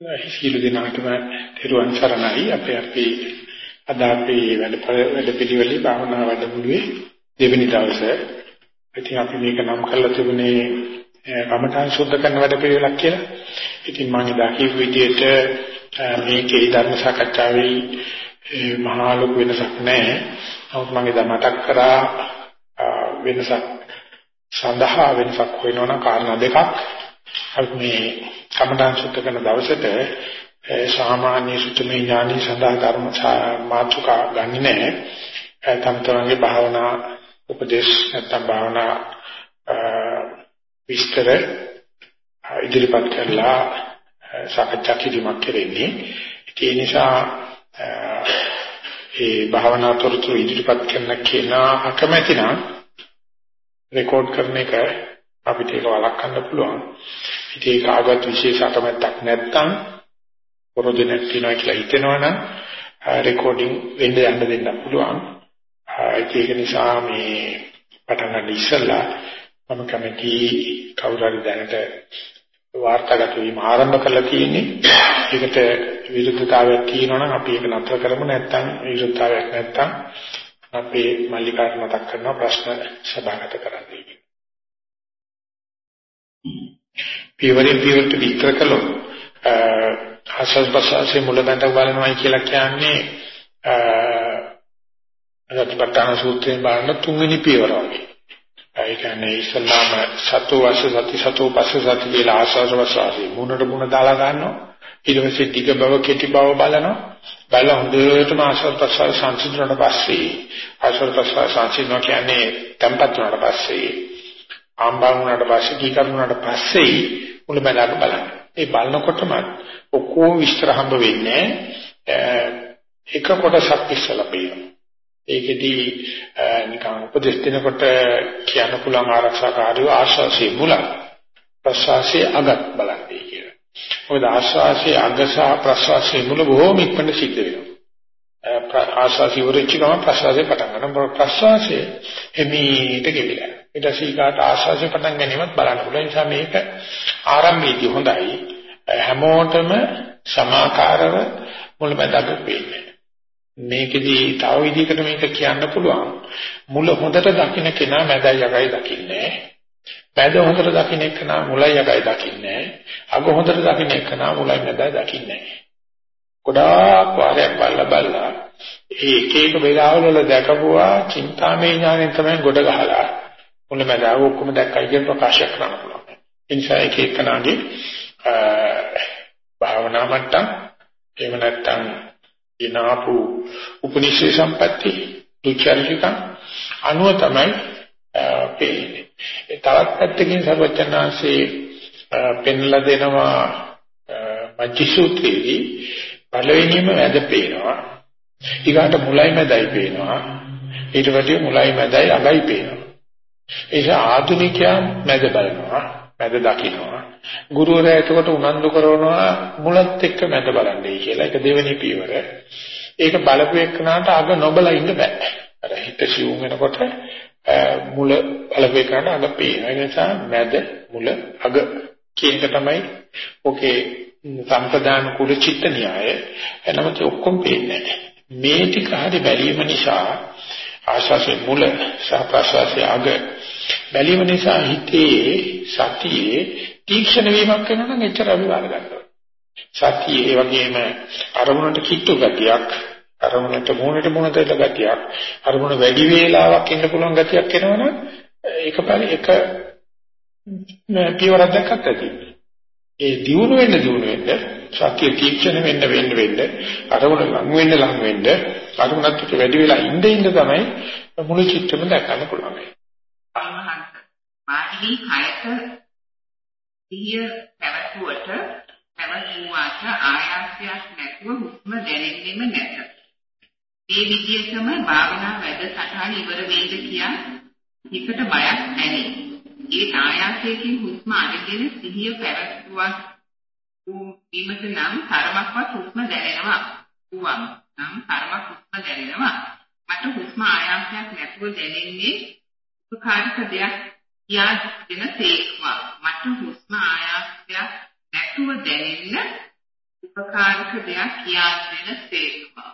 සියලු දෙනාටම තෙරුවන් සරණයි අපේ අපි අද අපි වැඩ වැඩ පිළිවෙලේ භාවනා වැඩමුළුවේ දෙවෙනි දවසේ ඉතින් අපි මේක නම් කරලා තිබුණේ කමඨාන් සුද්ධ කරන වැඩ පිළිවෙලක් කියලා. ඉතින් මම එදා කියපු විදිහට මේකේ ධර්ම සාකච්ඡාවේ මහා ලොකු වෙනසක් නැහැ. නමුත් මම එදා මතක් කරා වෙනසක් සඳහා වෙනසක් වෙනවන කාරණා දෙකක්. අපි මේ කමඨාන් සුද්ධ කරන දවසට සාමාන්‍ය සුත්තමේ ඥානි සඳහා ධර්ම මාතුකා ගන්නේ නැහැ. තම තමන්ගේ භාවනා උපදේශ නැත්නම් භාවනා විස්තර ඉදිරිපත් කරලා සාකච්ඡා කිරීමක් කරන්නේ. ඒ නිසා ඒ භාවනා තොරතුරු ඉදිරිපත් කරන කෙනා අකමැති නම් රෙකෝඩ් කරන එක අපිට ඒක වළක්වන්න පුළුවන්. ඉතින් ඒක ආගත් විශේෂ අකමැත්තක් නැත්නම් පොරොදෙනක් තියනවා කියලා හිතනවනම් රෙකෝඩින් වෙන්න යන්න දෙන්න පුළුවන්. ඒක නිසා මේ පටන් ගන්න ඉස්සෙල්ලා මම කැමති කවුරු හරි දැනට වාර්තාගත වීම ආරම්භ කරලා තියෙන්නේ. ඒකට විරුද්ධතාවයක් තියෙනවා නම් අපි ඒක නතර කරමු නැත්නම් විරුද්ධතාවයක් නැත්නම් අපේ මල්ලිකාට මතක් කරන ප්‍රශ්න සභාගත කරන්න. පියවරෙන් පියවරට විස්තර කළොත් ආසස් බසාසේ මුලබඳ බලනවා කියලා කියන්නේ අරත්පට්ඨාන සූත්‍රයෙන් බලන තුන්වෙනි පියවර වගේ. ඒ කියන්නේ ඉස්ලාම සතෝ වස්ස සති සතෝ පස්ස සති කියලා ආසස් බසාසේ මුණට මුණ දාලා ගන්නවා. ඊට පස්සේ ටික බව කෙටි බව බලනවා. බලලා හොඳටම ආසස් බසාසේ සංසිඳුණාට පස්සේ ආසස් බසාසේ සංසිඳනවා කියන්නේ tempat වුණාට පස්සේ ආම්බා වුණාට පස්සේ කීකරු වුණාට පස්සේ මුලමඳාක බලන්න. ඒ බලනකොටම ඔක්කොම විස්තර හම්බ වෙන්නේ එක කොටසක් ඉස්සලා පේනවා. ඒකෙදී නිකන් උපදෙස් දෙනකොට කියන්න පුළුවන් ආරක්ෂාකාරීව ආශාසී මුල ප්‍රසවාසයේ අගත් බලන්නේ කියලා. මොකද ආශාසයේ අගසහ ප්‍රසවාසයේ මුල බොහෝම ඉක්මනට සිද්ධ වෙනවා. ආශාසී වරච්ච ගම ප්‍රසවාසයේ පටන් ගන්නවා. ප්‍රසවාසයේ එමීට ගෙවිලා. ඊට පස්සේ ඊට ආශාසයේ පටන් ගැනීමත් බලන්න පුළුවන්. නිසා මේක ආරම්භයේදී හොඳයි. හැමෝටම සමාකාරව මුලමඳාක වෙන්නේ. මේකෙදී තව විදිහකට මේක කියන්න පුළුවන්. මුල හොඳට දකින්න කෙනා මැදයි යගයි දකින්නේ. මැද හොඳට දකින්න කෙනා මුලයි යගයි දකින්නේ. අග හොඳට දකින්න කෙනා මුලයි මැදයි දකින්නේ. ගොඩාක් වාරයක් බලලා බලලා ඒ එක එක වෙලාවවල දැකපුවා චින්තාමය ඥාණයෙන් තමයි ගොඩ ගහලා මුලමැද ඔක්කොම දැක්කයි කියන ප්‍රකාශ කරන්න පුළුවන්. ඒ නිසා එක එකනාගේ භාවනා මට්ටම් එහෙම නැත්නම් ඉනාපු උපනිෂේ සම්පatti දුචර්ජික අනුව තමයි පෙන්නේ. ඒ තවත් පැත්තකින් සර්වචනාංශේ පෙන්ලා දෙනවා මජ්ජිසූත්‍රයේදී පළවෙනිම වැද පේනවා. ඊගාට මුලයි මැදයි පේනවා. ඊට වැඩිය මුලයි මැදයි අගයි පේනවා. ඒ නිසා ආධුනිකයා මැද බලනවා. මැද දකින්නවා. ගුරුවරයා එතකොට උනන්දු කරනවා මුලත් එක්ක මැද බලන්නයි කියලා. ඒක දෙවෙනි පියවර. ඒක බලපු එක්කනට අග නොබලා ඉන්න බෑ. අර හිත සිවුම් වෙනකොට මුල බලපු එක්කනට අග පේනවා. ඒ නිසා මැද මුල අග කියන තමයි ඔකේ සම්පදාන කුල චිත්ත න්‍යාය. එනමුත් ඔක්කොම පේන්නේ මේ ටික හරි බැලීම නිසා ආශාසයේ මුල සහ ප්‍රසවාසයේ අග බැලීම නිසා හිතේ සතියේ තීක්ෂණ වීමක් වෙනවා නම් එච්චර අවිවාද ගන්නවා. සතිය ඒ වගේම අරමුණට කිට්ටු ගතියක් අරමුණට මොනට මොනට ගතියක් අරමුණ වැඩි වේලාවක් ඉන්න පුළුවන් ගතියක් එනවනම් ඒක පරි එක පියවරක් දැක්කත් ඇති. ඒ දියුණු වෙන්න දියුණු වෙන්න සතිය තීක්ෂණ වෙන්න වෙන්න වෙන්න අරමුණ ලඟ වෙන්න ලඟ වෙන්න අරමුණත් එක්ක වැඩි වෙලා ඉඳ ඉඳ තමයි මුළු චිත්තෙම දැකන්න පුළුවන්. මානවී කයට සිහිය පැවතුවට පැවතුවාට ආයාසයක් නැතුව හුස්ම දැනෙන්නෙම නැත. මේ විදිහටම භාවනා වැඩසටහන ඉවර වෙයිද කියා හිතට බයක් දැනේ. ඒ ආයාසයෙන් හුස්ම අරගෙන සිහිය පැවතුවා වීමට නම් තරමක්වත් හුස්ම දැනෙනවා. වුවම් නම් තරමක් හුස්ම දැනෙනවා. මට හුස්ම ආයාසයක් නැතුව දැනෙන්නේ උපකාරක දෙයක් කියා දෙන තේක්වා මට හුස්ම ආයාසයක් නැතුව දැනෙන්න උපකාරක දෙයක් කියා දෙන සේක්වා.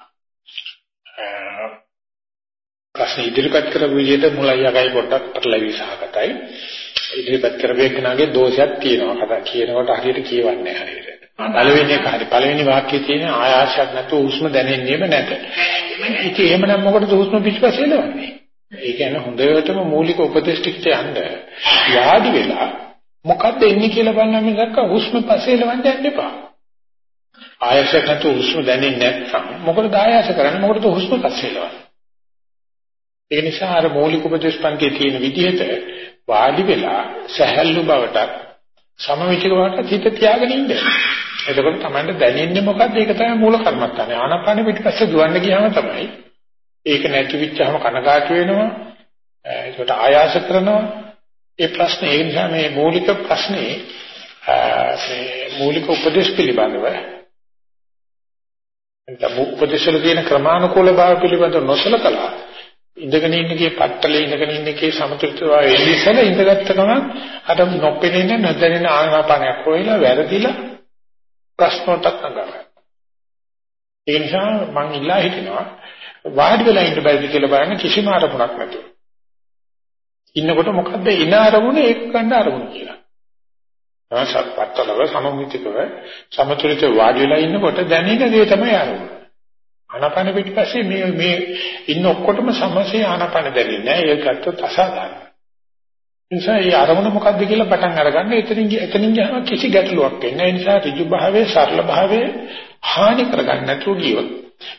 ප්‍රශ්න ඉදිරිපත් කරපු විදිහට මුලයි යකයි පොඩ්ඩක් පටලවි සහගතයි. ඉදිරිපත් කරපේකනාගේ දෝෂයක් තියෙනවා. කතා කියනකොට හරියට කියවන්නේ හරියට. පළවෙනි එක හරි පළවෙනි වාක්‍යයේ තියෙන ආයාසයක් නැතුව හුස්ම දැනෙන්නේම නැත. ඉතින් එහෙමනම් මොකටද හුස්ම පිටිපස්සේ එළවන්නේ? ඒ කියන්නේ හොඳටම මූලික උපදේශ ටිකට යන්න යාදි වෙලා මොකද්ද එන්නේ කියලා බලන්න මිසක් හුස්ම පස්සේ එළවන්න යන්න එපා. ආයාසයක් නැතුව හුස්ම දැනෙන්නේ නැත්නම් මොකටද ආයාස කරන්නේ? මොකටද හුස්ම පස්සේ එළවන්නේ? ඒ නිසා අර මූලික උපදේශ පන්තියේ තියෙන විදිහට වාඩි වෙලා සහැල්ලු බවට සමවිතික බවට හිත තියාගෙන ඉන්න. එතකොට තමයි දැනෙන්නේ මොකද්ද? ඒක තමයි මූල කර්මත්තානේ. ආනාපාන පිටිපස්සේ දුවන්න ගියාම තමයි ඒක නැති විච්චාම කනගාටු වෙනවා. ඒකට ආයාස කරනවා. ඒ ප්‍රශ්නේ ඒ නිසා මේ මූලික ප්‍රශ්නේ මේ මූලික උපදේශ පිළිබඳව එතන උපදේශවල තියෙන ක්‍රමානුකූල භාව පිළිබඳව නොසලකලා ඉඳගෙන ඉන්නකේ පట్టලේ ඉඳගෙන ඉන්නකේ සමතුලිතව එල්ලිසල ඉඳගත්ත ගමන් අර නොපෙනෙන නොදැනෙන ආනාපානයක් හොයලා වැරදිලා ප්‍රශ්නටත් නගනවා. ඒ නිසා මම ඉල්ලා හිටිනවා වාඩි වෙලා ඉන්න බැරිද කියලා බලන්න කිසිම අරමුණක් නැතුව. ඉන්නකොට මොකද්ද ඉන අරමුණ ඒක ගන්න අරමුණ කියලා. සත්පත්තලව සමමිතිකව සමතුලිතව වාඩි වෙලා ඉන්නකොට දැනෙන දේ තමයි අරමුණ. ආනාපාන පිටිපස්සේ මේ මේ ඉන්න ඔක්කොටම සමසේ ආනාපාන දැනෙන්නේ නැහැ. ඒක ගත්තොත් අසාධාරණයි. නිසා මේ අරමුණ මොකද්ද කියලා පටන් අරගන්න එතනින් එතනින් ගියාම කිසි ගැටලුවක් එන්නේ නැහැ. ඒ නිසා ඍජු භාවයේ සරල භාවයේ හානි කරගන්න නැතුව ගියොත්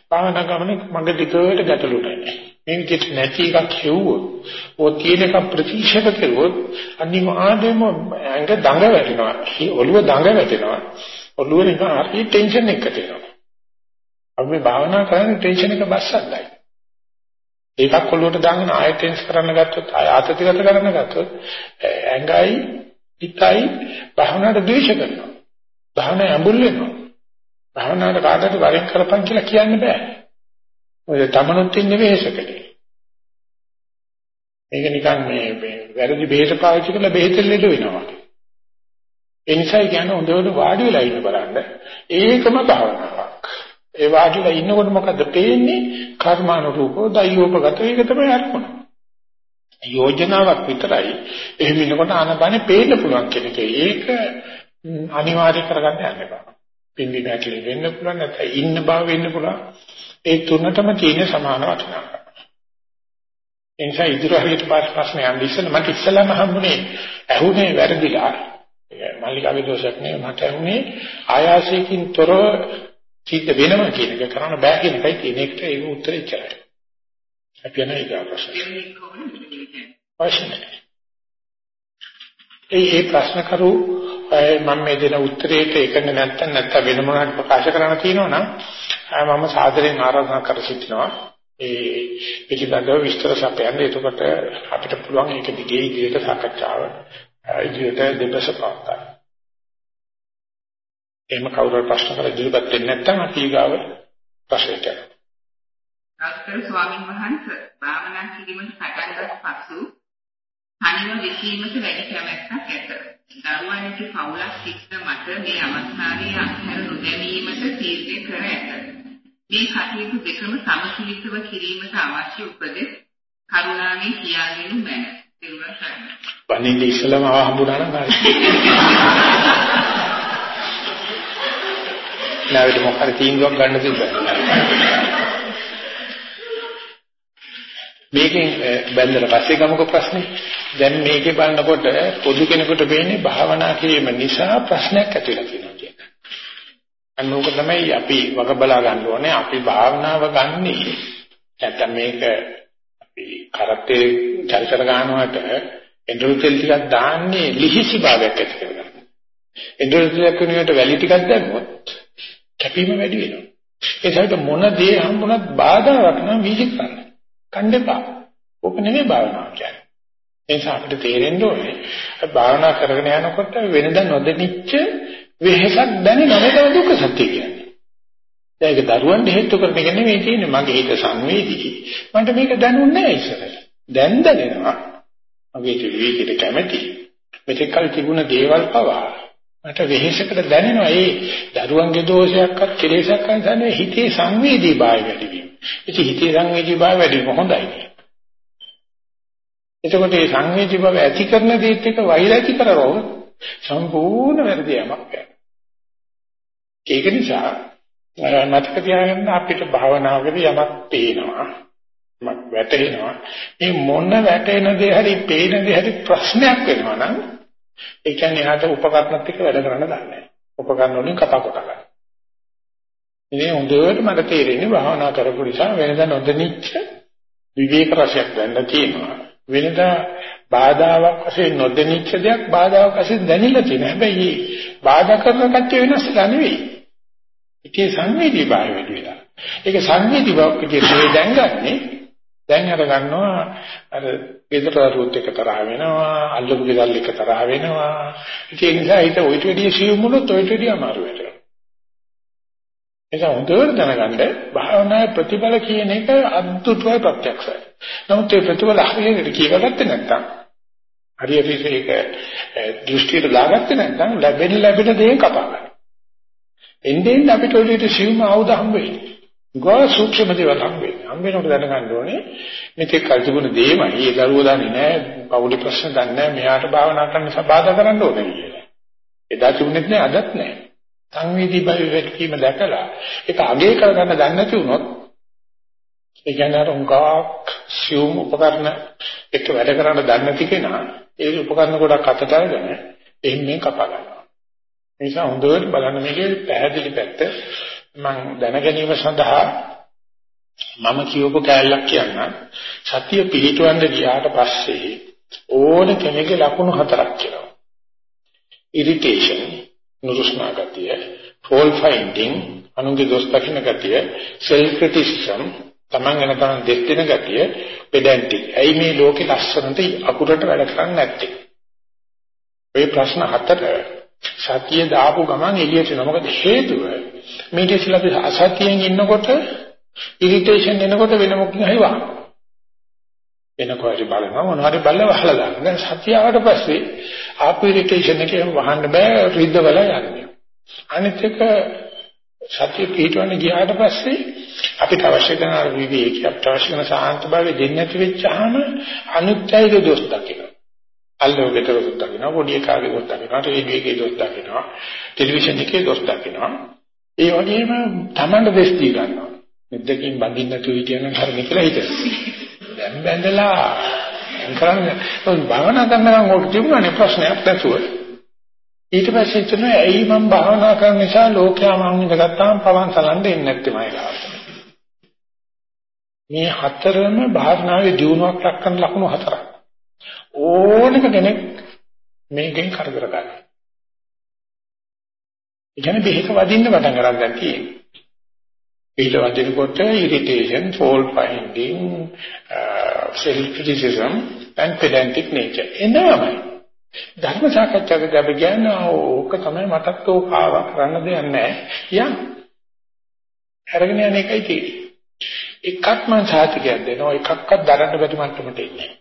භාවනා ගමනේ මඟ දිගට ගැටලු නැහැ. මේ විදිහට නැති එකක් හෙව්වොත් ඕ තියෙන එක ප්‍රතික්ෂේප කරුවොත් අනිවාර්යයෙන්ම ඇඟ දඟ වැටෙනවා. ඔළුව දඟ වැටෙනවා. ඔළුව නිකන් හරි ටෙන්ෂන් එකකට එනවා. අපි මේ භාවනා කරන්නේ ටෙන්ෂන් එක බස්සන්නයි. ඒකක් ඔළුවට දාගෙන ආයෙත් ටෙන්ස් කරන්න ගත්තොත් ආය ආතතිගත කරන්න ගත්තොත් ඇඟයි හිතයි භාවනාවට ද්වේෂ කරනවා. භාවනාව ඇඹුල් වෙනවා. භාවනාවට කාටද වරින් කරපන් කියලා කියන්න බෑ. ඔය තමනුත් ඉන්නේ වෙහෙසකදී. මේක නිකන් මේ වැරදි බෙහෙත පාවිච්චි කරලා බෙහෙතෙන් ලෙඩ වෙනවා. ඒ නිසා කියන්නේ හොඳට වාඩි වෙලා ඉන්න බලන්න. ඒකම භාවනාවක්. ඒ වාඩිලා ඉන්නකොට මොකද පේන්නේ? කර්මානුරූපව දයෝපගත ඒක තමයි අරමුණ. යෝජනාවක් විතරයි. එහෙම ඉන්නකොට ආනපනෙ පේන්න පුළුවන් කෙනෙක්. ඒක අනිවාර්ය කරගන්න යන්න එපා. පින්දි නැටලි වෙන්න පුළුවන් නැත්නම් ඉන්න බව වෙන්න පුළුවන්. ඒ තුනටම තියෙන සමාන වටිනාකම. එනිසා ඉදිරි හරියට ප්‍රශ්න යන්නේ ඉස්සෙල්ලා මට ඉස්සෙල්ලාම හම්බුනේ ඇහුනේ වැරදිලා මල්ලිකාගේ දෝෂයක් නෙවෙයි මට ඇහුනේ ආයාසයෙන් තොරව සිද්ධ වෙනවා කියන එක කරන්න බෑ කියන එකයි තියෙන එකට ඒක උත්තරේ ඉච්චරයි. අපි යන එක ප්‍රශ්න. ප්‍රශ්න. ඒ ඒ ප්‍රශ්න කරු මම මේ දෙන උත්තරේට එකඟ නැත්නම් නැත්නම් වෙන මොනවද ප්‍රකාශ කරන්න තියෙනවා නම් මම සාදරයෙන් ආරාධනා කර සිටිනවා. ඒ පිළිබඳව විස්තර සපයන්න. එතකොට අපිට පුළුවන් ඒක දිගේ ඉදිරියට සාකච්ඡාව ඉදිරියට දෙබස පාත්තයි. එහෙම කවුරුහරි ප්‍රශ්න කරලා ඉදිරිපත් වෙන්නේ නැත්නම් අපි ඊගාව ප්‍රශ්නයට යනවා. ගෞතම ස්වාමීන් වහන්සේ භාවනා කිරීමට පටන් පසු තනිව විසීමට වැඩි කැමැත්තක් ඇත. දරුවන්ගේ පවුලක් සිට මට මේ අවස්ථාවේ අත්හැර නොදැමීමට තීරණය කර ඇත. මේ කටයුතු දෙකම සමතුලිතව කිරීමට අවශ්‍ය උපදෙස් කරුණාවෙන් කියා දෙනු මැන. වනින්ද ඉස්සලම ආව හම්බුනා නම් නැවිත මොකක් හරි තීන්දුවක් ගන්න තිබ්බා. මේකෙන් බැලලා පස්සේ ගමුක ප්‍රශ්නේ. දැන් මේකේ බලනකොට පොදු කෙනෙකුට වෙන්නේ භාවනා කිරීම නිසා ප්‍රශ්නයක් ඇති වෙලා තියෙනවා කියන. අන්නෝක තමයි අපි වග බලා ගන්න ඕනේ. අපි භාවනාව ගන්නේ නැත්නම් මේක අපි කරත්තේ චරිතර ගන්නවට එන්ඩෝල් තෙල් ටිකක් දාන්නේ ලිහිසි භාවයක් ඇති කරගන්න. එන්ඩෝල් තෙල් කෙනෙකුට වැලි ටිකක් දැම්මොත් කැපීම වැඩි වෙනවා. ඒ සයිට මොන දේ හම්බුණත් බාධාවක් නම් වීජ කරන්න. කණ්ඩේපා. ඕක නෙමෙයි භාවනාව කියන්නේ. ඒ නිසා අපිට තේරෙන්න ඕනේ භාවනා කරගෙන යනකොට වෙනද නොදෙනිච්ච වෙහසක් දැනෙනවා මේක දුක්ඛ සත්‍ය කියන්නේ. දැන් ඒක දරුවන් හේතු කරන එක නෙමෙයි තියෙන්නේ මගේ හිත සංවේදී. මන්ට මේක දැනුන්නේ නැහැ ඉස්සරහ. දැන් දැනෙනවා. මගේ විවේකයට කැමැති. මෙතෙක් කල තිබුණ දේවල් පවා මට වෙහෙසකට දැනෙනවා ඒ දරුවන්ගේ දෝෂයක්වත් කෙලෙසක්වත් නැහැ හිතේ සංවේදී භාවය වැඩි වීම. ඉතින් හිතේ සංවේදී භාවය වැඩි වීම හොඳයි. එතකොට මේ සංවේදී භාවය ඇති කරන දේත් එක වෛර ඇති කරවොත් සම්පූර්ණ වැරදියමක් වෙනවා. ඒක නිසා මතක තියාගන්න අපිට භාවනාවකදී යමක් පේනවා මක් වැටෙනවා මේ මොන වැටෙන දේ හරි පේන දේ හරි ප්‍රශ්නයක් වෙනවා නම් ඒ කියන්නේ එහාට උපකරණත් එක්ක වැඩ කරන්න දන්නේ නැහැ උපකරණ වලින් කතා කොට ගන්න. ඉතින් හොඳට මට තේරෙන්නේ භාවනා කරපු නිසා වෙනදා නොදෙනිච්ච විවේක රසයක් දැන්න තියෙනවා වෙනදා බාධාවක් වශයෙන් නොදෙනිච්ච දෙයක් බාධාවක් වශයෙන් දැනෙලා තියෙනවා හැබැයි බාධා කරන කච්ච වෙනස්ලා නෙවෙයි ඒකේ සංවේදී භාවය වැඩි වෙලා. ඒක සංවේදී භාවක විදිහට දැන් ගන්නේ දැන් අර ගන්නවා අර ගෙදර රුත් එක තරහ වෙනවා අල්ලපු ගෙදල් එක තරහ වෙනවා. ඒ නිසා හිත ඔයිට වැඩිය සියුමුණොත් ඔයිට වැඩිය අමාරු වෙනවා ඒක හොඳට දැනගන්න භාවනාවේ ප්‍රතිඵල කියන එක අද්දුටුවයි ප්‍රත්‍යක්ෂයි. නමුත් ඒ ප්‍රතිඵල හරියට කියවගත්තේ නැත්නම් හරියට ඒක දෘෂ්ටියට දාගත්තේ නැත්නම් ලැබෙන ලැබෙන දේ කපා ගන්න. එන්නේ අපිට ඔය විදිහට සිව්ම ආයුධ හම්බ වෙන්නේ. ගෝ සූක්ෂම දේවල් හම්බ වෙන්නේ. හම්බ වෙනකොට දැනගන්න ඕනේ මේකේ කල් තිබුණ දෙයමයි. ඒ දරුවෝ දන්නේ නැහැ, පෞලි ප්‍රශ්න දන්නේ නැහැ, මෙයාට භාවනා කරන්න සබාධා කරන්න ඕනේ කියලා. එදා තිබුණෙත් නැහැ, අදත් නැහැ. සංවේදී භාවය වැටීම දැකලා ඒක අගේ කරගන්න දන්නේ නැති වුණොත් ඒ කියන්නේ අර උංගාක් සියුම් උපකරණ එක වැඩ කරන්න දන්නේ නැති කෙනා ඒ උපකරණ ගොඩක් අතට අරගෙන එන්නේ කපා ගන්නවා. නිසා හොඳට බලන්න මේකේ පැහැදිලි පැත්ත මම දැන ගැනීම සඳහා මම කියවපු කැලලක් කියන්න සතිය පිහිටවන්න ගියාට පස්සේ ඕන කෙනෙකුගේ ලක්ෂණ හතරක් කියනවා. ඉරිටේෂන් නුරුස්නා ගතිය ෆෝල් ෆයින්ඩිං අනුන්ගේ දොස් දකින්න ගතිය සෙල්ෆ් ක්‍රිටිසිසම් තමන් ගැන තමන් දෙස් දෙන ගතිය පෙඩැන්ටික් ඇයි මේ ලෝකේ ලස්සනට අකුරට වැඩ කරන්නේ නැත්තේ? මේ ප්‍රශ්න හතර සතිය දාපු ගමන් එළියට එනවා. මොකද හේතුව මේක ඉස්සලා අපි අසතියෙන් ඉන්නකොට ඉරිටේෂන් එනකොට වෙන මොකකින් හරි වහන. වෙන කොහරි බලනවා මොනවාරි බලලා වහලා දානවා. දැන් සතිය ආවට පස්සේ ආපු ඉරිටේෂන් එකේ වහන්න බෑ රිද්දවල යන්නේ. අනිත් එක සතිය පිටවන්න ගියාට පස්සේ අපිට අවශ්‍ය කරන විවේකී අපිට අවශ්‍ය කරන සාන්ත භාවය දෙන්නේ නැති වෙච්චාම අනුත්යයිද දොස් දකිනවා. අල්ලෝගෙට දොස් දකිනවා පොඩි එකාගේ දොස් දකිනවා රේඩියෝගේ දොස් දකිනවා ටෙලිවිෂන් එකේ දොස් දකිනවා. ඒ වගේම Tamanට දෙස් දී ගන්නවා. මෙද්දකින් බඳින්න තුයි කියන හරිය කියලා හිතෙනවා. දැන් බැඳලා කරන්නේ භාවනා කරනවා ඕක තිබුණානේ ප්‍රශ්නයක් නැතුව. ඊට පස්සේ හිතනවා ඇයි මම භාවනා කරන නිසා ලෝකයා මම ඉඳගත්තාම පවන් සලන්න එන්නේ නැත්තේමයි ලාවට මේ හතරම භාවනාවේ දියුණුවක් ලක්කන ලකුණු හතරක්. ඕනම කෙනෙක් මේකෙන් කරදර ගන්න. ඒ කියන්නේ බෙහෙත වදින්න පටන් ගන්න දැන් තියෙන්නේ. බෙහෙත වදිනකොට irritation, fault finding, uh, self criticism and pedantic nature එනවාමයි. ධර්ම සාකච්ඡාවකදී අපි කියන්නේ ඕක තමයි මටත් ඕක ආවා කරන්න දෙයක් නැහැ. යම්. අරගෙන යන එකයි තියෙන්නේ. එකක් මං සාතිකයක් දෙනවා එකක්වත් දරන්න බැරි මට්ටමට ඉන්නේ.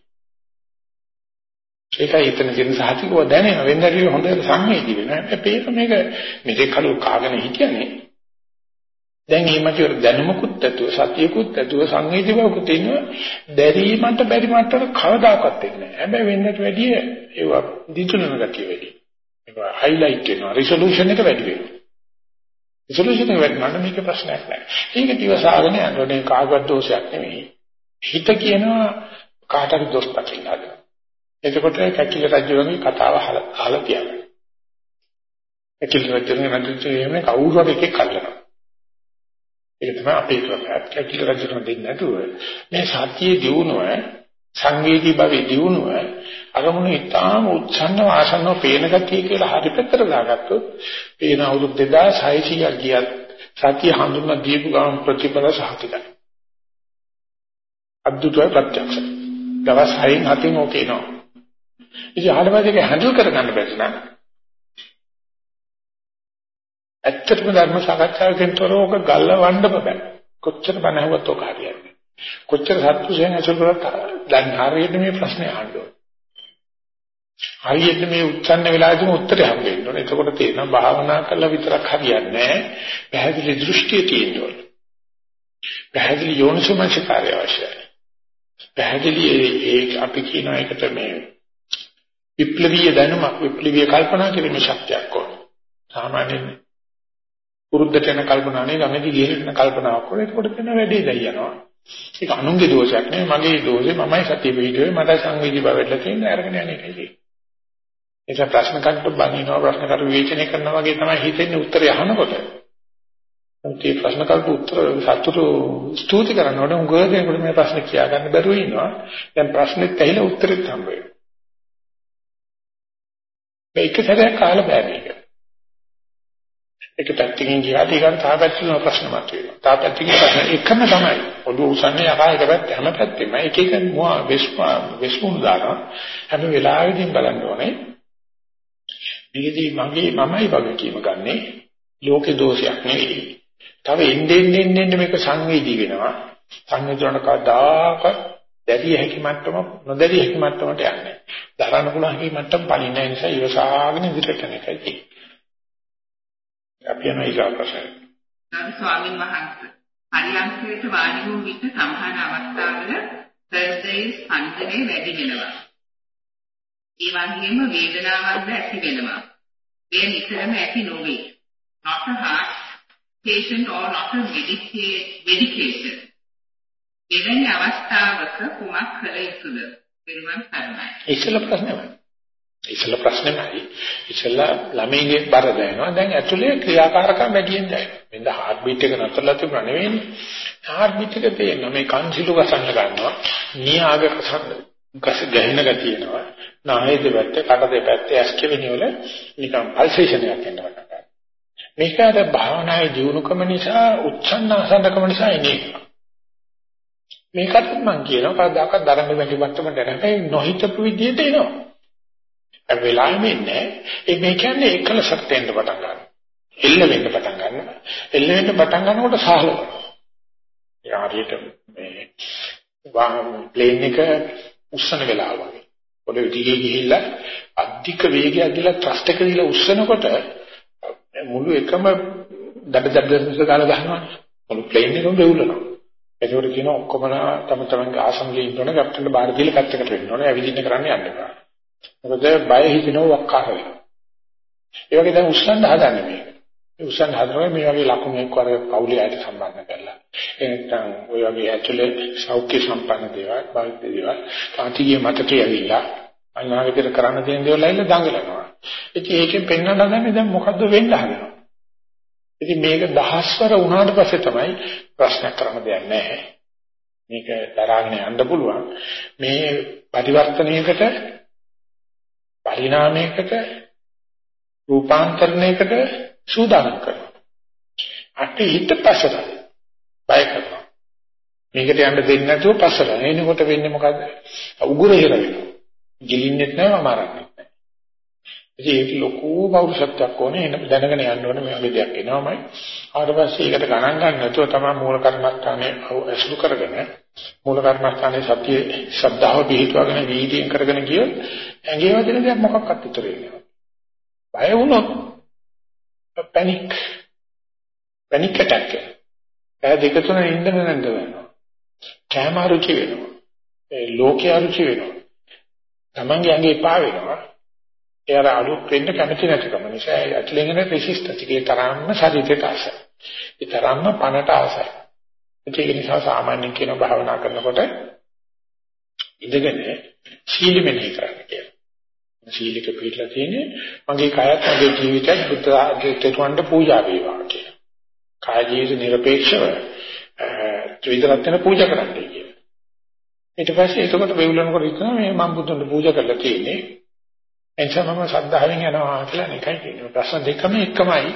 ඒකයි එතන තියෙන සාහිතිකව දැනෙන වෙනදට හොඳට සංවේදී වෙනවා. හැබැයි මේක මේක කලු කාගෙන හිටියනේ. දැන් මේ මත දැනුමකුත් ඇතුව සතියකුත් ඇතුව සංවේදී බවකුත් ඉන්නවා. දැරීමට බැරි මට්ටමට කවදාකවත් වෙන්නේ නැහැ. හැබැයි වෙනදට වැඩිය ඒවා දිතුනන ගතිය වැඩි. ඒවා හයිලයිට් වෙනවා. රිසොලූෂන් එක වැඩි වෙනවා. රිසොලූෂන් එක වැඩි නම් මේක ප්‍රශ්නයක් නැහැ. ඒක දිවසාගෙන යනකොට කාගවත් දෝෂයක් නෙමෙයි. හිත කියනවා කාට හරි දොස් දකින්න හදනවා. එතකොට කැකිල රජුගේ කතාව අහලා තියන්න. කැකිල රජුගේ මන්ත්‍රීතුමේ කවුරු හරි එකෙක් අල්ලනවා. ඒක තමයි අපේ ක්‍රමයක්. කැකිල රජුන දෙන්නේ නැතුව මේ සත්‍යයේ දියුණුව සංවේදී භාවයේ දියුණුව අරමුණු ඉතාම උච්ඡන්න ආසන්නව පේන ගතිය කියලා හරි පැත්තට දාගත්තොත් පේන අවුරුදු 2600ක් ගියත් සත්‍ය හඳුන්වා දීපු ගමන් ප්‍රතිඵල සාහිතයි. අද්දුතව ප්‍රත්‍යක්ෂ. දවස් 6න් 7න් ඕකේනවා. ඉතින් ආඩවදේක හැන්ඩල් කරගන්න බැරි නම් ඇත්තටම ධර්ම සාකච්ඡාවකින් තොරව ඔක ගල්ලවන්න බෑ. කොච්චර බණ ඇහුවත් ඔක හරියන්නේ. කොච්චර සත්පුරුෂයන් ඇසුර කරත් දැන් හරියට මේ ප්‍රශ්නේ අහන්න ඕනේ. හරියට මේ උච්චන්න වෙලාවෙදිම උත්තරය හම්බෙන්න ඕනේ. එතකොට තේරෙනවා භාවනා කළා විතරක් හරියන්නේ නැහැ. පැහැදිලි දෘෂ්ටිය තියෙන්න ඕනේ. පැහැදිලි යෝනිසමනසිකාරය අවශ්‍යයි. පැහැදිලි ඒ අපි කියන එකට මේ විප්ලවීය දැනුමක් විප්ලවීය කල්පනා කිරීමේ ශක්තියක් ඕන. සාමාන්‍යයෙන් පුරුද්දට යන කල්පනානේ ගමේදී ගිහින් කල්පනාවක් කරේ ඒකට වෙන වැඩේ දැයි යනවා. ඒක අනුන්ගේ දෝෂයක් නෙවෙයි මගේ දෝෂේ මමයි සතිය පිළිතුරේ මට සංවේදී බවෙట్లా තියෙන අරගෙන යන එකයි. ඒක ප්‍රශ්න කඩට බඳිනවා ප්‍රශ්න කඩ විවේචනය කරනවා වගේ තමයි හිතෙන්නේ උත්තරය අහනකොට. ඒ ප්‍රශ්න කල්ප උත්තර සතුටු ස්තුති කරනකොට උගව දෙනකොට මේ ප්‍රශ්න කියා ගන්න බැරුව ඉන්නවා. දැන් ප්‍රශ්නෙත් ඇහිලා උත්තරෙත් හම්බ වෙනවා. මේක සැරයක් කාලා බෑ මේක. එක පැත්තකින් ගියාට ඊගන් තාපැත්තකින් ප්‍රශ්න මතුවෙනවා. තාපැත්තකින් ප්‍රශ්න එකම තමයි. ඔළුව උසන්නේ යකා එක පැත්ත හැම පැත්තෙම එක එක මොහා වෙස්පා වෙස්මුණු දානවා. හැම වෙලාවෙදීම බලන්න ඕනේ. මේකදී මගේ මමයි වගකීම ගන්නෙ ලෝකේ දෝෂයක් නෙවෙයි. තව එන්නේ එන්නේ මේක සංවේදී වෙනවා. සංවේදනක කදාකත් දැරිය හැකි මට්ටම නොදැරිය හැකි මට්ටමට යන්නේ. දරන්න පුළුවන් හැකි මට්ටම පණින්න නිසා ඉවසාගෙන ඉදිරියට යන එකයි තියෙන්නේ. අපි යන ඊගා ප්‍රශ්නය. ගරු ස්වාමින් වහන්සේ පරියන්කයට වාඩි වූ විට සමහර අවස්ථාවල හෘදයේ ස්පන්දනය වැඩි වෙනවා. ඒ වගේම වේදනාවක්ද ඇති වෙනවා. මේ නිතරම ඇති නොවේ. not a heart patient or not a medication. එවැනි අවස්ථාවක කුමක් කළ යුතුද? පිරුවන් සරණයි. ඉස්සෙල්ලා ප්‍රශ්නයයි. ඉස්සෙල්ලා ප්‍රශ්නයයි. ඉස්සෙල්ලා ළමයිගේ බර දැනෙනවා. දැන් ඇතුලේ ක්‍රියාකාරකම් වැඩියෙන් දැනෙනවා. මෙන්න හાર્ට් බීට් එක නතරලා තිබුණා නෙවෙයිනේ. හાર્ට් බීට් එක පේනවා. මේ කන්සිලු ගසන්න ගන්නවා. නියාග කසන්න ගස ගැහෙන ගතියනවා. නාහේ දෙපැත්තේ කට දෙපැත්තේ ඇස් කෙවෙනි වල නිකන් පල්සේෂන් එකක් එනවා. මේක අර භාවනායේ දියුණුකම නිසා උච්ඡන්න අසන්නකම නිසා එන්නේ. මේකත් මම කියනවා කවදාකවත් දරන්න බැරි මට්ටමට නැහැයි නොහිතපු විදිහට එනවා. ඒ වෙලාවෙම ඉන්නේ ඒ මේ කියන්නේ එකලසක් දෙන්න පටන් ගන්නවා. එල්ල වෙන්න පටන් ගන්නවා. එල්ල වෙන්න පටන් ගන්නකොට සහලවනවා. යාරියට මේ වාහන ප්ලේන් එක උස්සන වෙලාව වගේ. පොළොවේ දිගේ ගිහිල්ලා අධික වේගයක් දීලා ත්‍රස්ට් එක දීලා උස්සනකොට මුළු එකම දඩ දඩ දඩ ගාලා ගහනවා. මුළු ප්ලේන් එකම වෙවුලනවා. ඒකෝට කියන ඔක්කොමලා තම තමන්ගේ ආසංගයේ ඉන්නවනේ කැප්ටන්ට බාර දීලා පැත්තකට වෙන්න ඕනේ. ඇවිදින්න කරන්න යන්න එපා. මොකද බය හිතෙනවා වක්කාර වෙනවා. ඒ වගේ දැන් උස්සන්න හදන්නේ මේක. ඒ උස්සන්න හදනවා මේ වගේ ලකුණු එක්ක අර පෞලිය ඇයට සම්බන්ධ කරලා. ඒ නැත්නම් ඔය වගේ ඇතුලේ සෞඛ්‍ය සම්පන්න දේවල්, බෞද්ධ දේවල්, කාන්තිය මතකයේ ඇවිල්ලා අනාගතේ කරන්න තියෙන දේවල් ඇවිල්ලා දඟලනවා. ඉතින් ඒකෙන් පෙන්වන්න හදන්නේ දැන් මොකද්ද වෙන්න හදනවා. ඉතින් මේක දහස්වර වුණාට පස්සේ තමයි ප්‍රශ්නයක් කරන්න දෙයක් නැහැ. මේක දරාගෙන යන්න පුළුවන්. මේ පරිවර්තනයකට පරිණාමයකට රූපාන්තරණයකට සූදානම් කරනවා. අටි හිත පස්සට බය කරනවා. මේකට යන්න දෙන්නේ නැතුව පස්සට. එනකොට වෙන්නේ මොකද්ද? උගුර හිර වෙනවා. ගිලින්නෙත් නැහැ අමාරන්නේ. ඉතින් ඒක ලොකු බෞද්ධත්වයක් ඕනේ එන දැනගෙන යන්න ඕනේ මේ වගේ දෙයක් එනවාමයි. ආවට පස්සේ ඒකට ගණන් ගන්න නැතුව තමයි මූල කර්මස්ථානේ අසුරු කරගෙන මූල කර්මස්ථානේ සතිය ශ්‍රද්ධාව පිළිතුවගෙන වීදියෙන් කරගෙන ගිය ඇඟේ වදින දෙයක් මොකක්වත් උතර වෙන්නේ නැහැ. බය වුණොත් පැනික් පැනික් ඇටැක් එක. ඒ දෙක තුන ඉන්න නැන්ද වෙනවා. කැම අරුචි වෙනවා. ඒ ලෝකේ අරුචි වෙනවා. Tamange ඇඟේ පා වෙනවා. ඒ අර අලුත් වෙන්න කැමති නැතිකම නිසා ඇතුලෙන් එන රෙසිස්ටන්ස් ඒ තරම්ම ශරීරයට ආසයි. ඒ තරම්ම පණට ආසයි. ඒක නිසා සාමාන්‍යයෙන් කියන භාවනා කරනකොට ඉඳගෙන සීල මෙනෙහි කරන්න කියලා. සීලක පිළිලා තියෙන්නේ මගේ කයත් මගේ ජීවිතයත් බුද්ධ ආගමට පූජා වේවා කියලා. කාය ජීවිත নিরপেক্ষව ත්‍රිවිධ රත්න පූජා කරන්නේ කියලා. ඊට පස්සේ ඒකට වෙවුලනකොට හිතනවා මේ මම බුදුන්ට පූජා කරලා තියෙන්නේ එනිසා මම ශ්‍රද්ධාවෙන් යනවා කියලා එකයි කියන්නේ. ප්‍රශ්න දෙකම එකමයි.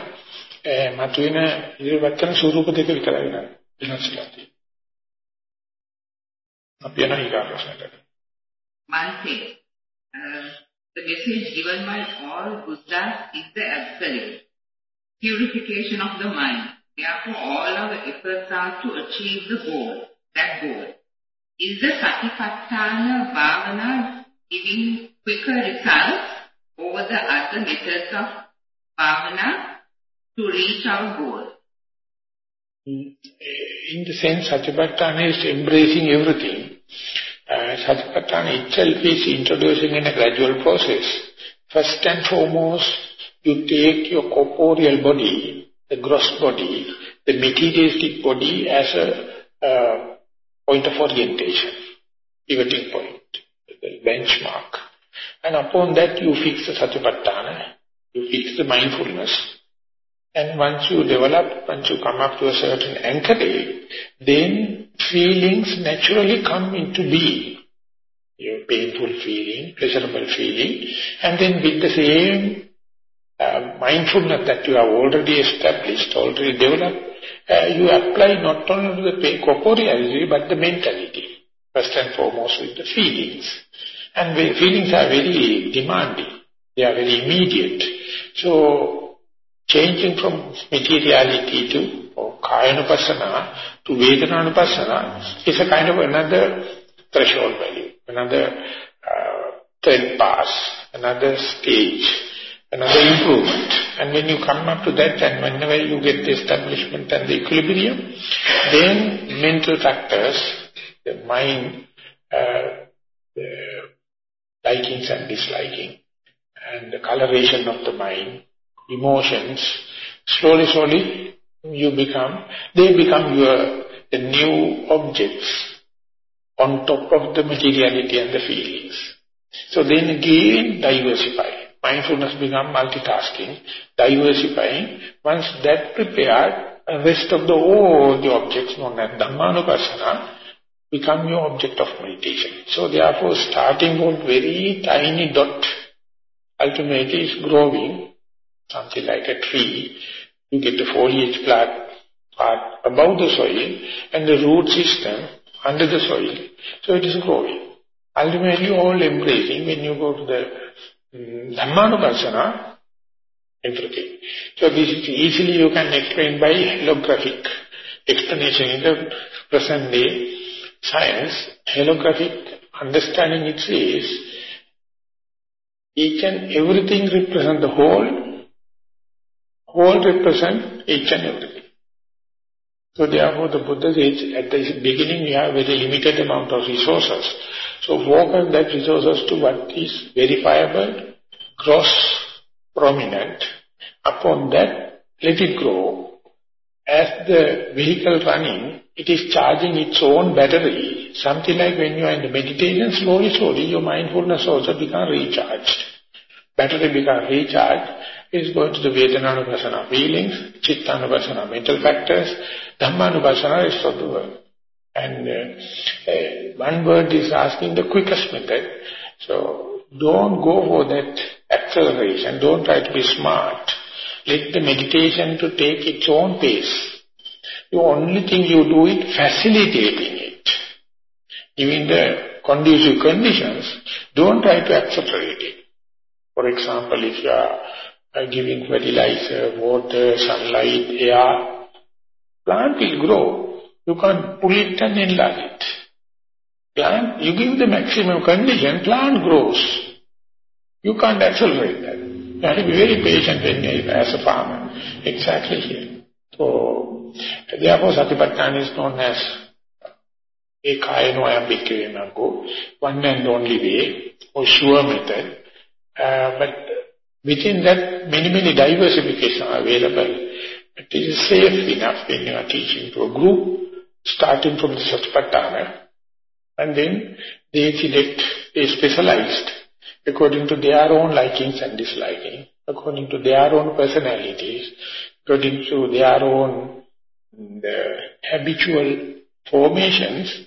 මතුවෙන ඉදිරිපත් කරන ස්වරූප දෙක විතරයි නේද? වෙනස්ලා තියෙන්නේ. අපි යන ඊගා ප්‍රශ්නකට. Mante, uh, the message given by all Buddhas is the absolute purification of the mind. Therefore, all our efforts are to achieve the goal, that goal. Is the Satipatthana Bhavana giving quicker results over the other methods of bhavana to reach our goal. In the sense, Satipatthana is embracing everything. Uh, Satipatthana itself is introducing in a gradual process. First and foremost, you take your corporeal body, the gross body, the materialistic body as a uh, point of orientation, pivoting point, benchmark. And upon that you fix the satipatthana, you fix the mindfulness. And once you develop, once you come up to a certain anchorage, then feelings naturally come into being. Your painful feeling, pleasurable feeling, and then with the same uh, mindfulness that you have already established, already developed, uh, you apply not only the corporeality but the mentality. First and foremost with the feelings. And the feelings are very demanding. They are very immediate. So, changing from materiality to or kayanupasana to vedananupasana is a kind of another threshold value, another uh, third pass, another stage, another improvement. And when you come up to that and whenever you get the establishment and the equilibrium, then mental factors, the mind, uh, likings and disliking, and the coloration of the mind, emotions, slowly, slowly you become, they become your the new objects on top of the materiality and the feelings. So then again diversify mindfulness become multitasking, diversifying. Once that prepared, rest of the all the objects known as Dhammanupasana become your object of meditation. So therefore starting from very tiny dot, ultimately is growing, something like a tree. You get the foliage part, part above the soil and the root system under the soil. So it is growing. Ultimately all embracing when you go to the mm, Dhammanupassana, everything. So this is easily you can explain by holographic explanation in the present day science. Holographic understanding it says each and everything represent the whole, whole represent each and everything. So therefore the Buddha says at the beginning we have very limited amount of resources. So focus that resources to what is verifiable, gross, prominent. Upon that, let it grow. As the vehicle running, it is charging its own battery. Something like when you are in the meditation, slowly, slowly, your mindfulness also become recharged. Battery become recharged. It is going to the Vedananupasana feelings, Chittanupasana mental factors, Dhammanupasana rest of the world. And uh, uh, one word is asking the quickest method. So don't go for that acceleration. Don't try to be smart. Let the meditation to take its own pace. The only thing you do is facilitating it. Giving the conducive conditions, don't try to accelerate it. For example, if you are uh, giving fertilizer, water, sunlight, air, plant will grow you can't pull it and enlarge it. Plant, you give the maximum condition, plant grows. You can't accelerate that. You have to be very patient when as a farmer. Exactly here. So, therefore Satipatthana is known as Ekayano Ambikyamango, one and only way, or sure method. Uh, but within that, many, many diversifications are available. It is safe enough when you are teaching to a group starting from the Satipatthana, and then they select a specialized according to their own likings and disliking, according to their own personalities, according to their own the habitual formations,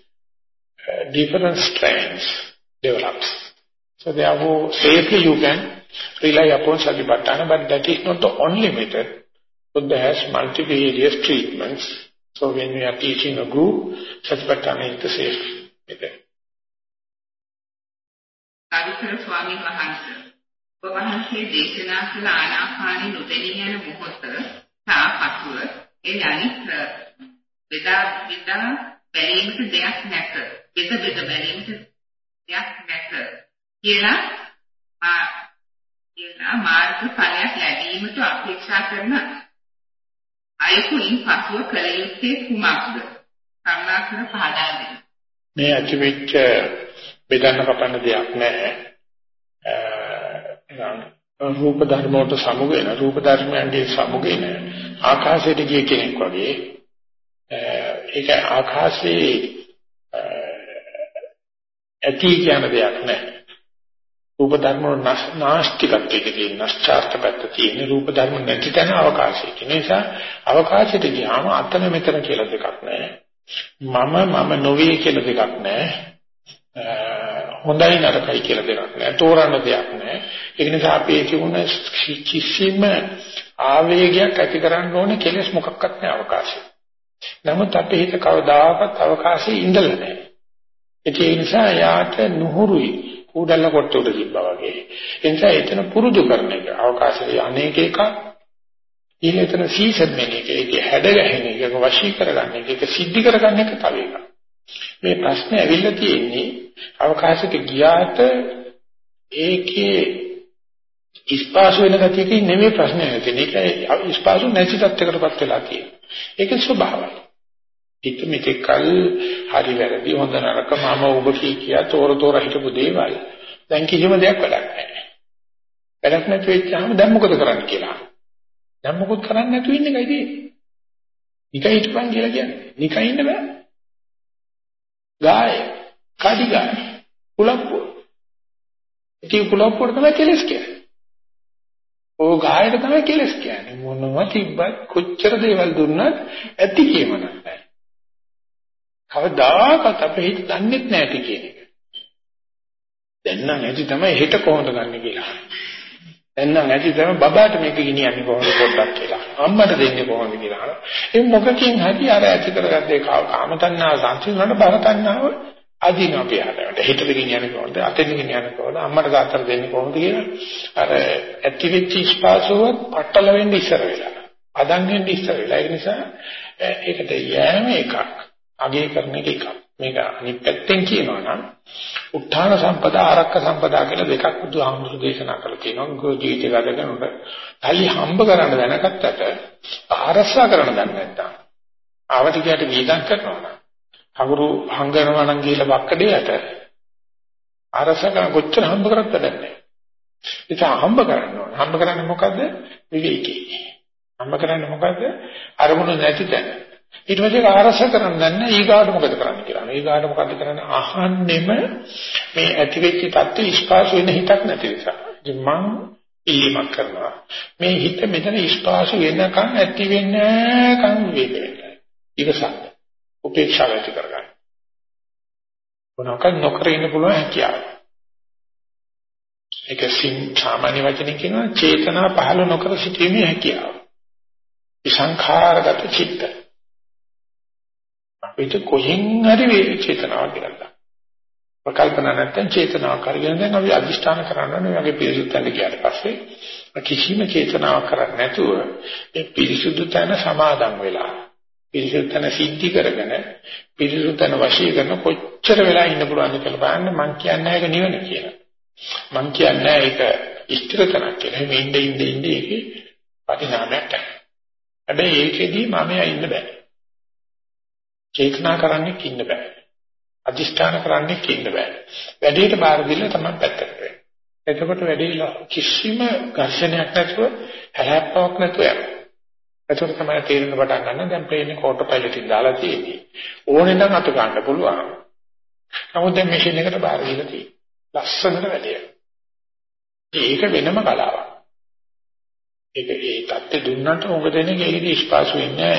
uh, different strands develops. So therefore, safely you can rely upon Satipatthana, but that is not the only method. Buddha has multivarious treatments so when we are teaching a group, Satipatthana is the safe method. අරුතර ස්වාමීන් වහන්සේ ඔබ වහන්සේ දේශනා කළ ආනාපානි නොදෙනී යන මොහොත තා පසුව ඒ අනිත් බෙදා බෙදා බැලීමට දෙයක් නැත. බෙද බෙද බැලීමට දෙයක් නැත. කියලා මා කියලා මාර්ග ඵලයක් ලැබීමට අපේක්ෂා කරන අයකුයින් පසුව කළ යුත්තේ කුමක්ද? කරුණාකර පහදා දෙන්න. මේ ඇතිවෙච්ච බෙදන්න කපන්න දෙයක් නැහැ. රූප ධර්ම වලට සමුගෙන රූප ධර්මයන්ගේ සමුගෙන ආකාශයට ගිය කෙනෙක් වගේ ඒක ආකාශයේ ඇති කියන දෙයක් නැහැ. රූප ධර්ම වල නාස්තිකත්වයේ තියෙන නැස්චාර්ථකත්වයේ තියෙන රූප ධර්ම නැති තැන අවකාශය. ඒ නිසා අවකාශයට ගියාම අතන මෙතන කියලා දෙකක් නැහැ. මම මම නොවේ කියලා දෙකක් නැහැ. හොඳයි නරකයි කියලා දෙකක් නැහැ. තෝරන්න දෙයක් නැහැ. ඒක නිසා අපි තිබුණ කිසිම ආවේගයක් ඇති කරන්න ඕනේ කෙලස් මොකක්වත් නැහැ අවකාශයේ. නමුත් අපේ හිත කවදාකවත් අවකාශයේ ඉඳලා නැහැ. ඒ නිසා යාට නුහුරුයි කුඩල්ල කොට උඩ තිබ්බා වගේ. ඒ නිසා එතන පුරුදු කරන එක අවකාශයේ අනේක එකක් ඊළඟට සීසන් මෙන්න එක ඒක හැඩ ගැහෙන එක වශී කරගන්න එක ඒක සිද්ධි කරගන්න එක තව එකක්. මේ ප්‍රශ්නේ ඇවිල්ලා තියෙන්නේ අවකාශයට ගියාට ඒකේ ඉස්පාසු වෙන ගතියකින් නෙමෙයි ප්‍රශ්නේ නැතිනේ. ඒක ඉස්පාසු නැති තත්යකටපත් වෙලා තියෙනවා. ඒක ස්වභාවයි. හිත මෙතෙක්කල් හරි වැරදි හොඳ නරක මම ඔබ කී කියා තෝර තෝර හිටපු දේවල් දැන් කිසිම දෙයක් වැඩක් නැහැ. වැඩක් නැති වෙච්චාම දැන් මොකද කරන්න කියලා. දැන් මොකද කරන්නේ නැතුව ඉන්න එකයි තියෙන්නේ. නිකන් හිටපන් කියලා කියන්නේ. නිකන් ඉන්න බෑ. ගාය, කඩි ගාය, කුලප්පු. ඉතින් කුලප්පුවට තමයි කෙලස් කියන්නේ. ඕ ගායට තමයි කෙලස් කියන්නේ. මොනවා තිබ්බත් කොච්චර දේවල් දුන්නත් ඇති කියමනක් නැහැ. කවදාකවත් අපේ හිත දන්නේ නැහැ කියන එක. දැන් නම් ඇති තමයි හෙට කොහොමද ගන්න කියලා. දැන් නම් ඇති තමයි බබාට මේක ගෙනියන්නේ කොහොමද පොඩ්ඩක් කියලා. අම්මට දෙන්නේ කොහොමද කියලා. ඒ මොකකින් හරි අර ඇති කරගත්තේ කාම තණ්හා සංසිඳනට බව තණ්හාව අදින අපි හදවට. හිතට ගෙනියන්නේ කොහොමද? අතෙන් ගෙනියන්නේ කොහොමද? අම්මට තාත්තට දෙන්නේ කොහොමද කියලා. අර ඇති වෙච්ච ස්පාසුව පట్టල වෙන්න ඉස්සර වෙලා. අදන් වෙන්න ඉස්සර වෙලා. ඒ නිසා ඒකට යෑම එකක්. අගය කරන එක එකක්. මේක අනිත් පැත්තෙන් කියනවා නම් උත්තාන සම්පදා ආරක්ක සම්පදා කියලා දෙකක් බුදුහාමුදුරු දේශනා කරලා තියෙනවා. ගෝ ජීවිතය ගත කරනකොට තලි හම්බ කරන්න දැනගත්තට ආරස්සා කරන්න දන්නේ නැත්තම් ආවතිකයට වීදම් කරනවා නම් අගුරු හංගනවා නම් ගිහලා වක්කඩේට ආරස්සා කරන කොච්චර හම්බ කරත් වැඩක් නැහැ. ඒක හම්බ කරන්න ඕන. හම්බ කරන්නේ මොකද්ද? විවේකී. හම්බ කරන්නේ මොකද්ද? අරමුණු නැති තැන. ඊට පස්සේ ආරස කරන්න දන්නේ ඊගාට මොකද කරන්න කියලා. ඊගාට මොකද කරන්නේ? අහන්නෙම මේ ඇති වෙච්ච தත්ත්ව ස්පාසු වෙන හිතක් නැති නිසා. ඉතින් මං ඉල්ලීමක් කරනවා. මේ හිත මෙතන ස්පාසු වෙනකන් ඇති වෙන්නේ කන් වේද වෙන්නේ. ඉවසන්න. උපේක්ෂාව ඇති කරගන්න. මොනවාක් නොකර ඉන්න පුළුවන් හැකියාව. ඒක සින් සාමාන්‍ය වචනෙන් කියනවා චේතනා පහළ නොකර සිටීමේ හැකියාව. විසංඛාරගත චිත්ත අපිට කොහෙන් හරි වේ චේතනාවක් කියලා. කල්පනා නැත්නම් චේතනාවක් කරගෙන දැන් අපි අදිෂ්ඨාන කරනවා වගේ පිරිසුදුතන ගියාට පස්සේ කිසිම චේතනාවක් කරන්නේ නැතුව ඒ පිරිසුදු තැන සමාදන් වෙලා පිරිසුදු තැන සිද්ධි කරගෙන පිරිසුදු තැන වශී කරන කොච්චර වෙලා ඉන්න පුළුවන්ද කියලා බලන්න මං කියන්නේ ඒක නිවන කියලා. මං කියන්නේ ඒක ඉෂ්ඨතනක් කියලා. මේ ඉඳ ඉඳ ඉඳ ඒකේ පරිණාමයක්. හැබැයි ඒකෙදී මම ඉන්න බෑ. චේතනා කරන්නේ කින්න බෑ. අදිෂ්ඨාන කරන්නේ කින්න බෑ. වැඩේට බාර දෙන්න තමයි පැත්තකට වෙන්නේ. එතකොට වැඩේ කිසිම ඝර්ෂණයක් නැතුව හැලැප්පාවක් නැතුව යනවා. එතකොට තමයි තේරෙන්න පටන් ගන්න දැන් ප්ලේන් එක ඕටෝ පයිලට් එකෙන් දාලා තියෙන්නේ. ඕනේ නම් අත ගන්න පුළුවන්. නමුත් දැන් මැෂින් එකට බාර දීලා තියෙන්නේ. ලස්සනට වැඩේ. ඒක වෙනම කලාවක්. ඒක ඒ தත්ත්ව දුන්නට මොකද වෙන්නේ? ඒකේ ස්පාසු වෙන්නේ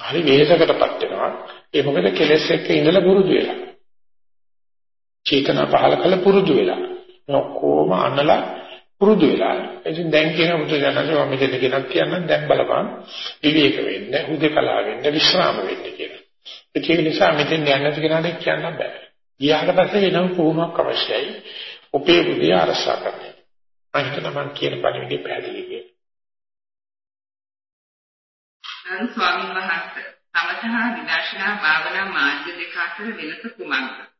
හරි වෙහෙසකටපත් වෙනවා. ඒ මොකද කෙලස් එක්ක ඉඳලා පුරුදු වෙලා. චේතනා පහල කළ පුරුදු වෙලා. ඔක්කොම අනලා පුරුදු වෙලා. ඉතින් දැන් කියන බුදු දනසේ මම මෙතන කියනක් කියන්නම් දැන් බලපන් විවේක වෙන්න, හුදකලා වෙන්න, විශ්‍රාම වෙන්න කියලා. ඒක නිසා මෙතෙන් යන්න නැති කෙනාට කියන්න බෑ. ගියාට පස්සේ වෙනම පුහුණුවක් අවශ්‍යයි. උපේ බුදිය අරසා කරන්න. මම හිතනවා මම කියන පරිදි පැහැදිලි කියලා. ගරු ස්වාමීන් වහන්සේ සමතහා විදර්ශනා භාවනා මාර්ග දෙක අතර වෙනස කුමක්ද?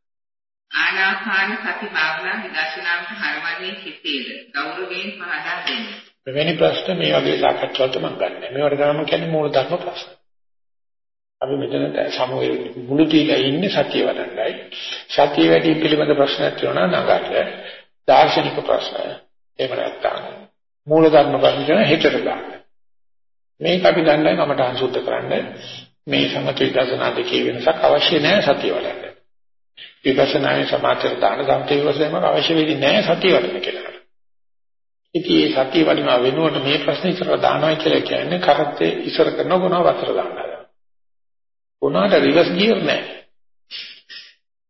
ආනාපාන සති භාවනා විදර්ශනාවට හරවන්නේ කෙසේද? ගෞරවයෙන් පහදා දෙන්න. මෙවැනි ප්‍රශ්න මේ වගේ සාකච්ඡාවට මම ගන්නෑ. මේවට තමයි කියන්නේ මූල ධර්ම ප්‍රශ්න. අපි මෙතන සමෝය මුළු දීලා ඉන්නේ සතිය වඩන්නයි. සතිය වැඩි පිළිබඳ ප්‍රශ්නයක් තියෙනවා නගන්න. දාර්ශනික ප්‍රශ්න. එහෙම නැත්නම් මූල ධර්ම ප්‍රශ්න කියන හිතට දාන්න. මේක අපි දන්නයි කමට අංශුද්ධ කරන්න මේ සමථ විදර්ශනා දෙකේ වෙනසක් අවශ්‍ය නැහැ සතිය වඩන්න. විපස්සනායේ සමාතර දාන සම්පේ වශයෙන්ම අවශ්‍ය වෙන්නේ නැහැ සතිය වඩන්න කියලා. ඉතින් මේ සතිය වඩනවා වෙනුවට මේ ප්‍රශ්නේ ඉස්සර දානවා කියලා කියන්නේ කරත්තේ ඉස්සර කරන ගුණ වතර දානවා. උනාට රිවර්ස් ගියර් නැහැ.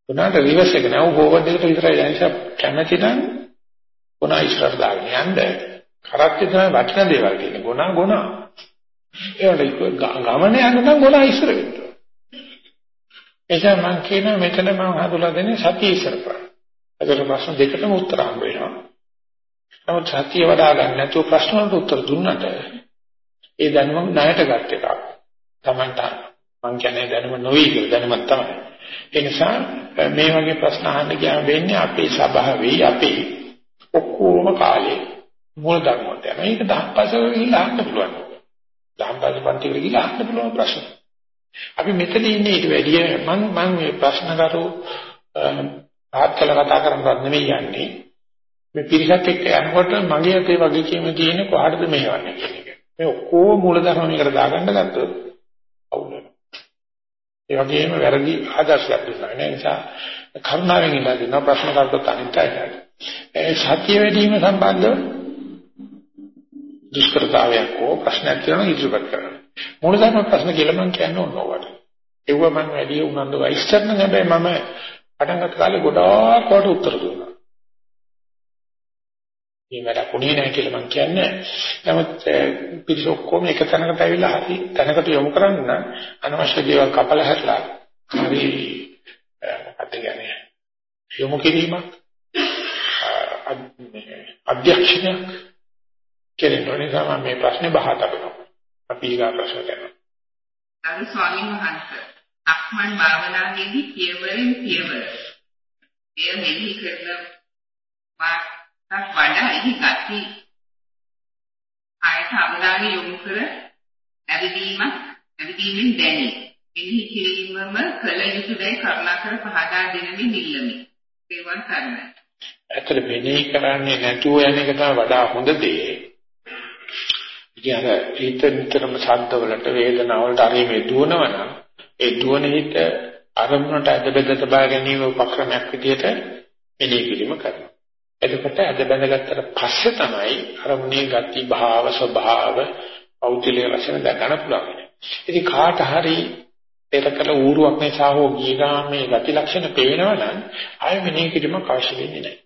උනාට රිවර්ස් එක නෑ ඕවර් දෙකට විතරයි දැනසක් කැමැති නම් උනා ඉස්සරහට දාගෙන යන්න. කරත්තේ තමයි වටින දේවල් කියන්නේ. ගුණා ගුණා. ඒකට ගමන යන්න නම් ගුණා ඉස්සර වෙන්න. එතන මම කියනවා මෙතන මම හඳුලා දෙන්නේ සතිය ඉස්සර කරා. ඒකට ප්‍රශ්න දෙකටම උත්තර හම්බ වෙනවා. නමුත් සතිය වඩා ගන්න නැතුව ප්‍රශ්න වලට උත්තර දුන්නට ඒ දැනුම ණයට ගත් එකක්. Tamanට මං කියන්නේ දැනුම නොවේ කියලා දැනුමක් තමයි. ඒ නිසා මේ වගේ ප්‍රශ්න අහන්න ගියාම වෙන්නේ අපේ ස්වභාවයේ අපේ ඔක්කොම කාලේ මූල ධර්ම වලට යනවා. ඒක දහපසක ගිහිල්ලා අහන්න පුළුවන්. දහම්පස පන්ති වල ගිහිල්ලා අහන්න පුළුවන් ප්‍රශ්න. අපි මෙතන ඉන්නේ ඊට වැඩිය මං මං මේ ප්‍රශ්න කරු ආත්කල කතා කරන්නවත් නෙමෙයි යන්නේ. මේ පිරිසත් එක්ක යනකොට මගේ අතේ වගේ කීම තියෙන කොහටද මෙහෙවන්නේ කියන එක. මේ ඔක්කොම මූල ධර්ම මේකට දාගන්න ගත්තොත් අවුල් වෙනවා. ඒ වගේම වැරදි ආදර්ශයක් දුන්නා. ඒ නිසා කරුණාවෙන් ඉඳලා දෙනවා ප්‍රශ්න කරද්දී අනිත් අයට. ඒ සත්‍ය වැඩිම සම්බන්ධව දුෂ්කරතාවයක් හෝ ප්‍රශ්නයක් තියෙනවා ඉදිරිපත් කරන්න. මූලධර්ම ප්‍රශ්න කියලා මම කියන්නේ ඕනවට. ඒව මම වැඩි උනන්දු වයිස්තරන හැබැයි මම පටන් ගත්ත කාලේ ගොඩාක් වට උත්තර දුන්නා. මේ වැඩ පුණේ නැහැ කියලා මම කියන්නේ. නමුත් පිරිස ඔක්කොම එක තැනකට ඇවිල්ලා හරි තැනකට යොමු කරන්න අනවශ්‍ය දේවල් කපලා හැරලා හරි මොකද කියන්නේ යොමු කිරීමක් අධ්‍යක්ෂණයක් කෙරෙන්න ඕනේ තමයි මේ ප්‍රශ්නේ බහා තබනවා. අපි ඊගා ප්‍රශ්න කරනවා. අද ස්වාමීන් වහන්සේ අක්මන් භාවනාවේදී පියවරෙන් පියවර එය මෙහි කරනවා වඩා එහි ගති ආයත අවධානය යොමු කර ඇවිදීමක් ඇවිදීමෙන් දැනේ. එහි කිරීමම කල යුතුදයි කරුණාකර පහදා දෙනමින් ඉල්ලමි. සේවන් කරන්න. ඇත්තට වෙන්නේ කරන්නේ නැතුව යන එක තමයි වඩා හොඳ දේ. ඉතින් අර ඊතරතරම ශබ්දවලට වේදනාවලට අරේ මේ දුවනවනම් ඒ දුවන හිත අරමුණට අද බෙද තබා ගැනීම උපක්‍රමයක් විදිහට මෙනෙහි කිරීම කරනවා. එතකොට අද බැඳගත්තට පස්සේ තමයි අරමුණේ ගති භාව ස්වභාව පෞද්ගලික ලක්ෂණ දක්වන්න පුළුවන්. ඉතින් කාට හරි පෙරකල ඌරුවක් නිසා හෝ ගියගාම මේ ගති ලක්ෂණ පේනවනම් ආයෙ මෙනෙහි කිරීමක් අවශ්‍ය වෙන්නේ නැහැ.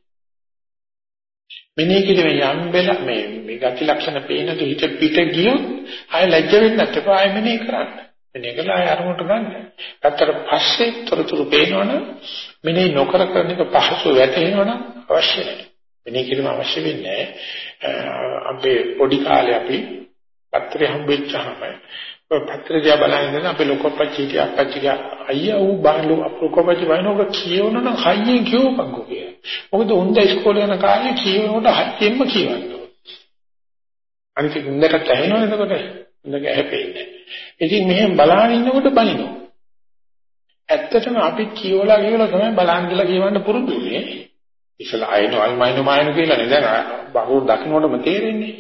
මෙනෙහි කිරීම යම් වෙල මේ මේ ගති ලක්ෂණ පේන හිත පිට ගියොත් ආයෙ ලැජ්ජ වෙන්නත් එපා ආයෙ මෙනෙහි කරන්න. මෙනෙහි කළා ආයෙ අරමුණට ගන්න. ගත්තට පස්සේ තොරතුරු පේනවනම් මෙනෙහි නොකර කරන එක පහසු වැටෙනවනම් අවශ්‍ය නැහැ. මෙනෙහි කිරීම අවශ්‍ය වෙන්නේ අපේ පොඩි කාලේ අපි පත්‍රය හම්බෙච්චාම පත්‍රය දිහා බලන ඉඳන් අපේ ලොකපච්චි කිය අපච්චි කිය අයියා ඌ බාලු අපලොකපච්චි වයින්ෝක කියවනනම් හයියෙන් කියවපන්කෝ කියලා. මොකද උන්ද ඉස්කෝලේ යන කාලේ කියවනකොට හයියෙන්ම කියවන්න. අනිත් උන්දට ඇහෙනවද එතකොට? උන්දක ඇහෙන්නේ. ඉතින් මෙහෙම බලාගෙන ඉන්නකොට බනිනවා. ඇත්තටම අපි කියවලා කියවලා තමයි බලන් කියලා කියවන්න පුරුදු වෙන්නේ. ඉතලා අයනෝ අල්මයිනෝ මායනෝ කියලා නේද? දැන් බහුව දකින්නකොටම තේරෙන්නේ.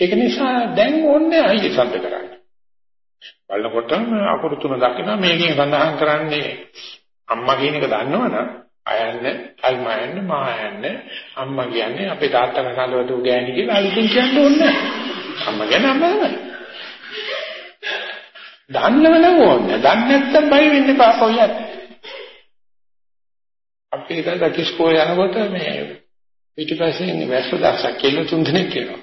ඒක නිසා දැන් ඕනේ අයිය සම්ද කරන්න. බලනකොට අකුරු තුන දකින්න මේකෙන් සඳහන් කරන්නේ අම්මා කියන එක දන්නවනම් අයන්න අල්මයන්න මායන්න අම්මා කියන්නේ අපේ තාත්තා කසලවතු ගෑණි කියලා අලුතින් කියන්න ඕනේ අම්මා කියන්නේ අම්මාමයි දන්නවනම් ඕනේ දන්නේ නැත්නම් බය වෙන්න එපා කොහොයත් අපි හිතලා කිස්කෝ යනකොට මේ පිටිපස්සේ වැස්ස දැක්සක් කෙල්ල තුන් දෙනෙක් කියනවා.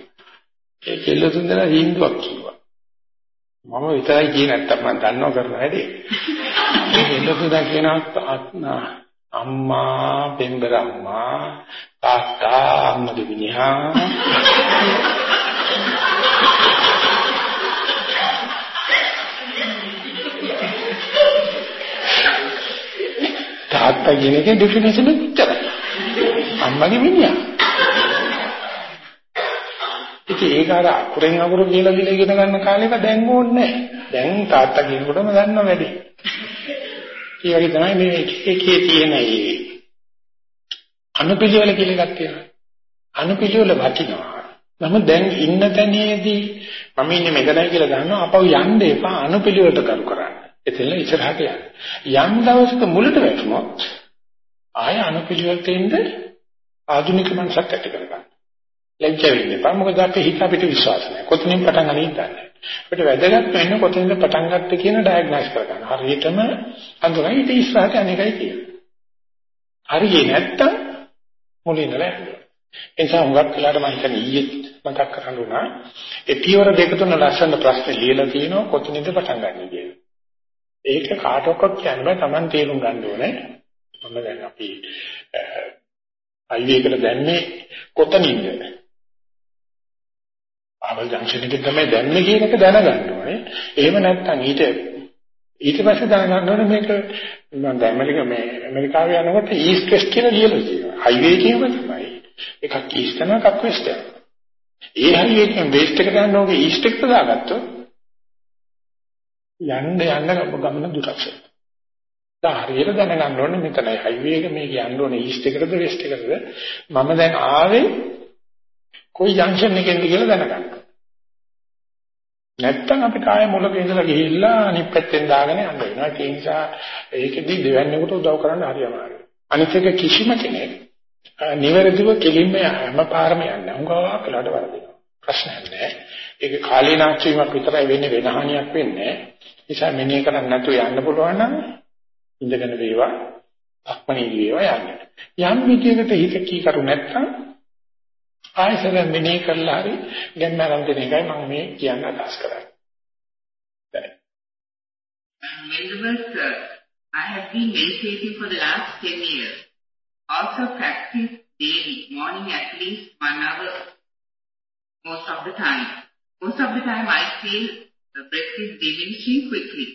ඒ කෙල්ල තුන් දෙනා හින්දුවක් කිව්වා. මම විතරයි කියේ නැත්තම් මම දන්නව කරන හැටි. ඒ කෙල්ල තුන් දෙනා කියනවා අම්මා පෙම්බර අම්මා තාත්තා අම්මගේ විනිහා තාත්තා කියන එකේ ඩෙෆිනිෂන් එක විතරයි. අම්මගේ මිනිහා. ඉතින් ඒක අර අකුරෙන් අකුර කියලා කියලා ඉගෙන ගන්න කාලෙක දැන් ඕනේ නැහැ. දැන් තාත්තා කියනකොටම දන්නව වැඩි. ඒ වගේ තමයි මේ එකේ තියෙන ඒ අනුපිළිවෙල කියලා එකක් තියෙනවා. අනුපිළිවෙල වටිනවා. මම දැන් ඉන්න තැනේදී මම ඉන්නේ මෙතනයි කියලා දන්නවා අපව යන්න එපා අනුපිළිවෙලට කරු කරන්න. එතන ඉස්සරහට යන්න. යම් දවසක මුලට වැටුනොත් ආය අනුපිළිවෙලට එන්න ආධුනික මනසක් ඇති කරගන්න. ලැජ්ජ වෙන්න එපා. මොකද අපේ හිත අපිට විශ්වාස නැහැ. කොතනින් පටන් ගන්නද දන්නේ අපිට වැදගත් වෙන්නේ කොතනින්ද පටන් ගත්තේ කියන ඩයග්නොස් කරගන්න. හරියටම අඳුරයි ඊට ඉස්සරහට අනේකයි කියන්නේ. හරියේ නැත්තම් මුලින්ම නැහැ. ඒ නිසා හුඟක් වෙලාවට මම හිතන්නේ ඊයේ මතක් කරන්න උනා ඒ පියවර දෙක තුන ලස්සන ප්‍රශ්න ලියලා තිනවා කොතනින්ද පටන් ගන්න කියලා. ඒක කාටවත් කියන්න බෑ Taman තේරුම් ගන්න ඕනේ. මම දැන් අපි අයිවි එකට දැන්නේ කොතනින්ද? ආවල් ජංක්ෂන් එකේ තමයි දැන්නේ කියන එක දැනගන්න ඕනේ. එහෙම නැත්නම් ඊට ඊට පස්සේ දැනගන්න ඕනේ මේක මම ඇමරිකා මේ ඇමරිකාවේ යනකොට ඊස්ට් වෙස්ට් කියලා ලියලා තියෙනවා. හයිවේ කියම තමයි. එකක් ඊස්ට් කරනවා එකක් වෙස්ට් කරනවා. ඒ හයිවේ එකෙන් වෙස්ට් එකට යන ඕකේ ඊස්ට් එකට දාගත්තොත් යන්න යන්න ගමන දුරක්ෂ. හරියට දැනගන්න ඕනේ මෙතනයි හයිවේ එක මේක යන්න ඕනේ ඊස්ට් එකටද වෙස්ට් එකටද මම දැන් ආවේ කොයි ජංක්ෂන් එකෙන්ද කියලා දැනගන්න. නැත්තම් අපිට ආයෙ මුලක ඉඳලා ගිහිල්ලා අනිත් පැත්තෙන් දාගෙන යන්න වෙනවා. ඒ නිසා ඒකෙදි දෙවන්නේකට උදව් කරන්න හරි අමාරුයි. අනිත් එක කිසිම කෙනෙක් නිවැරදිව කෙලින්ම හැම පාරම යන්නේ. උංගාවක් කළාට වරදිනවා. ප්‍රශ්නයක් නැහැ. ඒක කාලේ නාස්තිවීමක් විතරයි වෙන්නේ වෙන හානියක් වෙන්නේ නැහැ. නිසා මෙනෙහි කරන්නේ නැතුව යන්න පුළුවන් නම් ඉඳගෙන වේවා, අක්මනේ වේවා යන්න. යම් විදියකට හිත කීකරු නැත්නම් ආයසර මෙනෙහි කරලා හරි ගැන්න ආරම්භ දෙන එකයි මම මේ කියන්න අදහස් කරන්නේ. Venerable sir, I have been meditating for the last 10 years. Also practice daily, morning at least one hour most of the time. Most of the time I feel the breath is diminishing quickly.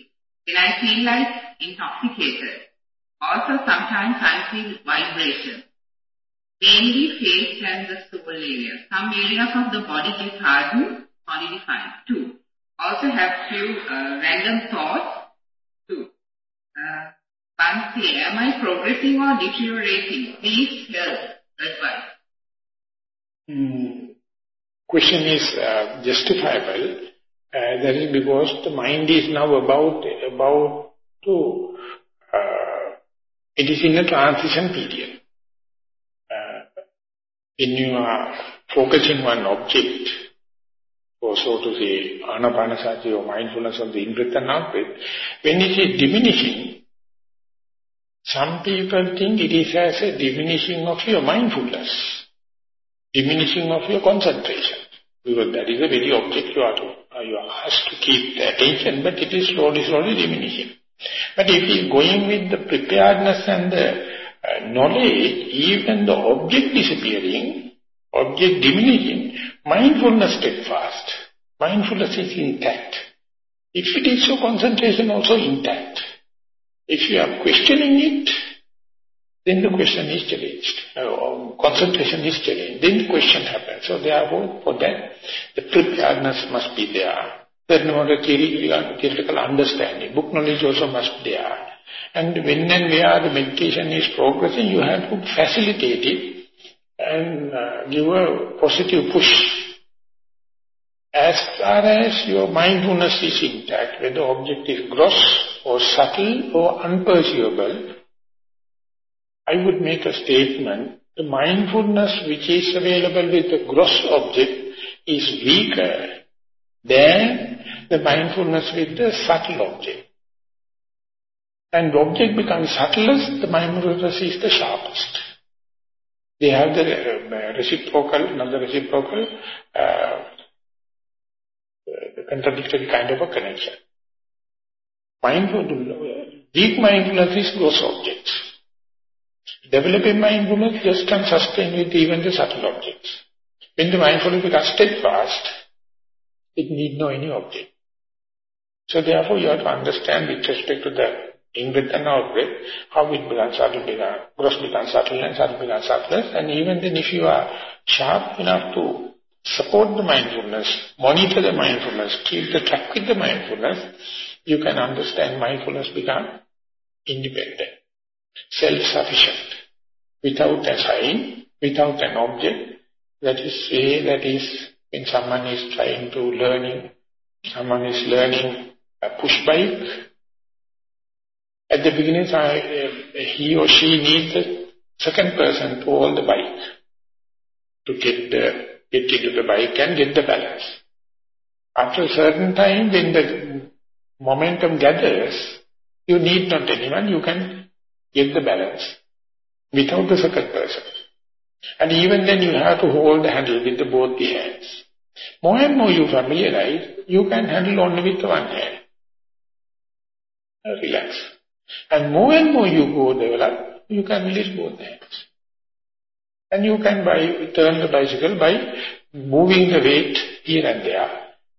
Then I feel like intoxicated. Also sometimes I feel vibration mainly face and the soul area. Some areas of the body get hardened, solidified too. Also have few uh, random thoughts too. Uh, Bhante, am I progressing or deteriorating? Please help, advice. Mm, question is uh, justifiable. Uh, that is because the mind is now about about to uh, it is in a transition period when you are focusing one object, or so to say, anapanasati or mindfulness of the in-breath and out-breath, when it is diminishing, some people think it is as a diminishing of your mindfulness, diminishing of your concentration. Because that is the very object you are, to, you are asked to keep the attention, but it is slowly, slowly diminishing. But if you are going with the preparedness and the uh, knowledge, even the object disappearing, object diminishing, mindfulness steadfast. Mindfulness is intact. If it is so, concentration also intact. If you are questioning it, then the question is challenged. Uh, concentration is challenged. Then the question happens. So therefore, for that, the preparedness must be there. Theoretical understanding, book knowledge also must be there. And when and where the meditation is progressing, you have to facilitate it and uh, give a positive push. As far as your mindfulness is intact, whether the object is gross or subtle or unperceivable, I would make a statement, the mindfulness which is available with the gross object is weaker than the mindfulness with the subtle object. And the object becomes subtlest, the mindfulness is the sharpest. They have the uh, reciprocal, not the reciprocal, uh, the contradictory kind of a connection. Mindful, deep mindfulness is those objects. Developing mindfulness just can sustain with even the subtle objects. When the mindfulness becomes steadfast, it need no any object. So therefore you have to understand with respect to the in-breath and out-breath, how it becomes subtle, becomes, gross becomes subtle and subtle becomes subtle. And even then if you are sharp enough to support the mindfulness, monitor the mindfulness, keep the track with the mindfulness, you can understand mindfulness become independent, self-sufficient, without a sign, without an object. That is way that is when someone is trying to learning, someone is learning a push bike, at the beginning, I, uh, he or she needs a second person to hold the bike to get the get into the bike and get the balance. After a certain time, when the momentum gathers, you need not anyone, you can get the balance without the second person. And even then you have to hold the handle with the both the hands. More and more you familiarize, you can handle only with one hand. Relax. And more and more you go develop, you can release both hands. And you can buy, turn the bicycle by moving the weight here and there.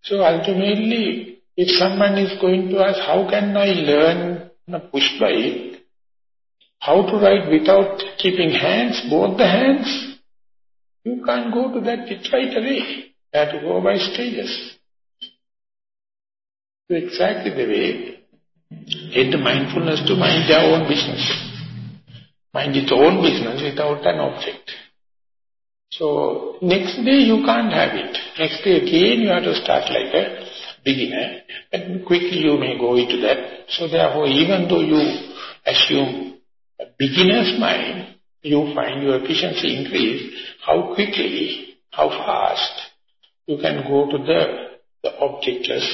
So ultimately, if someone is going to ask, how can I learn push bike, how to ride without keeping hands, both the hands, you can't go to that it right away. You have to go by stages. So exactly the way, get the mindfulness to mind their own business. Mind its own business without an object. So next day you can't have it. Next day again you have to start like a beginner. And quickly you may go into that. So therefore even though you assume a beginner's mind, you find your efficiency increase, how quickly, how fast you can go to the, the objectless,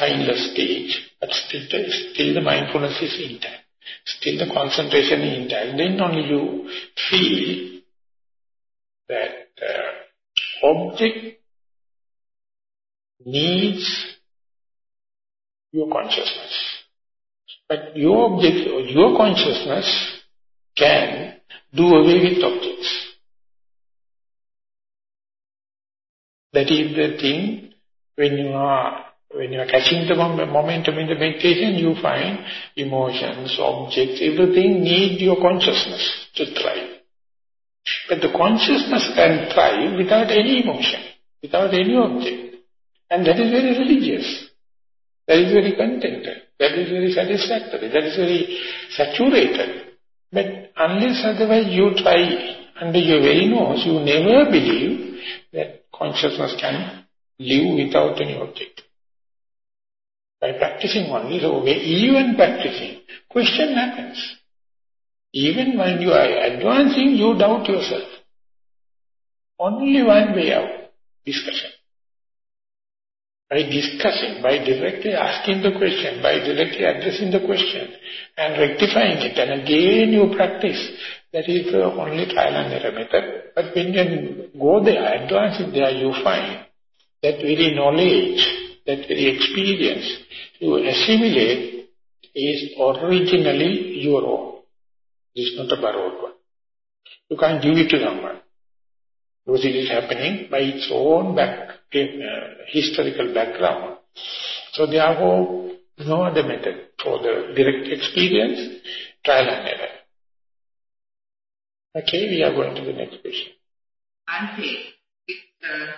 signless stage. But still, still the mindfulness is intact. Still the concentration is intact. Then only you feel that uh, object needs your consciousness. But your object, or your consciousness can do away with objects. That is the thing, when you are when you are catching the momentum in the meditation, you find emotions, objects, everything need your consciousness to thrive. But the consciousness can thrive without any emotion, without any object. And that is very religious. That is very contented. That is very satisfactory. That is very saturated. But unless otherwise you try under your very nose, you never believe that consciousness can live without any object. By practicing only, so even practicing, question happens. Even when you are advancing, you doubt yourself. Only one way out, discussion. By discussing, by directly asking the question, by directly addressing the question and rectifying it, and again you practice, that is the only trial and error method. But when you go there, advancing there, you find that very knowledge, that very experience you assimilate is originally your own. This is not a borrowed one. You can't give it to someone. Because it is happening by its own back, uh, historical background. So therefore, no other method for the direct experience, trial and error. Okay, we are going to the next question. With uh,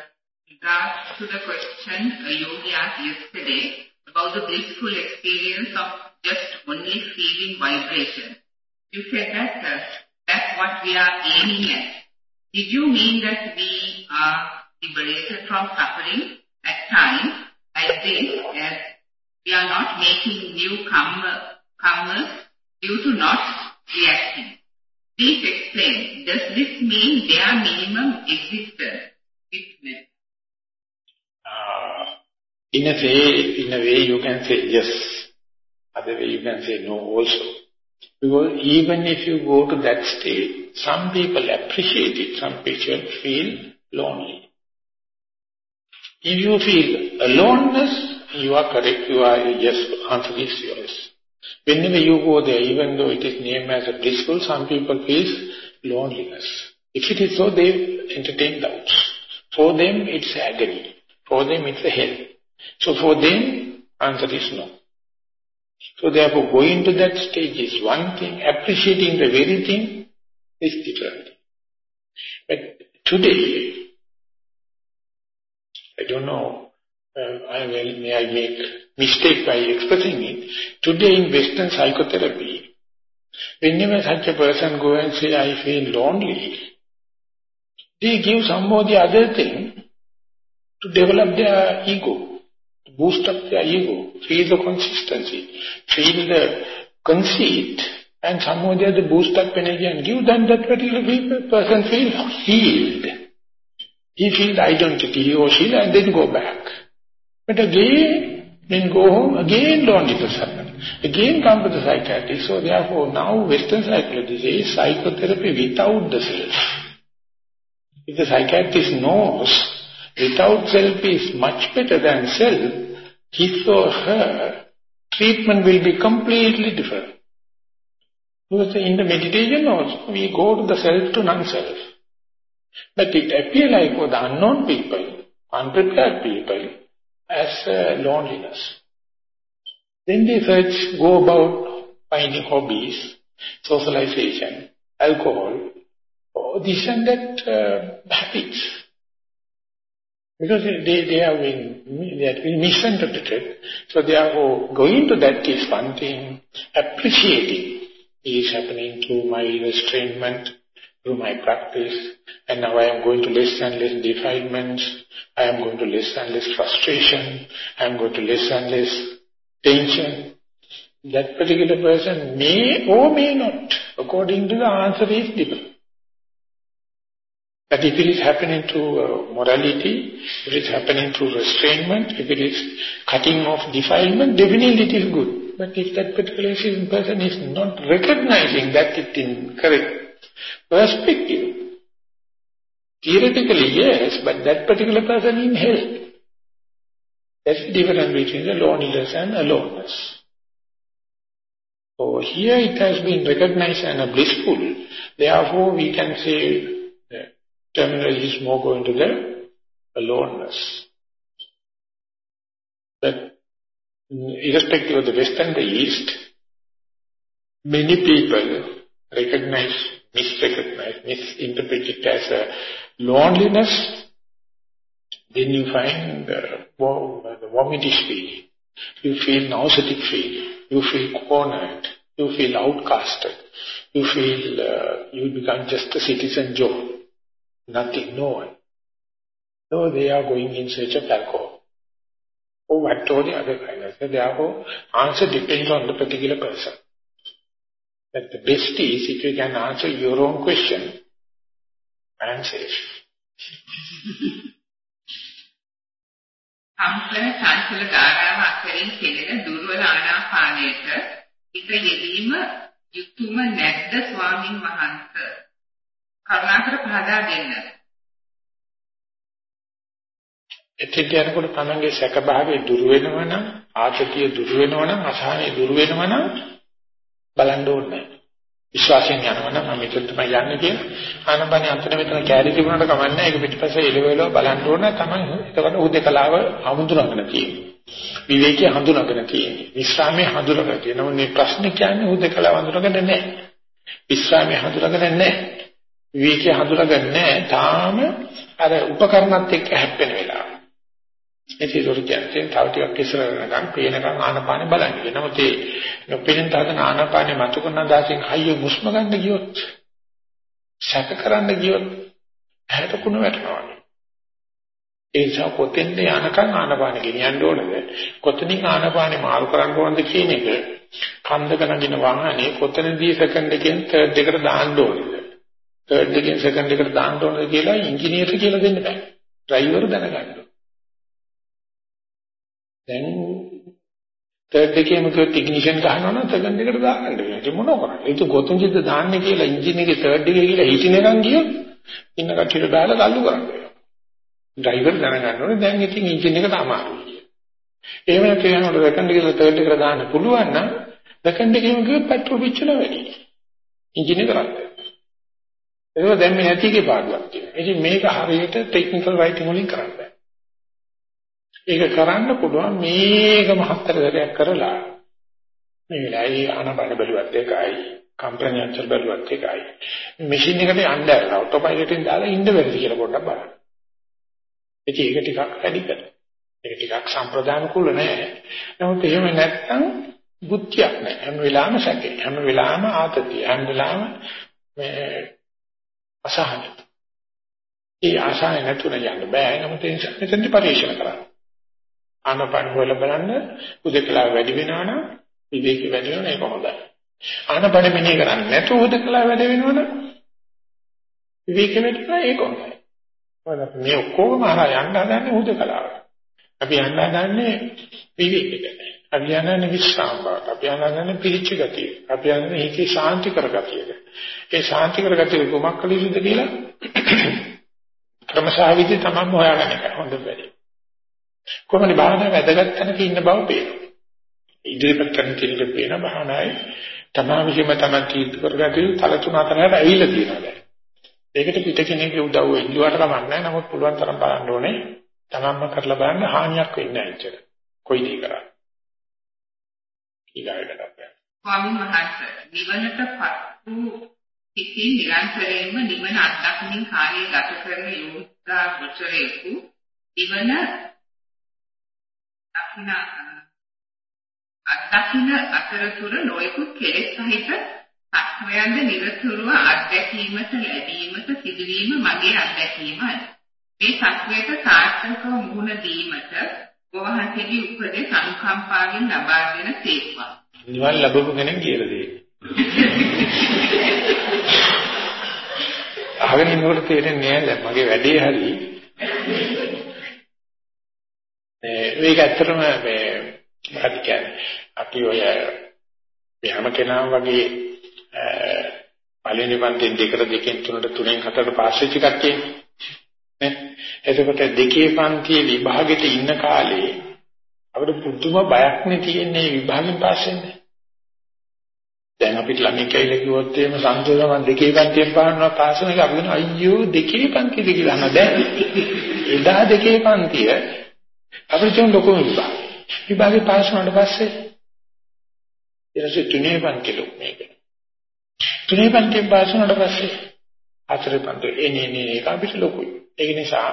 regards to the question uh, Yogi asked yesterday about the blissful experience of just only feeling vibration. You said that that's what we are aiming at. Did you mean that we are liberated from suffering at times like this as we are not making new comers due to not reacting? Please explain, does this mean their minimum existence? Uh, in a way, in a way you can say yes. Other way you can say no also. Because even if you go to that state, some people appreciate it, some people feel lonely. If you feel aloneness, you are correct, you are, yes, answer is yours. Whenever you go there, even though it is named as a blissful, some people feel loneliness. If it is so, they entertain doubts. For them, it's agony. For them, it's a hell. So for them, answer is no. So therefore going to that stage is one thing, appreciating the very thing is different. But today, I don't know, uh, I will, may I make mistake by expressing it. Today in Western psychotherapy, whenever such a person go and say, I feel lonely, they give some or the other thing to develop their ego, to boost up their ego, feel the consistency, feel the conceit, and somehow they the other boost up energy and give them that particular person feel healed. He feels identity, he or she, and then go back. But again, then go home, again loneliness happens. Again come to the psychiatrist. So therefore, now Western psychology says psychotherapy without the self. If the psychiatrist knows without self is much better than self, his or her treatment will be completely different. Because in the meditation also, we go to the self to non-self. But it appears like for the unknown people, unprepared people, as uh, loneliness. Then they search, go about finding hobbies, socialization, alcohol, or this and that uh, habits. Because they, they have been, they have been misinterpreted. So therefore, going to that is one thing, appreciating is happening through my restrainment, through my practice, and now I am going to less and less defilements, I am going to less and less frustration, I am going to less and less tension. That particular person may or may not, according to the answer is different. But if it is happening through morality, if it is happening through restrainment, if it is cutting off defilement, definitely it is good. But if that particular person is not recognizing that it in correct perspective. Theoretically, yes, but that particular person in hell. That's the difference between the loneliness and aloneness. So here it has been recognized and blissful. Therefore, we can say the terminology is more going to the aloneness. But irrespective of the West and the East, many people recognize misrecognize, misinterpret it as a loneliness, then you find uh, the vomitish feeling. You feel nauseatic feeling. You feel cornered. You feel outcasted. You feel uh, you become just a citizen Joe Nothing, no one. So they are going in search of alcohol. Or what or the other kind of. So therefore, answer depends on the particular person. But the best is if you can answer your own question, I am safe. සම්ප්‍රන චංචල ධාරාව අතරින් කෙරෙන දුර්වල ආනාපානයට හිත යෙදීම යුතුයම නැද්ද ස්වාමින් වහන්සේ? කරුණාකර පහදා දෙන්න. එතෙන් යනකොට තමන්ගේ සැක භාවයේ දුර වෙනවනම් ආතතිය දුර වෙනවනම් අසහනය දුර වෙනවනම් බලන්න ඕනේ. විශ්වාසයෙන් යනවා නම් මම මෙතන තමයි යන්නේ කියන ආනපනිය අන්තර මෙතන කැරි තිබුණාට කමන්නේ ඒක පිටිපස්සේ එළවෙලව බලන්න ඕන. තමයි එතකොට උදේකලාව හඳුනාගෙන තියෙන්නේ. විවේකී හඳුනාගෙන තියෙන්නේ. විශ්‍රාමයේ හඳුනාගෙන තියෙනවා මේ ප්‍රශ්නේ කියන්නේ උදේකලාව හඳුනාගෙන නැහැ. විශ්‍රාමයේ හඳුනාගෙන නැහැ. විවේකී හඳුනාගෙන නැහැ තාම අර උපකරණත් එක්ක හැප්පෙන වෙලාව ඒක ඒකට කියන්නේ තව ටිකක් ඉස්සර වෙනකන් පේනකන් ආනපානෙ බලන්නේ. නමුත් ඒ නොපෙනෙන තරන ආනපානෙ මතු කරන දාසින් හයිය මුස්ම ගන්න ගියොත් සැක කරන්න ගියොත් ඇහැට කුණ වැටෙනවා. ඒ නිසා කොතෙන්ද යනකන් ආනපානෙ ගෙනියන්න ඕනද? කොතනින් ආනපානෙ මාරු කරන්න ඕනද කියන එක කන්දක නගින වාහනේ කොතනදී සෙකන්ඩ් එකෙන් තර්ඩ් එකට දාන්න ඕනද? තර්ඩ් එකෙන් සෙකන්ඩ් එකට දාන්න ඕනද කියලා ඉංජිනේරු කියලා දෙන්න බෑ. ඩ්‍රයිවර් දැනගන්න දැන් තර්ඩ් එකේම කිව්වොත් ඉග්නිෂන් ගහනවා නම් සෙකන්ඩ් එකට දාගන්න වෙනවා. ඒක මොනව කරන්නේ? ඒක කොතනද දාන්නේ කියලා එන්ජින් එකේ තර්ඩ් එකේ කියලා හිටින එකන් ගියොත් ඉන්න කට්ටියට බාලා තල්ලු කරන්න වෙනවා. ඩ්‍රයිවර් දැනගන්න ඕනේ දැන් ඉතින් එන්ජින් එක තමයි. එහෙම නැත්නම් යනකොට සෙකන්ඩ් එකේ තර්ඩ් එකට දාන්න පුළුවන් නම් සෙකන්ඩ් එකේම කිව්වොත් පෙට්‍රල් පිච්චන වැඩි. එන්ජින් එක කරන්නේ. ඒක දැන් මේ නැතිගේ පාඩුවක් තියෙනවා. ඉතින් මේක හරියට ටෙක්නිකල් රයිටින් වලින් කරන්න බෑ. ඒක කරන්න පුළුවන් මේක මහත්තර දරයක් කරලා මේ වෙලාවේ ආනපන බැලුවත් එකයි කම්ප්‍රෙන්ෂන් බැලුවත් එකයි මැෂින් එකට යන්න ඇරලා ඔටෝ පයිලට් එකෙන් දාලා ඉන්න බැරිද කියලා පොඩ්ඩක් බලන්න. ඉතින් ඒක ටිකක් වැඩි කරනවා. ඒක ටිකක් සම්ප්‍රදාන කුල නෑ. නමුත් එහෙම නැත්නම් බුද්ධියක් නෑ. හැම වෙලාවෙම සැකේ. හැම වෙලාවෙම ආතතිය. හැම වෙලාවෙම මේ අසහනයි. ඒ ආසාවෙ නැතුණ යන්න බෑ. නමුත් ඒ නිසා මෙතෙන්දි පරිශන කරන්න. ආනපන වල බලන්න උදේකලා වැඩි වෙනවා නම් විවේක වැඩි වෙනවා ඒක හොඳයි. ආනපන මෙනේ කරන්නේ නැතුව උදේකලා වැඩි වෙනවනම් විවේක වැඩි වෙනවා ඒක හොඳයි. මොකද මේ ඔක්කොම අහලා යන්න හදන්නේ උදේකලාවට. අපි යන්න හදන්නේ විවේකෙට. අපි යන්නේ විශ්‍රාම බවට. අපි යන්නේ පිළිච්ච ගතිය. අපි යන්නේ හිතේ ශාන්ති කරගතියට. ඒ ශාන්ති කරගතිය කොමක් කළ යුතුද කියලා ක්‍රමශාවිදි තමයි හොයාගන්න එක හොඳ බැරි. කොහොමද භාවනාව වැදගත් තැනක ඉන්න බව පේනවා. ඉදිරිපත් කරන කෙනෙක් පේන භාවනාවේ තමා විසින්ම තමයි තීර්ථ කරගatiya තල තුන හතරකට ඇවිල්ලා තියෙනවා දැන්. ඒකට පිට කෙනෙක්ගේ උදව්ව ඉල්ලුවට කමක් නැහැ. නමුත් පුළුවන් තරම් බලන්න ඕනේ. තමන්ම කරලා බලන්න හානියක් වෙන්නේ නැහැ ඇත්තට. කොයි දේ කරා. ඊගායකට අපේ. ස්වාමීන් වහන්සේ නිවනටපත් වූ සිතින් නිරන්තරයෙන්ම නිවන අත්දැකීම් කාර්යය ගත කරන යෝගා වචරේකු නිවන දකින්න අත්දකින්න අතරතුර නොයෙකුත් කෙලෙස් සහිත සත්වයන්ද නිරතුරුව අත්දැකීමට ලැබීමට සිදුවීම මගේ අත්දැකීමයි. මේ සත්වයට සාර්ථකව මුහුණ දීමට වහන්සේගේ උපදෙස් අනුකම්පාවෙන් ලබා දෙන සේක්වා. නිවන් ලැබපු කෙනෙක් කියලා දෙයි. අහගෙන ඉන්නකොට තේරෙන්නේ නැහැ මගේ වැඩේ හරි මේක ඇත්තටම මේ මොකද කියන්නේ අපි ඔය මේ හැම කෙනාම වගේ පළවෙනි පන්තියෙන් දෙකට දෙකෙන් තුනට තුනෙන් හතරට පාස් වෙච්ච කට්ටිය නේ එතකොට දෙකේ පන්තියේ විභාගෙට ඉන්න කාලේ අපිට පුදුම බයක් නේ තියෙන්නේ විභාගෙන් පාස් වෙන්නේ දැන් අපිට ළමයි කියලා කිව්වොත් එහෙම සන්තෝෂ මම දෙකේ පන්තියෙන් පානවා පාස් වෙන එක අපි කියන අයියෝ දෙකේ පන්තිද කියලා අහන දැන් එදා දෙකේ පන්තිය අපිට තියෙන ලොකු විභාග. විභාගේ පාස් වුණාට පස්සේ ඊටසේ තුනේ පන්ති ලොකු මේක. තුනේ පන්තියෙන් පාස් වුණාට පස්සේ හතරේ පන්ති එනේ නේ ඒක අපිට ලොකුයි. ඒක නිසා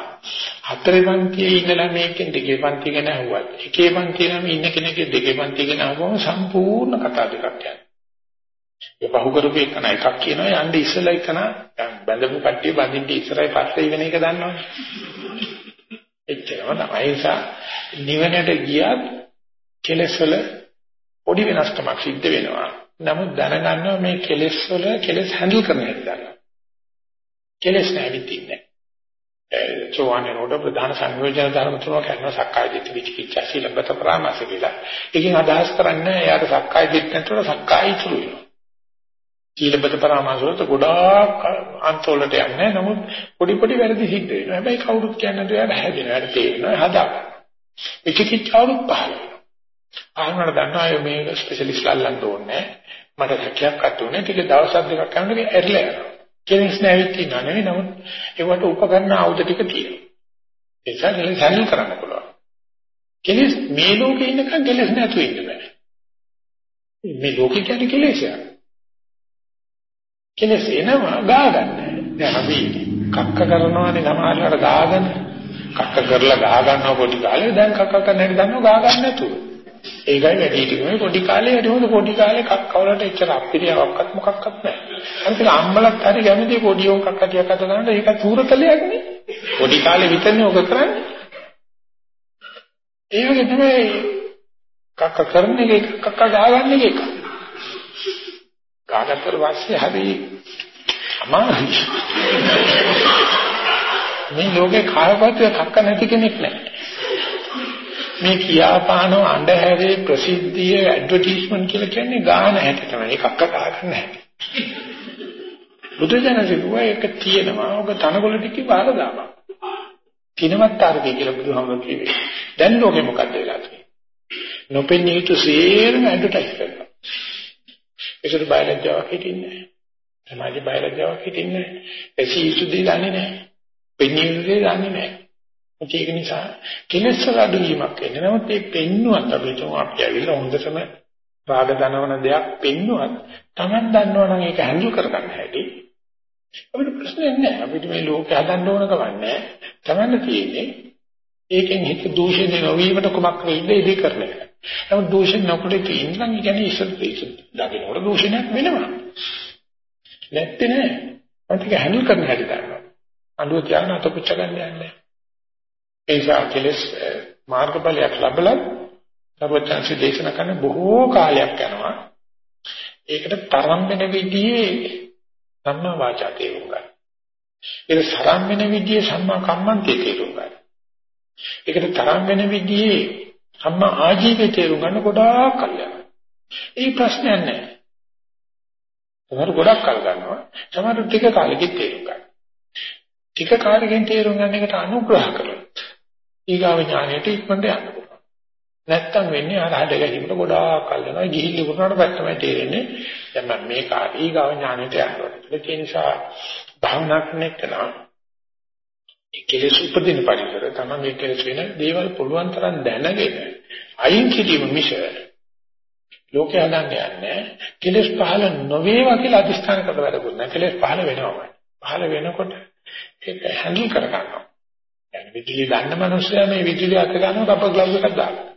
හතරේ පන්තියේ ඉන්න ළමයෙක්ගෙන් දෙකේ පන්ති ගැන අහුවත් එකේ පන්තියේ ළමයි ඉන්න කෙනෙක්ගේ දෙකේ පන්ති ගැන අහුවම සම්පූර්ණ කතා දෙකක් යනවා. ඒ පහු කරපු එකන එකක් කියනවා යන්නේ ඉස්සලා එකන බැඳපු කට්ටිය බඳින්න ඉස්සරයි පස්සේ වෙන එක දන්නවනේ. එච්චරම තමයි ඒ නිසා නිවනට ගියත් කෙලෙස් වල පොඩි වෙනස්කමක් සිද්ධ වෙනවා. නමුත් දැනගන්නවා මේ කෙලෙස් වල කෙලෙස් හැන්ඩල් කරන්න හැටි දන්නවා. කෙලෙස් නැවිතින්නේ. ඒ චෝවන්නේ නෝඩ ප්‍රධාන සංයෝජන ධර්ම තුනක් කරනවා සක්කාය දිට්ඨි විචිකිච්ඡා සීලබ්බත පරාමාස කියලා. ඒකෙන් අදහස් කරන්නේ එයාට සක්කාය දිට්ඨිය නැතුව සක්කාය ඉතුරු වෙනවා. සීලබත පරාමාසවලට ගොඩාක් අන්තවලට යන්නේ නමුත් පොඩි පොඩි වැරදි සිද්ධ වෙනවා. හැබැයි කවුරුත් කියන්නේ නැතුව යාට හැදෙනවා. යාට තේරෙනවා හදා. විචිකිච්ඡාවුත් පහළ වෙනවා. ආනකට දන්නවා අය මේක ස්පෙෂලිස්ට් ලල්ලන්න ඕනේ. මට හැකියාවක් අතුනේ ටික දවස් දෙකක් යනකොට ඇරිලා යනවා. කෙනෙක්ස් නැවිත් ඉන්නා නෙවෙයි නමුත් ඒවට උපකරණ ආයුධ ටික තියෙනවා. ඒ නිසා කෙනෙක් හැන්ඩල් කරන්න පුළුවන්. කෙනෙක් මේ ලෝකේ ඉන්නකම් කෙනෙක් නැතුව ඉන්න බෑ. මේ ලෝකේ කියන්නේ කෙලෙසයක්. කෙලස් එනවා ගා ගන්න. දැන් අපි කක්ක කරනවානේ සමාජයට ගාගෙන කක්ක කරලා ගා ගන්නවා පොඩි කාලේ දැන් කක්ක කරන්න හැටි දන්නවා ගා ගන්න නැතුව. ඒකයි වැඩි ටිකම පොඩි කාලේ හිටවල පොඩි කාලේ කක්ක වලට එච්චර අපිරියාවක්වත් මොකක්වත් නැහැ. අනිත් අම්මලත් හරි කැමති පොඩි උන් කක්ක ටිකක් අත ගන්න ඒක තූරතලයක් නේ. පොඩි කාලේ විතරනේ ඔක කරන්නේ. ඒ වගේ තමයි කක්ක කරන එක කක්ක ගා ගන්න එක. කාගත්තට පස්සේ හරි අමාරුයි. මේ ලෝකේ කායපත් කක්ක නැති කෙනෙක් නැහැ. මේ කියාපානෝ අඬහැරේ ප්‍රසිද්ධිය ඇඩ්වර්ටයිස්මන්ට් කියලා කියන්නේ ගාන හැටි තමයි. ඒකක්ක ගන්න නැහැ. බුදුදහමේ කිව්වා ඒක තියෙනවා. ඔබ තනකොළ ටික වහලා දාපන්. කිනවත් තාරකේ කියලා බුදුහාමුදුරුවෝ කිව්වේ. දැන් ලෝකෙ මොකද්ද වෙලා තියෙන්නේ? නොපෙනී යුතු සේරම ඇඩ්වර්ටයිස් කරනවා. ඒකට බයලජ්ජාවක් හිටින්නේ නැහැ. සමාජ බයලජ්ජාවක් හිටින්නේ නැහැ. එසි යුතුදී දන්නේ නැහැ. පෙනී යුතුදී දන්නේ නැහැ. ඒක නිසා කෙලෙස් වල අඩුවීමක් වෙන්නේ. නමුත් මේ පෙන්නුවත් අපි තුම අපි ඇවිල්ලා හොඳටම රාග දනවන දෙයක් පෙන්නුවත් Taman දන්නවනම් ඒක හැන්ඩල් කරගන්න හැටි අපිට ප්‍රශ්නයක් නැහැ. අපිට මේ ලෝකය හදන්න ඕන කවන්නේ. Taman තියෙන්නේ ඒකෙන් හිත දූෂණය නොවීමට කුමක් වෙයිද ඉදී කරන එක. නමුත් දූෂණ නොකරේ තියෙනම් කියන්නේ ඉස්සර ඉස්සර දකින්නකොට දූෂණයක් වෙනවා. නැත්තේ නෑ. ඒක හැන්ඩල් කරන්න හැටි දන්නවා. අඬුව තියාගෙන අත පුච්ච ගන්න යන්නේ. ඒ නිසා කෙලස් මාර්ගඵලයක් ලැබලා සර්වචන්සි දේශනා කරන බොහෝ කාලයක් යනවා. ඒකට තරම් වෙන විදිහේ සම්මා වාචා තේරුම් ගන්න. ඒක තරම් වෙන විදිහේ සම්මා කම්මන්තේ තේරුම් ගන්න. ඒකට තරම් වෙන විදිහේ සම්මා ආජීවයේ තේරුම් ගන්න ගොඩාක් කල් යනවා. ඒ ප්‍රශ්නයක් නැහැ. සමහර ගොඩක් කල් ගන්නවා. සමහර ටික කාලෙකින් තේරුම් ගන්න. ටික කාලෙකින් තේරුම් ගන්න එකට අනුග්‍රහ කළොත් ඊගාව ඥානයට ඉක්මනට යන්න පුළුවන්. නැත්තම් වෙන්නේ අර හඩ ගැහිමට ගොඩාක් කල් යනවා. ගිහිල්ල ඉවරනට පස්සමයි තේරෙන්නේ දැන් මම මේ කාර්ය ඊගාව ඥානයට යන්න ඕනේ. ඒ නිසා භාවනා කරන එක නම් ඒ කෙලෙස් උපදින පරිසර තමයි මේ කෙලෙස් වෙන දේවල් පුළුවන් තරම් දැනගෙන අයින් කිරීම මිස ලෝකේ හදන්න යන්නේ කෙලෙස් පහළ නොවේවා කියලා අදිස්ථාන කරලා වැඩකුත් නැහැ. කෙලෙස් පහළ වෙනවමයි. පහළ වෙනකොට ඒක හැන්ඩල් කර ගන්නවා. විදුලි දන්න මනුස්සයා මේ විදුලිය අත ගන්න කප ග්ලව් එකක් දානවා.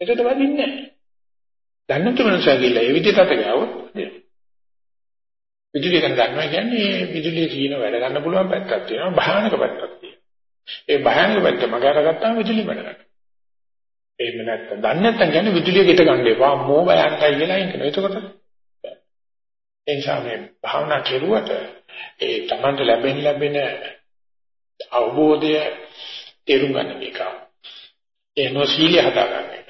ඒකට වදින්නේ නැහැ. දන්නේ නැති මනුස්සයා කියලා ඒ විදිහට අත ගාවොත් විදුලිය ගැන දන්නවා කියන්නේ විදුලිය කියන වැඩ ගන්න පුළුවන් පැත්තක් තියෙනවා භයානක පැත්තක් තියෙනවා. ඒ භයානක පැත්ත මග අරගත්තාම විදුලිය වැඩ ගන්නවා. එහෙම නැත්නම් දන්නේ නැත්නම් කියන්නේ විදුලිය ගෙට ගන්න එපා මෝ බයන්කයි කියලා හිතන. එතකොට එනිසා මේ භාවනා කෙරුවට ඒ Tamanට ලැබෙන ලැබෙන අවබෝධය තේරුම් ගන්න එක. ඒ නොසීලිය හදාගන්න එක.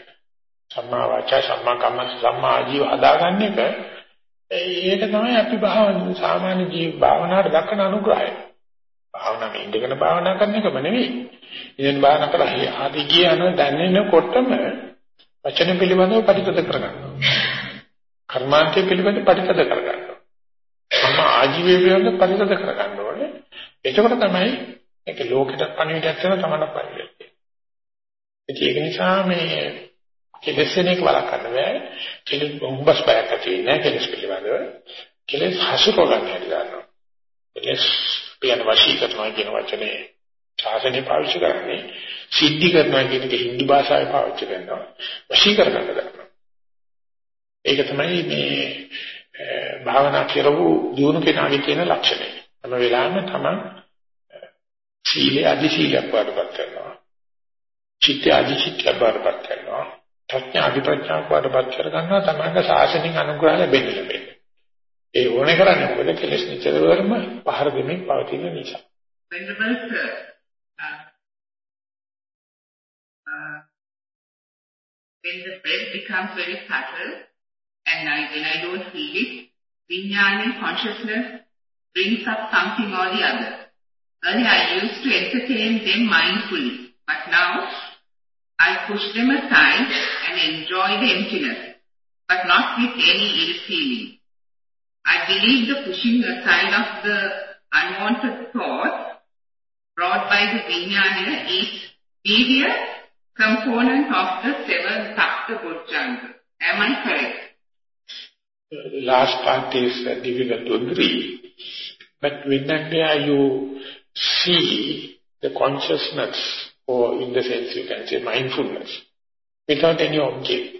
සම්මා වාචා සම්මා කම්ම සම්මා ආජීව හදාගන්න එක ඒක තමයි අපි භාවනා සාමාන්‍ය ජීව භාවනාවට දක්වන අනුග්‍රහය. භාවනාවේ ඉඳගෙන භාවනා කරන එකම නෙවෙයි. ඉතින් භාවනා කරලා ආදි කියන දැනෙනකොටම වචන පිළිබඳව පරිපද කරගන්නවා. කර්මාන්තය පිළිබඳව පරිපද කරගන්නවා. සම්ම ආජීවය පිළිබඳව පරිපද කරගන්න ඕනේ. එතකොට තමයි ඒක ලෝකෙට පණිවිඩයක් කරන තමන්න පරිපද. ඒක නිසා මේ කෙලෙසෙන එක වළක්වන්න බෑ. කෙලෙස් බොම්බස් බයක් ඇති වෙන්නේ කෙලෙස් පිළිබඳව. කෙලෙස් හසුර ගන්න හැටි ගන්නවා. කෙලෙස් කියන වශී කරනවා කියන වචනේ ශාසනය පාවිච්චි කරන්නේ සිද්ධි කරනවා කියන එක හින්දු භාෂාවේ පාවිච්චි කරනවා. වශී කරගන්න ගන්නවා. ඒක තමයි මේ භාවනා කරවු දිනු කෙනාගේ තියෙන ලක්ෂණය. හැම වෙලාවෙම තමයි සීලය අධි සීලයක් වඩපත් කරනවා. චිත්ත අධි චිත්තයක් වඩපත් කරනවා. ප්‍රඥා අධි ප්‍රඥාවක් වඩපත් කර ගන්නවා තමයි ශාසනයෙන් අනුග්‍රහ ලැබෙන්නේ ලැබෙන්නේ. ඒ ඕනේ කරන්නේ මොකද කෙලෙස් නිතරම පහර දෙමින් පවතින නිසා. Venerable sir, uh, uh, when the breath becomes very subtle and I, when I don't feel it, Vijnana consciousness brings up something or the other. Earlier I used to entertain them mindfully, but now I push them aside and enjoy the emptiness, but not with any ill feeling. I believe the pushing aside of the unwanted thoughts brought by the vijnana is devious component of the seven sapta bojjhanga. Am I correct? The last part is difficult to agree. But when and you see the consciousness, or in the sense you can say mindfulness, without any object,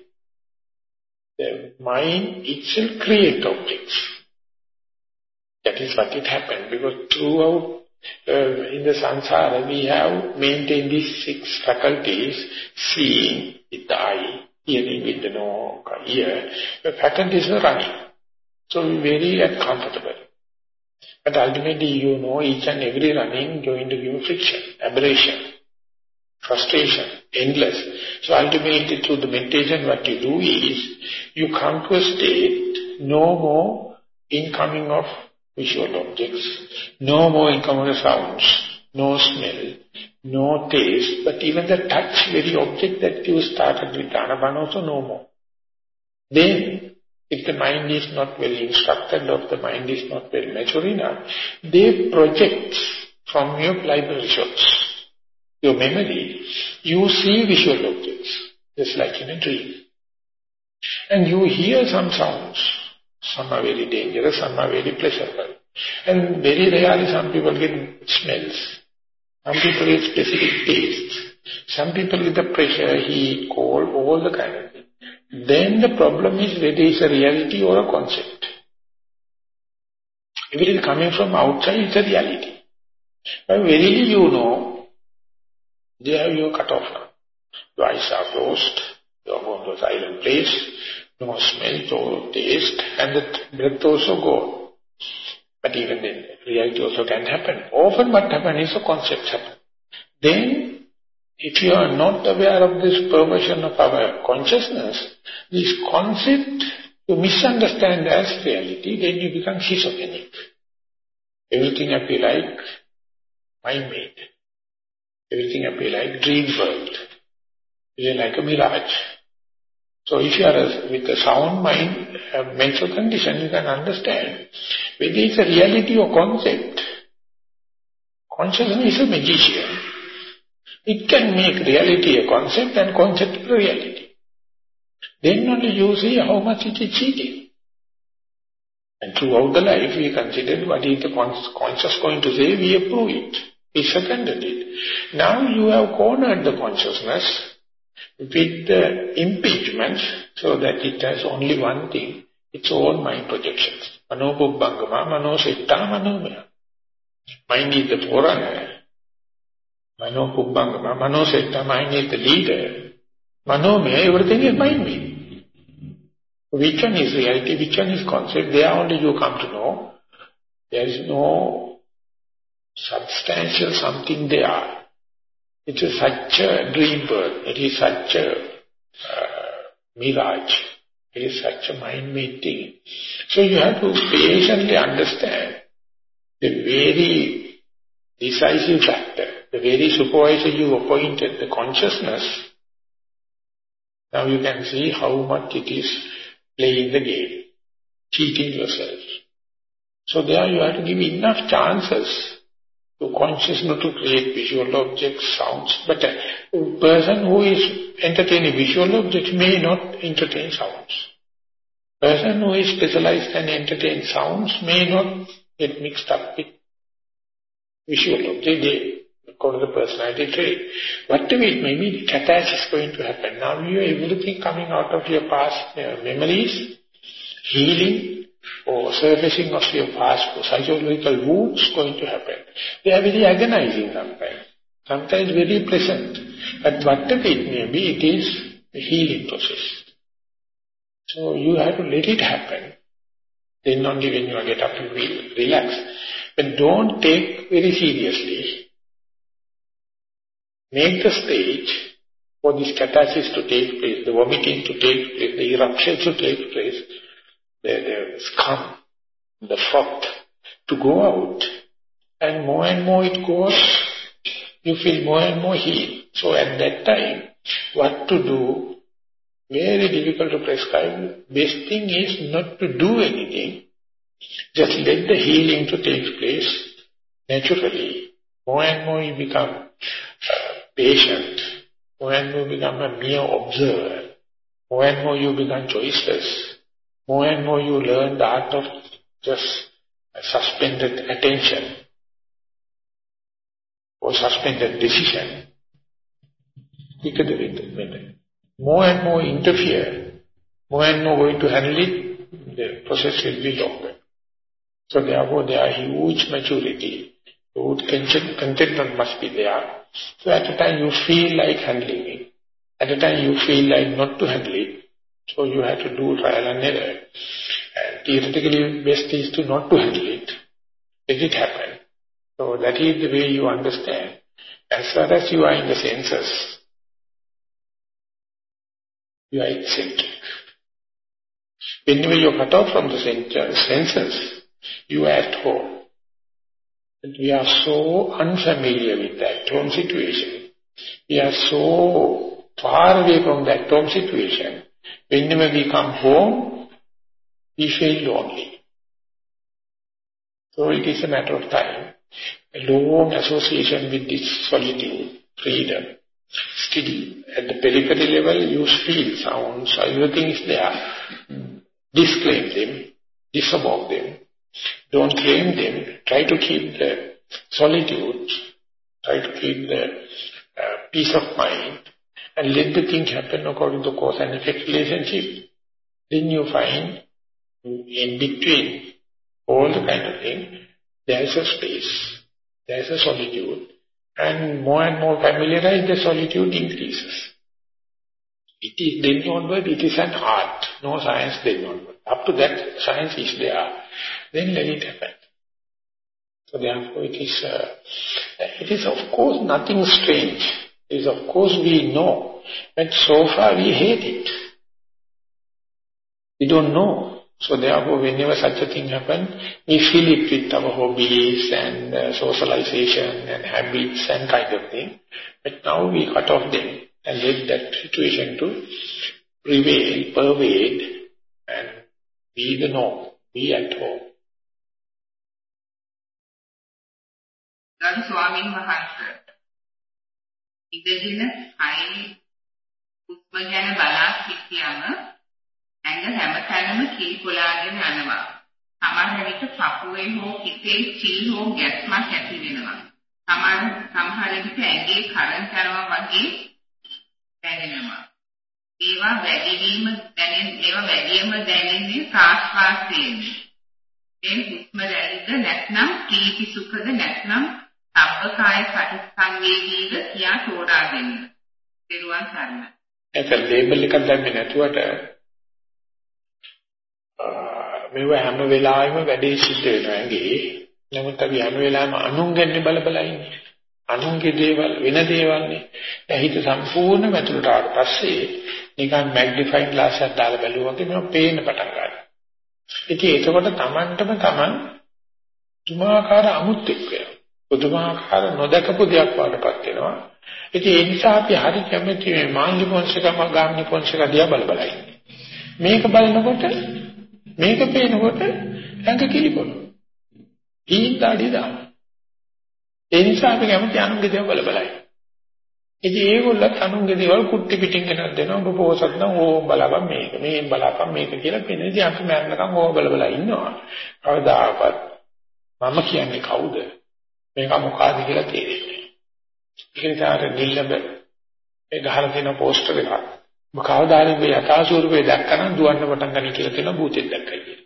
the mind itself creates objects. That is what it happened because throughout uh, in the samsara we have maintained these six faculties, seeing with the eye, hearing with the nose, ear. The faculties are running. So we're very uncomfortable. But ultimately you know each and every running going to give friction, aberration, frustration, endless. So ultimately through the meditation what you do is, you come to a state, no more incoming of visual objects, no more incoming of sounds, no smell, no taste, but even the touch very object that you started with Anapan also no more. Then, if the mind is not well instructed or the mind is not well mature enough, they project from your library shots, your memory, you see visual objects, just like in a dream. And you hear some sounds. Some are very dangerous, some are very pleasurable. And very rarely some people get smells. Some people get specific tastes. Some people get the pressure, heat, cold, all the kind of thing. Then the problem is whether it's a reality or a concept. If it is coming from outside, it's a reality. But verily you know, they there you cut off now. Your eyes are closed, you are going to a silent place, no smell, no taste, and the breath also go. But even then, reality also can happen. Often what happens is a concept happen. Then, if you are not aware of this perversion of our consciousness, this concept you misunderstand as reality, then you become schizophrenic. Everything appear like mind-made. Everything appear like dream world. It's like a mirage. So if you are a, with a sound mind, a mental condition, you can understand whether it's a reality or concept. Consciousness is a magician. It can make reality a concept and concept a reality. Then only you see how much it is cheating. And throughout the life we considered what is the conscious going to say, we approve it. We seconded it. Now you have cornered the consciousness with the impeachment so that it has only one thing, its own mind projections. Mano Bubbangama, Mano Sitta, Manomaya. Mind is the forerunner. Mano Bubbangama, Mano Sitta, mind is the leader. Mano Manomaya, everything is mind-made. Which one is reality, which one is concept, there only you come to know. There is no substantial something there. It is such a dream world. It is such a uh, mirage. It is such a mind-made thing. So you have to patiently understand the very decisive factor, the very supervisor you appointed, the consciousness. Now you can see how much it is playing the game, cheating yourself. So there you have to give enough chances to consciousness to create visual objects, sounds. But a person who is entertaining visual objects may not entertain sounds. Person who is specialized and entertain sounds may not get mixed up with visual objects. They go to the personality trait. Whatever it may be, catharsis is going to happen. Now you have everything coming out of your past uh, memories, healing, or surfacing of your past or psychological wounds going to happen. They are very agonizing sometimes, sometimes very pleasant. But whatever it may be, it is a healing process. So you have to let it happen. Then only when you get up will relax. But don't take very seriously. Make the stage for this catharsis to take place, the vomiting to take place, the eruption to take place, the, the scum, the froth to go out. And more and more it goes, you feel more and more heat. So at that time, what to do, very difficult to prescribe. Best thing is not to do anything. Just let the healing to take place naturally. More and more you become uh, patient. More and more you become a mere observer. More and more you become choiceless more and more you learn the art of just suspended attention or suspended decision. More and more interfere, more and more going to handle it, the process will be longer. So therefore there are huge maturity, huge contentment must be there. So at the time you feel like handling it, at the time you feel like not to handle it, so you have to do trial and error. And theoretically, best is to not to handle it. Let it happen. So that is the way you understand. As far as you are in the senses, you are eccentric. Whenever you cut off from the senses, you at home. And we are so unfamiliar with that home situation. We are so far away from that home situation Whenever we come home, we feel lonely. So it is a matter of time. A long association with this solitude, freedom, Still, at the periphery level, you feel sounds, everything is there. Disclaim them, disavow them. Don't claim them. Try to keep the solitude. Try to keep the uh, peace of mind. And let the thing happen according to cause and effect relationship. Then you find in between all the kind of thing, there is a space, there is a solitude, and more and more familiarized, the solitude increases. It is then onward, it is an art, no science then onward. Up to that, science is there. Then let it happen. So therefore it is, uh, it is of course nothing strange. It is of course we know, but so far we hate it. We don't know. So therefore, whenever such a thing happens, we fill it with our hobbies and uh, socialization and habits and kind of thing. But now we cut off them and let that situation to prevail, pervade and be the norm, be at home. ගරු ස්වාමීන් වහන්සේ ඉඳගෙන අයි උස්ම ගැන බලා සිටියම ඇඟ හැමතැනම කිලිකොලාගෙන යනවා. සමහර විට පපුවේ හෝ හිතේ චිල් හෝ ගැස්මක් ඇති වෙනවා. සමහර සමහර විට ඇඟේ කරන්ට් යනවා වගේ දැනෙනවා. ඒවා වැඩිවීම දැනෙන ඒවා වැඩිම දැනෙන්නේ ප්‍රාශ්වාසයෙන්. ඒ හුස්ම රැල්ලද නැත්නම් ප්‍රීති සුඛද නැත්නම් සබ්බකාය පටිසංවේදීද කියා තෝරා දෙන්න. පෙරුවන් සරණයි. ඒක ලේබල් එකක් දැම්මේ නැතුවට මේව හැම වෙලාවෙම වැඩේ සිද්ධ වෙනවා ඇඟේ. නමුත් අපි හැම වෙලාවෙම අනුන්ගෙන් බල බල ඉන්නේ. අනුන්ගේ දේවල් වෙන දේවල්නේ. දැන් හිත සම්පූර්ණ වැතුලට ආවට පස්සේ නිකන් මැග්නිෆයින් ග්ලාස් එකක් දාලා බැලුවා වගේ මේක පේන්න පටන් ගන්නවා. ඉතින් එතකොට Tamanටම Taman තුමාකාර අමුත්‍යක් වෙනවා. පුදුමාකාර නොදකපු දෙයක් වඩපත් වෙනවා. ඉතින් ඒ නිසා අපි හරි කැමති මේ මාංගි පොන්සකම ගාම්නි පොන්සක දිහා බල බල ඉන්නේ. මේක බලනකොට මේක පේනකොට ඇඟ කිලිපොනවා. ඊතාඩි දාන. ඒ නිසා අපි කැමති අනුන්ගේ දේවල් බල බලයි. ඉතින් ඒගොල්ලත් අනුන්ගේ දේවල් කුට්ටි පිටින් ගෙනත් දෙනවා. ඔබ පොසත් නම් ඕ බලපන් මේක. මේ බලපන් මේක කියලා පෙන්නේ. ඉතින් අපි මරණකම් ඕ බල බල ඉන්නවා. කවදාකවත් මම කියන්නේ කවුද? මේක මොකಾದ කියලා තේරෙන්නේ. ඒ නිසා අර නිල්ලබ ඒ ගහලා තියෙන පෝස්ටර් එකක් කවදාද මේ යථා ස්වරූපේ දැක්කනම් දුවන්න පටන් ගන්න කියලා කියන භූතෙක් දැක්කයි කියන.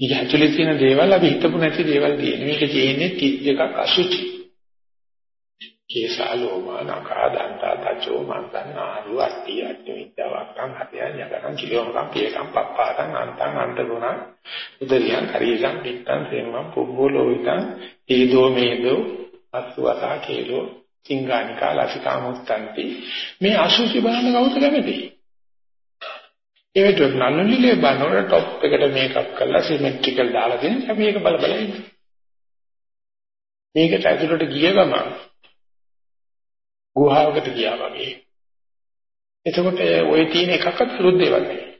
ඊට ඇතුලේ තියෙන දේවල් අපි හිතපු නැති දේවල් තියෙන. මේක තියෙන්නේ 32ක් අසුචි. කේසාලෝමා නකාදන්තා තචෝ මන්තන්නාරු අට්ටි අට්ටි මිත්‍යාවක්කම් හතයන් යකම් කිලෝමකම් පියකම් පප්පාතං අන්තං අන්තගුණ උදරියං කරියං පිටං සේමම් පුබ්බෝලෝවිතං ඊදෝ මේදෝ අත්වතා කේලෝ සිංගානිකා ලසිකා මුත්තන්ති. මේ අසුචි බලන කවුද කැමති? ඒ විතර නන්නලිලේ බලනකොට টොප් එකට මේකප් කරලා සිමෙට්‍රිකල් දාලා දෙන අපි ඒක බල බල ඉන්නේ. මේකට ඇතුළට ගිය ගමන් ගුහාවකට ගියා වගේ. එතකොට ওই තියෙන එකක්වත් අලුත් දේවල් නෙවෙයි.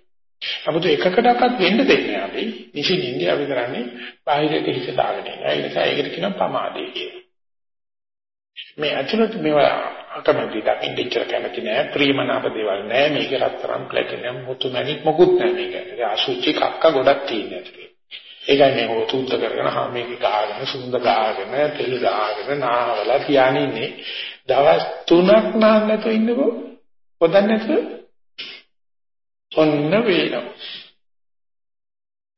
අපිට එකකටවත් වෙන්න දෙන්නේ අපි විසින් ඉන්දියාව කරන්නේ බාහිරට හිත දාගෙන ඉන්න. ඒ නිසා ඒකට කියනවා ප්‍රමාදය කියලා. මේ අතුලට මේවා අකමැති දකින්න ඉච්චර කැමති නෑ. ප්‍රියමනාප දේවල් නෑ. මේක රත්තරන් ප්ලැටිනම් මුතුමැණික් මොකුත් නෑ මේක. ඒක අසුචි කක්ක ගොඩක් තියෙනවා. ඒකයි මේ හොතුද්ද කරගෙන හා මේක ගාගෙන සුන්ද ගාගෙන තෙල් ගාගෙන නාවලා තියානින්නේ දවස් 3ක් නාන්න නැතුව ඉන්නකෝ. පොදන්න නැතුව ඔන්න වේනවා.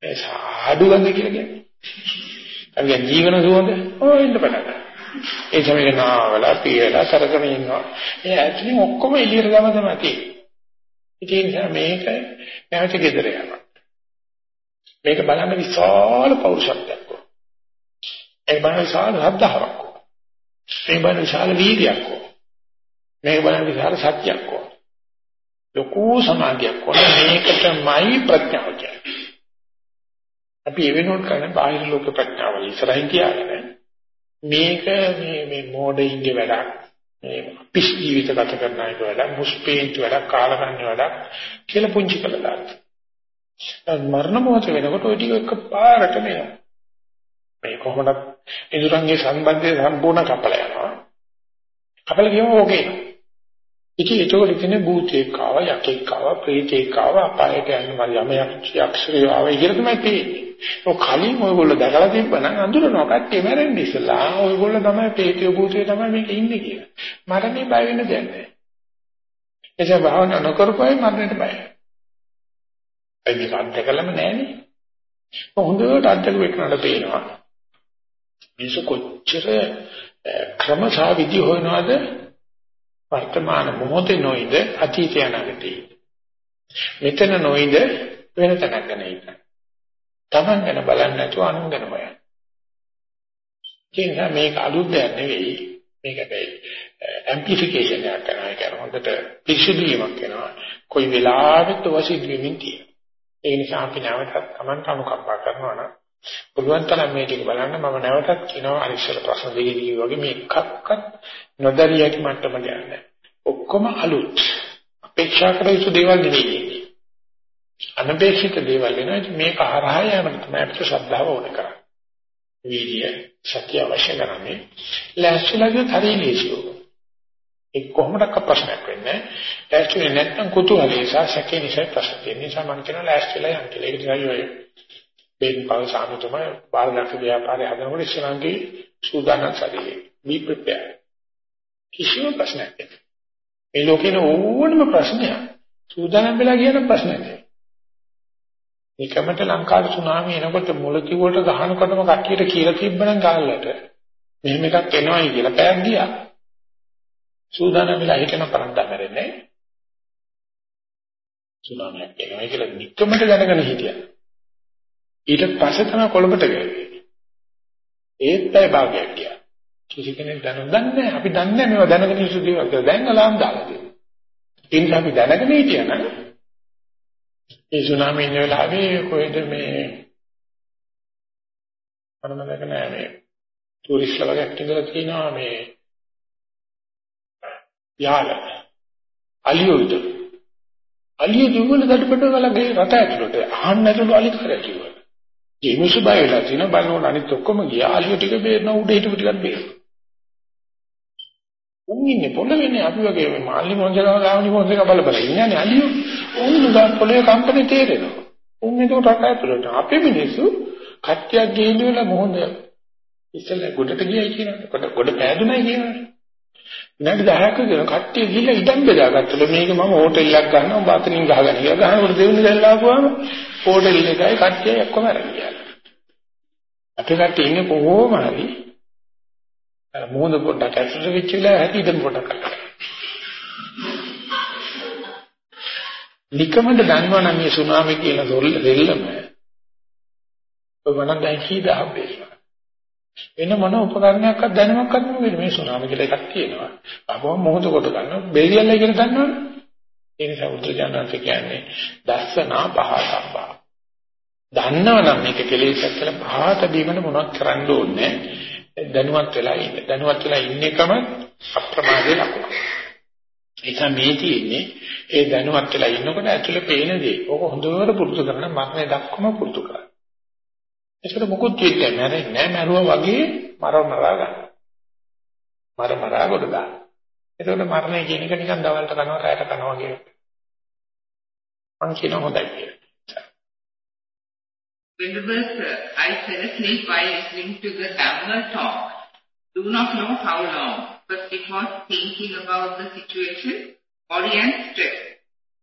ඒ සාඩු ගන්න කියලා කියන්නේ. අපි ජීවන සුවඳ ඕ ඉන්න පටන් ගන්නවා. ඒ සමග නාවලා පියලා කරගෙන ඉන්නවා. ඒ ඇතුලේ ඔක්කොම එළියට ගම තමයි තියෙන්නේ. මේක නැවත ගෙදර යනවා. මේක බලන්න විශාල පෞරුෂත්වයක් ඕන. ඒ බලන්න විශාල හද්දාවක් ඕන. මේ බලන්න විශාල වීර්යයක් ඕන. මේක බලන්න විශාල සත්‍යයක් ඕන. ලොකු සමාධියක් ඕන. මේකටමයි ප්‍රඥාව කියන්නේ. අපි ඒ වෙනුවට කරන බාහිර ලෝක ප්‍රඥාව ඉස්සරහින් තියාගෙන මේක මේ මේ මොඩින්ගේ වැඩක් මේ පිස් ජීවිත ගත කරන අය වැඩක් මුස්පේන්තු වැඩක් කාලකන්ණි වැඩක් කියලා පුංචි කළා දාන්න. මරණ මොහොත වෙනකොට ওই ටික එකපාරට මෙනවා. මේ කොහොමද ඉදුරංගේ සම්බන්ධය සම්පූර්ණ කපලා යනවා. අපල කියමු ඕකේ. ඉතින් ඒකවල තියෙන භූතේක් ආව, යකෙක් ආව, ප්‍රේතෙක් ආව, අපායට යන්න මරි යම යක්ෂරය ආව කියලා තමයි තියෙන්නේ. ඔය කලින් ඔයගොල්ලෝ දැකලා තිබ්බනම් අඳුරනවා කට්ටිය මැරෙන්නේ ඉස්සලා. ඔයගොල්ලෝ තමයි ප්‍රේතය භූතය තමයි මේක ඉන්නේ කියලා. මට මේ බය වෙන්න දෙයක් නැහැ. එසේ භාවනා නොකරපුවයි මරණයට බයයි. ඒ මේක අත්දකලම නැහැනේ. හොඳට අත්දක වෙකනට පේනවා. මිනිස්සු කොච්චර ක්‍රමසා විදි හොයනවාද වර්තමාන මොහොතේ නොයිද අතීතය අනාගතේ. මෙතන නොයිද වෙන තැනක නෙයිද. Taman ගැන බලන්නේ නැතුව අනුන් ගැන බලන්න. කියන්නේ මේක අලුත් දෙයක් නෙවෙයි. මේක බෑ. ඇම්ප්ලිෆිකේෂන් එකක් කරනවා. ඒක හොඳට පිරිසිදුවීමක් වෙනවා. කොයි වෙලාවෙත් වශයෙන් වෙමින් තියෙනවා. ඒ නිසා අපි නැවතත් Tamanට අනුකම්පා කරනවා නම් පුළුවන් තරම් මේ ටික බලන්න මම නැවතත් කියනවා අනිශ්චිත ප්‍රශ්න දෙකදී වගේ මේ එකක්වත් නොදරිය හැකි මට්ටමට යන්නේ. ඔක්කොම අලුත්. අපේක්ෂා කර යුතු දේවල් නෙවෙයි. අනපේක්ෂිත දේවල් වෙනවා මේක හරහා යෑමට තමයි අපිට ශ්‍රද්ධාව ඕන කරන්නේ. වීර්ය සත්‍ය අවශ්‍ය කරන්නේ. ලැස්තිලාගේ හරිය ලේසියෝ. ඒ කොහොමඩක් ප්‍රශ්නයක් වෙන්නේ ලැස්තිනේ නැත්නම් කුතුහලයේ සහ සැකේ නිසා ප්‍රශ්න තියෙන නිසා මම කියන ලැස්තිලා යන්න කියලා. ඒක තමයි ඔය බෙන් පව සාමුතුම බාරදක්ෂ ව්‍යාපාරය හදනකොට ඉස්සරහගේ සූදානම් ශරීරය. be prepared. කිසිම ප්‍රශ්නයක් නැහැ. මේ ලෝකේන ඕනම ප්‍රශ්නයක් සූදානම් වෙලා කියන ප්‍රශ්නයක් නෑ. ඒකමට ලංකාවේ සුනාමි එනකොට මොලකි වලට ගහනකොටම කට්ටියට කියලා තිබ්බනම් ගාල්ලට මෙහෙම එකක් එනවයි කියලා පෑක් ගියා. සූදානම් වෙලා හිටන පරද්දා මැරෙන්නේ. සුනාමියක් එනවා කියලා නිකමට දැනගෙන හිටියා. ඊට පස්සේ තමයි කොළඹට ගියේ. ඒත් පැය භාගයක් ගියා. කිසි කෙනෙක් දැනුන්නේ නැහැ. අපි දන්නේ මේවා දැනගෙන ඉස්සු දේවල් කියලා. දැන් අලාම් දාලා තියෙනවා. ඒ නිසා අපි දැනගෙන හිටියනම් ඒ සුනාමි ඉන්න වෙලාවේ කොහෙද මේ මම දැක නෑ මේ ටූරිස්ට්ලා වගේ ඇක්ටිංගල තියෙනවා මේ යාල අලියොයිද අලිය දිවුල දඩපඩ වලගේ රට ඇතුළට අහන්න නැතුළු අලි කරා කිව්වා. ඒ මිනිස්සු බය වෙලා තියෙනවා බලනකොට අනිත් ඔක්කොම ගියා අලිය ටික බේරන උඩ හිටපු ටිකක් බේරුවා. උන් ඉන්නේ පොළවෙන්නේ අපි වගේ මේ මාළි මොන්සේලා ගාවනි මොන්සේලා බල බල ඉන්නේ අලියෝ. උන් ගා පොළවේ කම්පන තේරෙනවා. උන් ඒක රට ඇතුළට අපේ මිනිස්සු කට්ටියක් ගිහින් ඉවලා මොහොත ඉස්සෙල්ලා ගොඩට ගියයි කියනවා. ගොඩ ගොඩ පෑදුනයි කියනවා. විනාඩි 10ක ගිහලා කට්ටිය ගිහලා ඉඩම් බෙදාගත්තලු මේක මම හෝටල් එකක් ගන්නවා උඹ අතනින් ගහගෙන ගියා ගහනකොට දෙවෙනි දැල්ලා ආපුවාම හෝටල් එකයි කට්ටිය ඔක්කොම අරන් ගියා. අපේ කට්ටිය ඉන්නේ කොහොම හරි. අර මොහොත පොඩ්ඩක් ඇතුළට වෙච්ච වෙලාව හැටි ඉඩම් පොඩ්ඩක් නිකමද දන්නවනම් මේ සුනාමි කියන දෙල්ලම. ඔය වණන් දැන් කී දහම් වෙනවා? වෙන මොන උපකරණයක්වත් දැනුමක්වත් නෙමෙයි මේ සුනාමි කියලා එකක් තියෙනවා. අපව මොහොත කොට ගන්න බෙරියල්ලා කියලා දන්නවනේ. ඒ නිසා උද්දජානන්ත කියන්නේ දස්සනා පහතම්බා. දන්නවනම් මේක කෙලෙසක් කියලා පහත බීමන මොනවත් කරන්න ඕනේ දැනුවත් වෙලා ඉන්න. දැනුවත් වෙලා ඉන්න එකම අප්‍රමාදයේ ලකුණ. ඒක මේ තියෙන්නේ ඒ දැනුවත් වෙලා ඉන්නකොට ඇතුලේ පේන දේ. ඕක හොඳට පුරුදු කරන මරණය දක්වම පුරුදු කරන්න. ඒකට මොකුත් වෙන්නේ නැහැ. නෑ මරුවා වගේ මරව මරා ගන්න. මර මරා කොට ගන්න. ඒකට මරණය කියන එක නිකන් දවල්ට කනවා රැයට කනවා වගේ. මං කියන හොඳයි කියලා. Venerable sir, I fell asleep while listening to the Dhamma talk. Do not know how long, but it was thinking about the situation, worry and stress.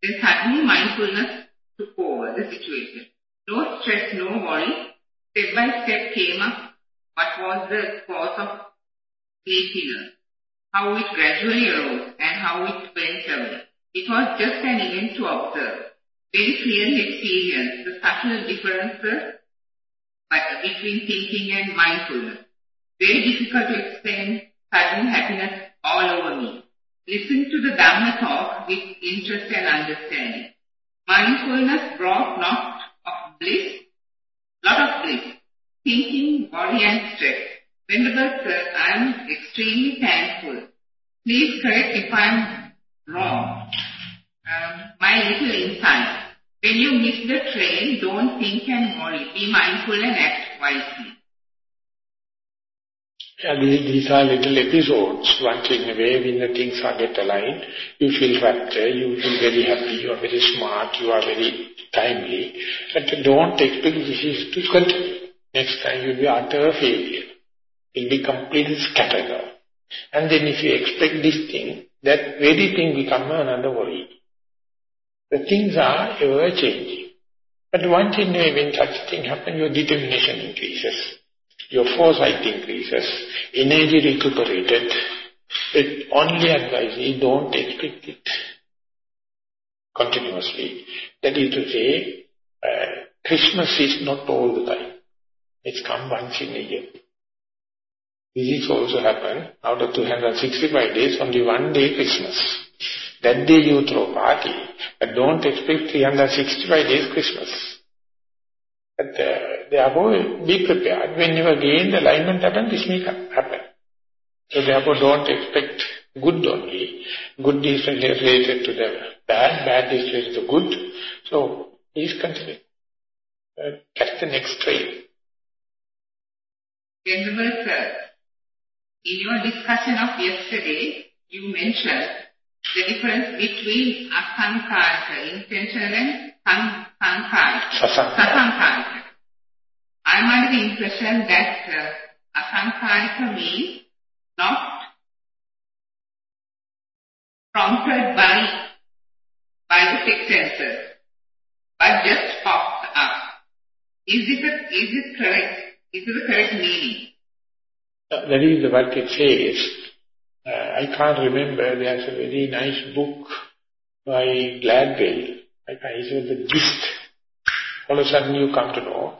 Then suddenly mindfulness took over the situation. No stress, no worry, step by step came up what was the cause of sleepiness, how it gradually arose and how it went away. It was just an event to observe. Very clearly experience the subtle differences between thinking and mindfulness. Very difficult to explain sudden happiness all over me. Listen to the Dhamma talk with interest and understanding. Mindfulness brought not of bliss, lot of bliss, thinking, body and stress. Venerable sir, I am extremely thankful. Please correct if I am wrong. Um, my little insight. When you miss the train, don't think and worry. Be mindful and act wisely. These are little episodes. Once in a way, when the things are get aligned, you feel rapture, you feel very happy, you are very smart, you are very timely. But don't expect this is to continue. Next time you'll be utter failure. You'll be completely scattered. And then if you expect this thing, that very thing become another worry. The things are ever changing. But once in a way when such thing happen, your determination increases your foresight increases, energy recuperated, it only advise you don't expect it continuously. That is to say, uh, Christmas is not all the time. It's come once in a year. This is also happen, out of 265 days, only one day Christmas. That day you throw party, but don't expect 365 days Christmas. But uh, therefore, be prepared. Whenever again the alignment happens, this may happen. So therefore, don't expect good only. Good is related to the bad, bad is related to good. So, please continue. Uh, catch the next train. Venerable sir, in your discussion of yesterday, you mentioned the difference between asankarika, intentional and Sasankarika. I'm under the impression that uh, Asankarika means not prompted by, by the six senses, but just popped up. Is it, a, is it correct? Is it the correct meaning? That is what it says. Uh, I can't remember, there's a very nice book by Gladwell I said, the gist. All of a sudden you come to know,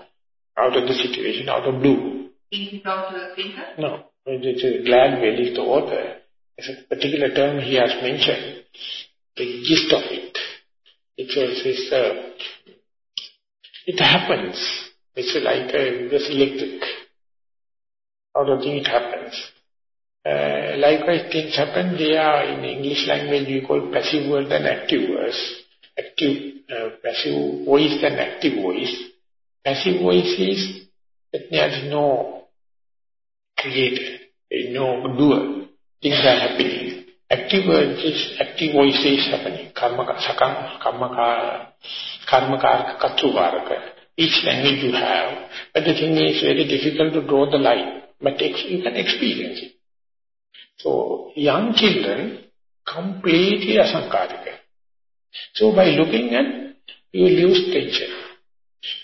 out of the situation, out of blue. Is out the thinker? No. It's a Gladwell is the author. It's a particular term he has mentioned. The gist of it. It says, it's, uh, it happens. It's like a, just electric. Out of thing it happens. Uh, likewise, things happen, they are in English language we call passive words and active words active, uh, passive voice and active voice. Passive voice is that there is no creator, no doer. Things are happening. Active voice is, active voice is happening. Karma, sakam, karma, karma, karma, Each language you have. But the thing is very difficult to draw the line. But you can experience it. So, young children completely asankarika. So by looking at, you lose tension.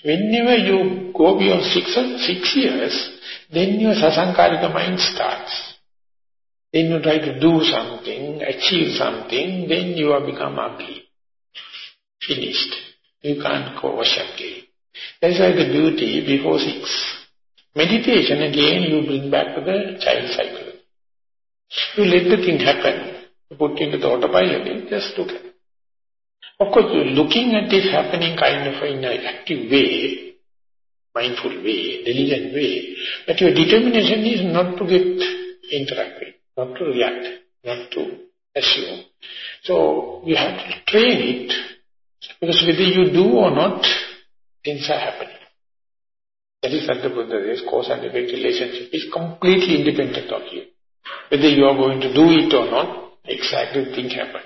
Whenever you go beyond six, six years, then your sasankarika mind starts. Then you try to do something, achieve something, then you have become ugly. Finished. You can't go again. That's why the beauty before six. Meditation again you bring back to the child cycle. You let the thing happen. You put into the autopilot, just look at. Of course, looking at this happening kind of in an active way, mindful way, diligent way, but your determination is not to get interacted, not to react, not to assume. So, you have to train it, because whether you do or not, things are happening. That is the Buddha says, cause and effect relationship is completely independent of you. Whether you are going to do it or not, exactly thing happen.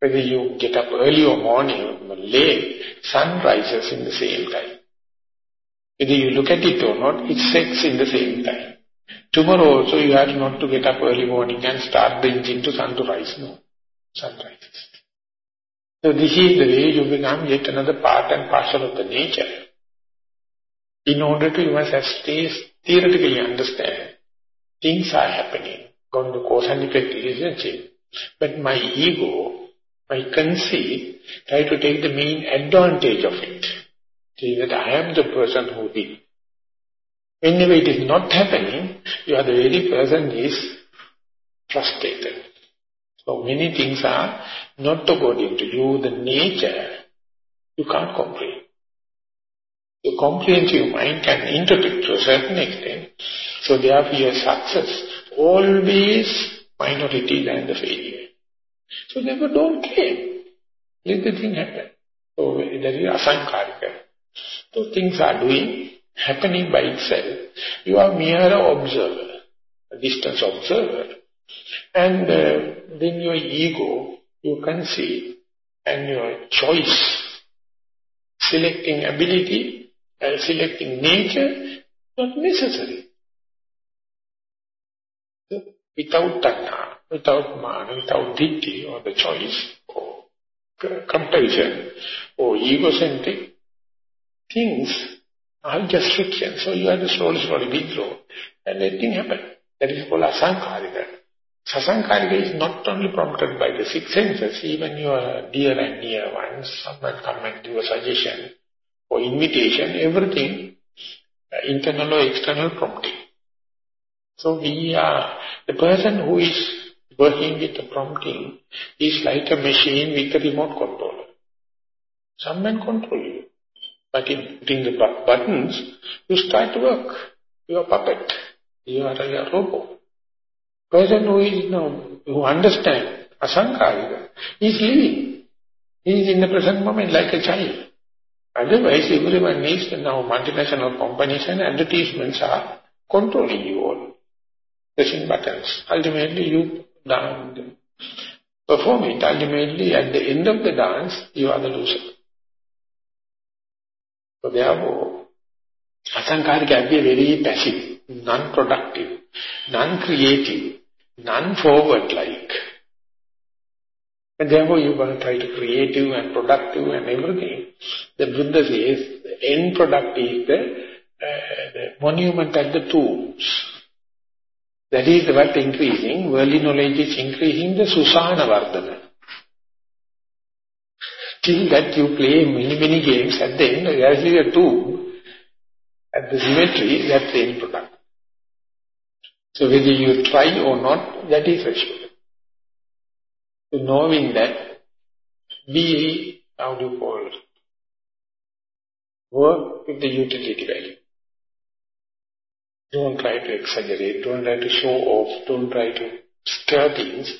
Whether you get up early or morning or late, sun rises in the same time. Whether you look at it or not, it sets in the same time. Tomorrow also you have not to get up early morning and start the engine to sun to rise. No, sun rises. So this is the way you become yet another part and parcel of the nature. In order to, you must have theoretically understand, things are happening, going to cause and effect relationship. But my ego by conceit, try to take the main advantage of it. See that I am the person who did. It is not happening, you are the very person is frustrated. So many things are not according to you, the nature, you can't comprehend. The comprehensive mind can interpret to a certain extent. So therefore your success always minority than the failure. So therefore don't care. Let the thing happen. So that is asankarika. So things are doing, happening by itself. You are mere observer. a distance observer. And uh, then your ego, you can see, and your choice, selecting ability, and selecting nature, not necessary. Without tanha, without man, without ditti or the choice, or comparison, or egocentric, things are just friction. So you have to slowly, slowly withdraw and let things happen. That is called asankarika. Sasankarika is not only prompted by the six senses, even your dear and near ones, someone come and give a suggestion or invitation, everything, uh, internal or external prompting. So we are, the person who is working with the prompting is like a machine with a remote controller. Someone control you. But in putting the buttons, you start to work. You are a puppet. You are a robot. Person who is you know, who understands asankarika is living. He is in the present moment like a child. Otherwise, everyone needs to know multinational companies and advertisements are controlling you all. Pressing buttons. Ultimately, you perform it. Ultimately, at the end of the dance, you are the loser. So therefore, asankarika can be very passive, non-productive, non-creative, non-forward-like. And therefore you want to try to creative and productive and everything. The Buddha says, the end product is the, uh, the monument and the tombs. That is what increasing, worldly knowledge is increasing the Susana Vardhana till that you play many, many games, at the end, you are two, at the symmetry, that's the end product. So whether you try or not, that is rational. So knowing that, be, how do you call it, work with the utility value. Don't try to exaggerate, don't try to show off, don't try to stir things.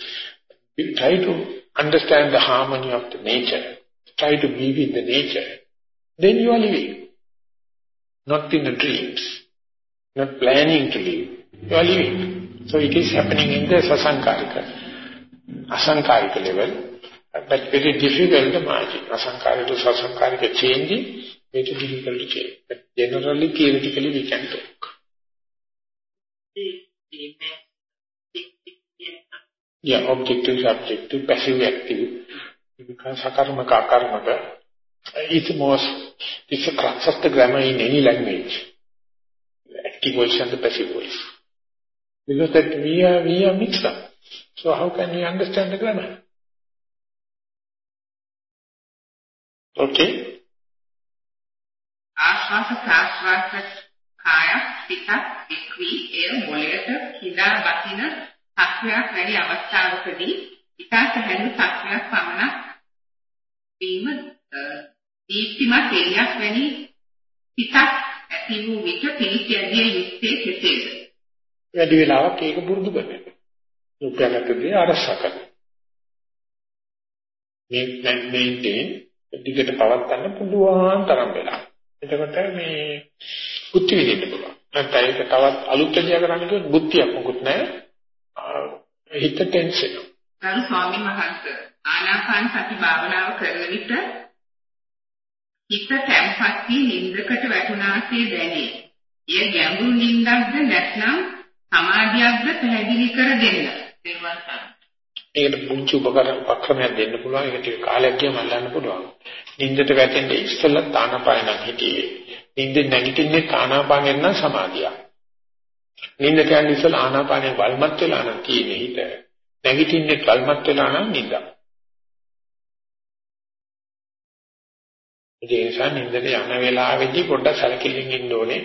You Try to understand the harmony of the nature try to be with the nature, then you are living. Not in the dreams, not planning to live, you are living. So it is happening in the sasankarika, asankarika level, but very difficult to margin. Asankarika to sasankarika changing, very difficult to change. But generally, theoretically, we can talk. Yeah, objective, subjective, passive, active. Because sakarmaka, akarmaka, it's most, it's a crux of the grammar in any language. The active voice and the passive voice. Because that we are, we are mixed up. So how can we understand the grammar? Okay? ආශ්වාස ප්‍රාශ්වාස කායක් පිටක් එක්වි එය මොළයට කිඳා බසින සක්‍රියක් වැනි අවස්ථාවකදී ඉතා සැහැල්ලු සක්‍රියක් පමණක් වීම දීප්තිමත් එළියක් වැනි පිටක් ඇති වූ විට පිළිසියදී යුක්තේ කෙසේද? වැඩි වෙලාවක් ඒක පුරුදු කරන්න. උපයනකදී අරසා කරන්න. මේ මේන්ටේන් දිගට පවත් ගන්න පුළුවන් තරම් වෙලා. එතකොට මේ බුද්ධි විදින්න පුළුවන්. නැත්නම් ඒක තවත් අලුත් දෙයක් කරන්න කිව්වොත් බුද්ධියක් මොකුත් නැහැ. හිත ටෙන්ස් වෙනවා. ගරු ස්වාමීන් වහන්සේ ආනාපාන සති භාවනාව කරන විට හිත තැම්පත් වී නින්දකට වැටුණාසේ දැනේ. එය ගැඹුරු නින්දක්ද නැත්නම් සමාධියක්ද පැහැදිලි කර දෙන්න. ඒකට පුංචි උපක්‍රමයක් දෙන්න පුළුවන්. ඒක ටික කාලයක් ගියම අල්ලන්න පුළුවන්. නින්දට වැටෙන්න ඉස්සෙල්ලා තානාපාන නම් හිටියේ. නින්ද නැගිටින්නේ තානාපානෙන් නම් සමාධියක්. නින්දට යන ඉස්සෙල්ලා ආනාපානෙ වල්මත් වෙලා නම් තියෙන්නේ හිත. නැගිටින්නේ වල්මත් වෙලා නම් නින්දක්. ඒ නිසා නින්දට යන වෙලාවෙදී පොඩ්ඩක් සැලකිලින් ඉන්න ඕනේ.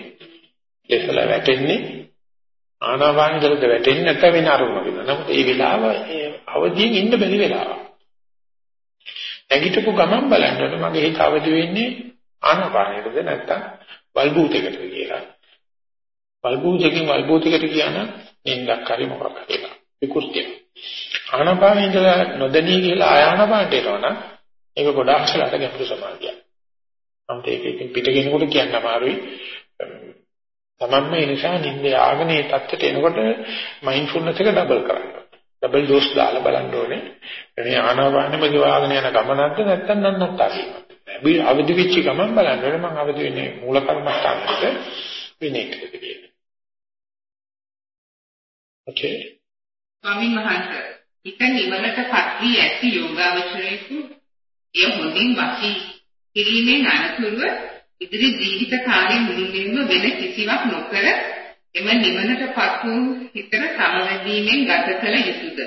ලෙසලා වැටෙන්නේ ආනාපාන දලද වැටෙන්නේ නැත්නම් වෙන අරමුණක. නමුත් ඒ වෙලාව අවදියෙන් ඉන්න බැරි වෙලාවක්. නැගිටපු ගමන් බලන්න මගේ හිත අවදි වෙන්නේ ආනාපානයටද නැත්නම් වල්බූතයකටද කියලා. වල්බූතකින් වල්බූතයකට කියන නින්දක් හරි මොකක් හරි ඒක. විකෘතිය. ආනාපානෙ ඉඳලා නොදැනී කියලා ආනාපානට එනවනම් ඒක ගොඩාක් සලට ගැඹුරු සමාධියක්. නමුත් ඒක ඉතින් පිටගෙනකොට කියන්න අමාරුයි. තමන්ම ඒ නිසා නිින්දේ ආගනේ තත්ත්වයට එනකොට මයින්ඩ්ෆුල්නස් එක ඩබල් කරන්න. ඩබල් ඩෝස් දාලා බලන්න ඕනේ. මේ ආනාපානෙම ගිවාගෙන යන ගමනක්ද නැත්නම් නන්නත්තාවීමක්ද. මේ අවදි වෙච්ච ගමන් බලන්න ඕනේ මම අවදි වෙන්නේ මූල කර්මස්ථානෙට වෙන්නේ කියලා. ඕකේ. ස්වාමීන් වහන්සේ හිත නිවනටපත් වී ඇති යෝගාවචරයෙකු එය හොඳින් වශී කිරීමෙන් අනතුරුව ඉදිරි ජීවිත කාලයේ මුළුල්ලේම වෙන කිසිවක් නොකර එම නිවනටපත් වූ හිතට සමවැදීමෙන් ගත කළ යුතුයද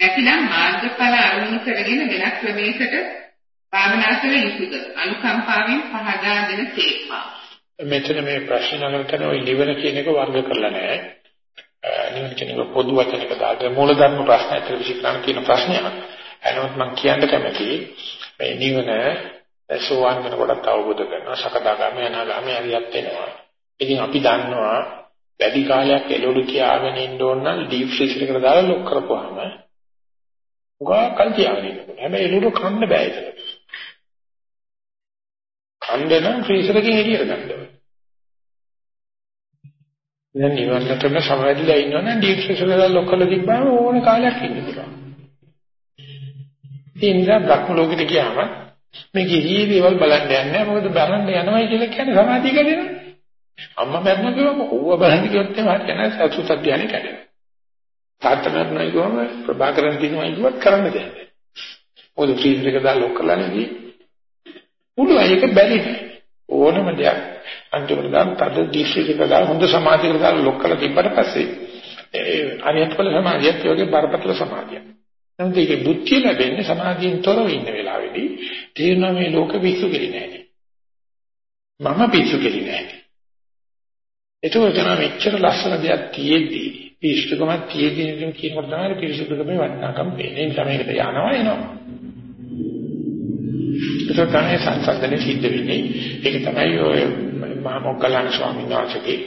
නැතිනම් මාර්ගඵල අරමුණු කරගෙන වෙනස් ක්‍රමයකට භාවනා කළ යුතුයද අනුකම්පාවෙන් පහදා දෙන තේපා මෙතන මේ ප්‍රශ්න නගර කරන ওই නිවන කියන එක වර්ග කරලා නැහැ නිවන කියන එක පොදු වචනයක දාගෙන මූලධර්ම ප්‍රශ්න ඇතුළත විශ්ලේෂණ කියන ප්‍රශ්නයක්. එනොත් මම කියන්න කැමතියි මේ නිවන සෝවාන් වෙනකොට අවබෝධ කරනවා සකදාගාමී අනාගාමී හරියට වෙනවා. ඉතින් අපි දන්නවා වැඩි කාලයක් එළවලු තියාගෙන ඉන්න ඕන නම් ඩීප් ෆ්‍රීසර් එකට දාලා ලොක් කරපුවාම උගා කල් තියාගෙන ඉන්න. හැබැයි එළවලු කන්න බෑ ඒක. කන්න නම් ෆ්‍රීසර් එකෙන් එළියට ගන්න ඕනේ. දැන් නිවන්නටම සමවැදිලා ඉන්නවනම් ඩීප් ෆ්‍රීසර් එකට ලොක් කරලා තිබ්බම ඕන කාලයක් ඉන්න පුළුවන්. ඉතින් ඉඳන් බ්‍රහ්ම ලෝකෙට ගියාම මේ කිසි දේවල් බලන්න යන්නේ නැහැ. මොකද බලන්න යනවයි කියලා කියන්නේ සමාධිය කැඩෙනවා. අම්මා මරණ කිව්වම ඕව බලන්න කිව්වොත් එහෙම හරියන්නේ නැහැ. සතුටක් ධානය කැඩෙනවා. තාත්තා මරණයි කිව්වම ප්‍රභාකරන් කියනවා කිව්වත් කරන්න දෙයක් නැහැ. මොකද ෆ්‍රීසර් එක දාලා ලොක් කරලා නෙවි. පුළුවන් ඒක බැරි නෑ. ඕනම දෙයක් අන්තිමට දාන්න තද දීක්ෂිත කරලා හොඳ සමාධියකට දාලා ලොක් කරලා තිබ්බට පස්සේ ඒ අරියත්පල සමාධියත් යෝගේ බරපතල සමාධියක්. නමුත් ඒකේ බුද්ධිය ලැබෙන්නේ සමාධියෙන් තොරව ඉන්න වෙලාවේදී තේරෙනවා මේ ලෝක පිස්සු කෙලි නැහැ. මම පිස්සු කෙලි නැහැ. ඒක තමයි මෙච්චර ලස්සන දෙයක් තියෙද්දී පිස්සුකමක් තියෙද්දී කියනකොට තමයි පිරිසුදුකමේ වටිනාකම පේන්නේ. ඒ තමයි ඒකට යනවා එනවා. ඒක තමයි සංසන්දනයේ සිද්ධ වෙන්නේ. ඒක තමයි ඔය මහා මොග්ගලණ ස්වාමීන් වහන්සේගේ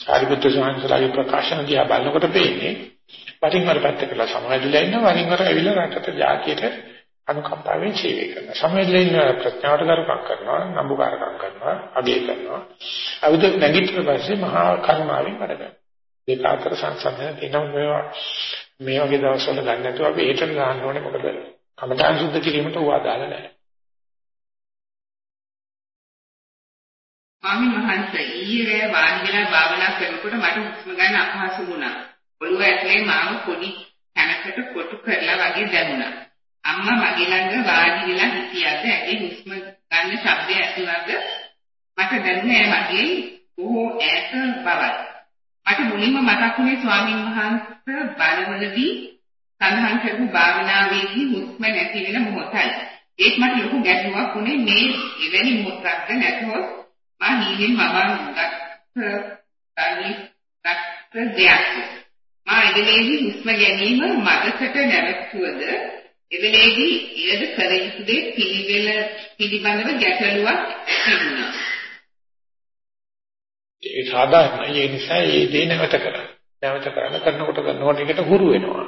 සාරිපුත්‍ර ස්වාමීන් වහන්සේගේ ප්‍රකාශන දිහා බලනකොට පේන්නේ වරින් වර පැත්තකලා සමාජයලා ඉන්නවා වරින් වර ඇවිල්ලා රටට ජාතියට අනුකම්පාවෙන් සේවය කරනවා. සමාජයලා ඉන්න ප්‍රඥාවට කරුකම් කරනවා, නම්බුකාරකම් කරනවා, අගය කරනවා. අවුද නැගිටින පස්සේ මහා කරුණාවෙන් වැඩ කරනවා. ඒක අතර සංසන්දන තියෙනවා මේවා මේ වගේ දවස්වල ගන්න නැතුව අපි ඒකට ගන්න ඕනේ මොකද කමඨාන් සුද්ධ කිරීමට උවා දාලා නැහැ. ස්වාමීන් වහන්සේ ඊයේ රෑ වාඩි වෙලා භාවනා කරනකොට මට හුස්ම ගන්න අපහසු වුණා. ඔළුව ඇතුලේ මාව පොඩි කනකට කොටු කරලා වගේ දැනුණා. අම්මා මගේ ළඟ වාඩි වෙලා හිටියද ඇගේ හුස්ම ගන්න ශබ්දය ඇසුණාද මට දැනුනේ මගේ බොහෝ ඈත බවයි. මට මුලින්ම මතක් වුණේ ස්වාමීන් වහන්සේ බලවලදී සඳහන් කරපු භාවනාවේදී හුස්ම නැති වෙන මොහොතයි. ඒත් මට ලොකු ගැටලුවක් වුණේ මේ එවැනි මොහොතක්ද නැතහොත් මා නීගෙන් මම ගත්ත දෙයක්. මා එදෙලේදී හුස්ම ගැනීම මගකට නැවතුවද එදෙලේදී ඊයද කර යුතු දේ පිළිවෙල පිළිබඳව ගැටලුවක් තිබුණා. ඒ සාධාරණයි ඒ නිසා ඒ දේ නැවත කරන්න. නැවත කරන්න කරනකොට කරනකොට එකට හුරු වෙනවා.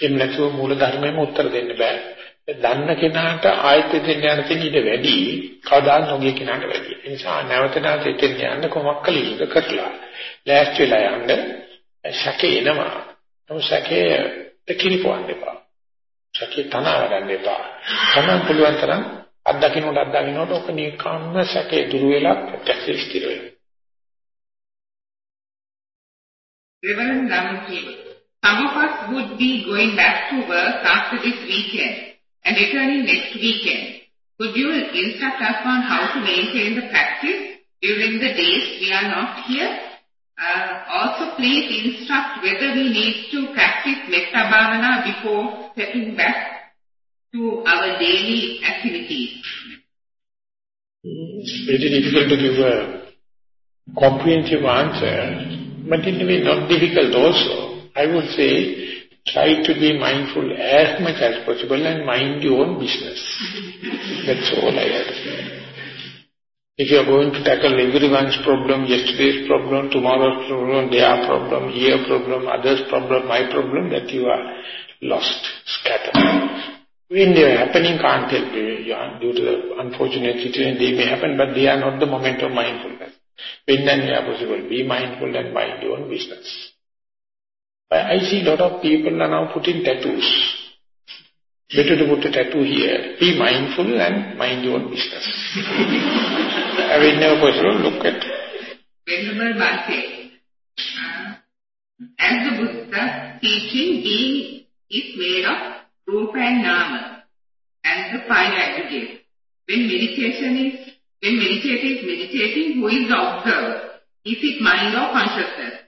එම් නැතුව මූල ධර්මයෙන්ම උත්තර දෙන්න බෑ. දන්න කෙනාට ආයත දෙන්න යන තැන ඉඩ වැඩි කවදා නොගිය කෙනාට වැඩි. ඒ නිසා නැවත නැවත එතෙන් යන්න කොමක් කළ යුතුද කරලා. ලෑස්ති වෙලා යන්න සැකේ එනවා. නමුත් සැකේ දෙකිනිපොන්න එපා. සැකේ තනවා ගන්න එපා. තමයි පුළුවන් තරම් අත්දකින්නට අත්දකින්නට ඔක නිකම්ම සැකේ දුර වෙලා ප්‍රත්‍යක්ෂ ස්ථිර වෙනවා. Reverend Namki, some of us would be going back to work after this weekend. And returning next weekend. Could you instruct us on how to maintain the practice during the days we are not here? Uh, also, please instruct whether we need to practice Metta Bhavana before stepping back to our daily activities. It's very difficult to give a comprehensive answer, but it a way not difficult also. I would say Try to be mindful as much as possible and mind your own business. That's all I have. If you are going to tackle everyone's problem, yesterday's problem, tomorrow's problem, their problem, your problem, others' problem, my problem, that you are lost, scattered. When they are happening, can't help you. Due to the unfortunate situation, they may happen, but they are not the moment of mindfulness. When and where possible, be mindful and mind your own business. I see a lot of people are now putting tattoos. Better to put a tattoo here. Be mindful and mind your own business. I will never possible look at. Venerable Bhante, uh, as the Buddha teaching, being is made of rupa and nama and the five aggregates. When meditation is, when meditator is meditating, who is the observer? Is it mind or consciousness?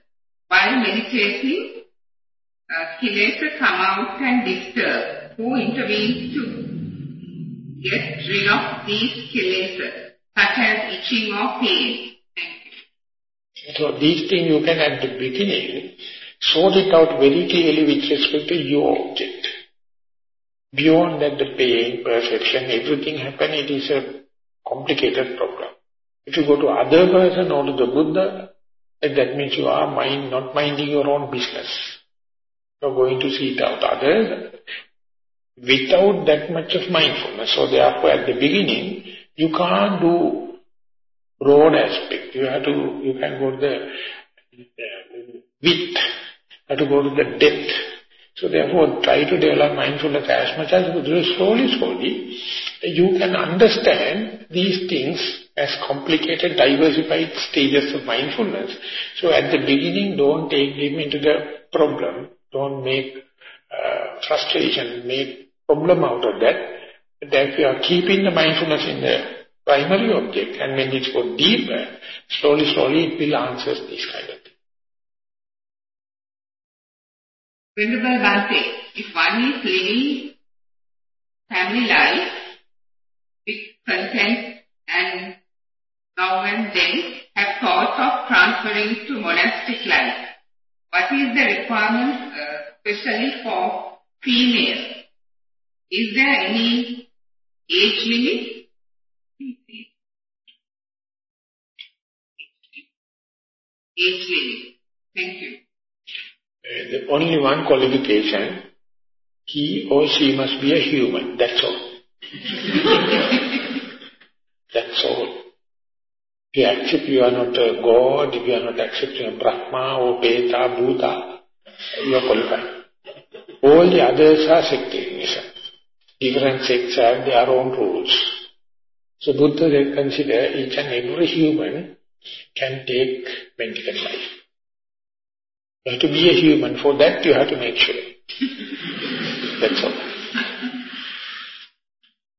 While meditating, uh, kilesa come out and disturb who intervenes to get rid of these kilesas, such as itching or pain. So these things you can at the beginning sort it out very clearly with respect to your object. Beyond that the pain, perception, everything happen, it is a complicated problem. If you go to other person or to the Buddha, that means you are mind, not minding your own business. You are going to see it out others without that much of mindfulness. So therefore at the beginning, you can't do broad aspect. You have to, you can go to the uh, width, you have to go to the depth. So therefore try to develop mindfulness as much as possible. Slowly, slowly, you can understand these things as complicated, diversified stages of mindfulness. So at the beginning, don't take them into the problem. Don't make uh, frustration, make problem out of that. That you are keeping the mindfulness in the primary object and when it goes deeper, slowly, slowly it will answer this kind of thing. Venerable Bhante, if one is living family life with content and now and then have thoughts of transferring to monastic life, what is the requirement, uh, especially for females? Is there any age limit? Age limit. Thank you. Uh, the only one qualification, he or she must be a human, that's all. that's all. If you accept you are not a God, if you are not accepting a Brahma or Beta, Buddha, you are qualified. All the others are sectarianism. Different sects have their own rules. So Buddha they consider each and every human can take mendicant life. You have to be a human. For that you have to make sure. That's all.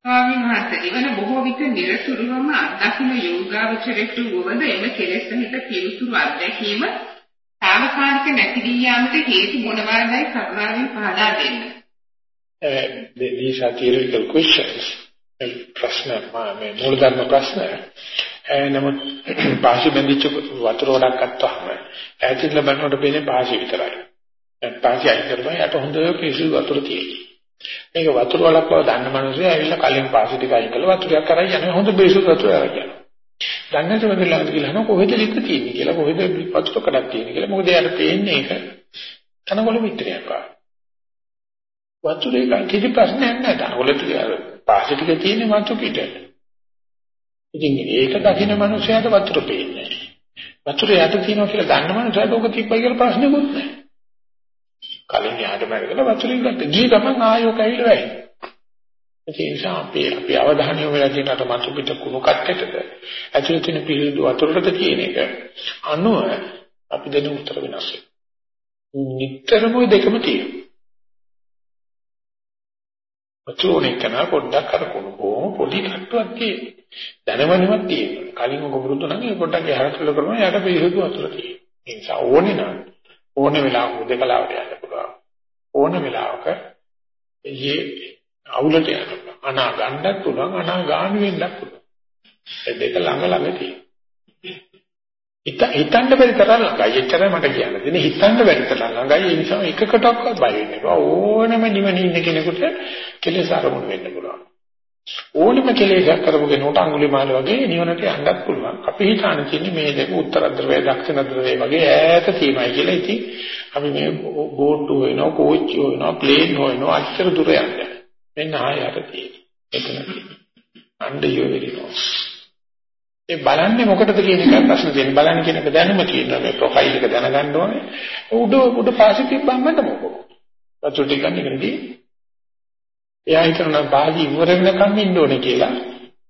ස්වාමීන් වහන්සේ ඉවන බොහෝ විට නිරතුරුවම අත්දකින්න යෝගාවචරයට වුවද එම කෙලෙස් සහිත පිළිතුරු අත්දැකීම తాවකාලික නැති වී යාමට හේතු මොනවාදයි කරුණාවෙන් පහදා දෙන්න. Uh, these are theoretical questions. ප්‍රශ්න මේ මූලධර්ම ප්‍රශ්න. Eh, නමුත් පාසි බැඳිච්ච වතුර ගොඩක් අත්තවම ඈතින් ලබනකොට පේන්නේ පාසි විතරයි. දැන් පාසි අයින් කරපුවා යට හොඳ පිරිසිදු වතුර තියෙනවා. මේක වතුර වලක් බව දන්න මිනිස්සු ඇවිල්ලා කලින් පාසි ටික අයින් කරලා වතුරයක් කරා යනවා හොඳ පිරිසිදු වතුර අරගෙන. දන්නේ නැතුව වෙලාවට කියලා අහනවා කොහෙද ලිප්ප තියෙන්නේ කියලා කොහෙද වතුර කඩක් තියෙන්නේ කියලා. මොකද එයාට පේන්නේ ඒක කනකොල මිත්‍රයක් වගේ. වතුරේ ගන්න කිසි ප්‍රශ්නයක් නැහැ. තනකොළ ටික පාසෙ ටික තියෙන වතු පිට. ඉතින් ඒක දකින්න මනුස්සයාට වතුර පේන්නේ නැහැ. වතුර යට තියෙනවා කියලා දන්න මනුස්සයාට ඕක තිබ්බයි කියලා ප්‍රශ්නකුත් නැහැ. කලින් යාට මරගෙන වතුරින් ගත්ත. ගිය ගමන් ආයෝ කයිල වෙයි. ඒ නිසා අපි අපි අවධානය යොමු වෙලා තියෙන අර මතු පිට කුණු කට්ටේටද ඇතුළේ තියෙන පිළිදු වතුරට කියන එක අනුව අපි දෙන උත්තර වෙනස් වෙනවා. නිතරම දෙකම තියෙනවා. වචෝනේ කරන පොඩ්ඩක් අර කුණු කොහොම පොඩි කට්ටුවක් තියෙනවා. දැනවනවක් තියෙනවා. කලින් ඔක වරුදු නම් ඒ පොඩ්ඩක් එහාට කළ කරම යට පිළිහෙතු වතුර තියෙනවා. ඒ නිසා ඕනේ නම් ඕන වෙලාවක උදකලාවට යන්න පුළුවන්. ඕන වෙලාවක ඊයේ අවුලට යනවා. අනා ගන්නත් පුළුවන් අනා ගාන වෙන්නත් පුළුවන්. ඒ දෙක ළඟ ළඟ තියෙනවා. හිත හිතන්න බැරි තරම් ළඟයි. එච්චරයි මට කියන්න තියෙන්නේ. හිතන්න බැරි තරම් ළඟයි. ඒ නිසා එකකටවත් බය වෙන්න එපා. ඕනම නිවන ඉන්න කෙනෙකුට කෙලෙස් අරමුණු වෙන්න පුළුවන්. ඕනම කෙලෙසක් කරපු කෙනෙකුට අඟුලිමාල වගේ නිවනට යන්නත් පුළුවන්. අපි හිතාන තියෙන්නේ මේ දෙක උත්තර ධ්‍රවය දක්ෂිණ ධ්‍රවය වගේ ඈත තියෙනයි කියලා. ඉතින් අපි මේ බෝට්ටු වෙනවා, කෝච්චි වෙනවා, ප්ලේන් වෙනවා, අච්චර දුර යන්නේ. මෙන්න ආයෙ අර තියෙන්නේ. එතන තියෙන්නේ. under your very nose. ඒ බලන්නේ මොකටද කියන එක ප්‍රශ්න තියෙන බලන්නේ කියන එක දැනුම තියෙනවා මේ ප්‍රොෆයිල් එක දැනගන්න ඕනේ උඩ උඩ පාසෙ තිබ්බම මට මොකෝ වතුර ටික ගන්නකදී එයා හිතනවා බාජි ඉවර වෙනකම් ඉන්න ඕනේ කියලා.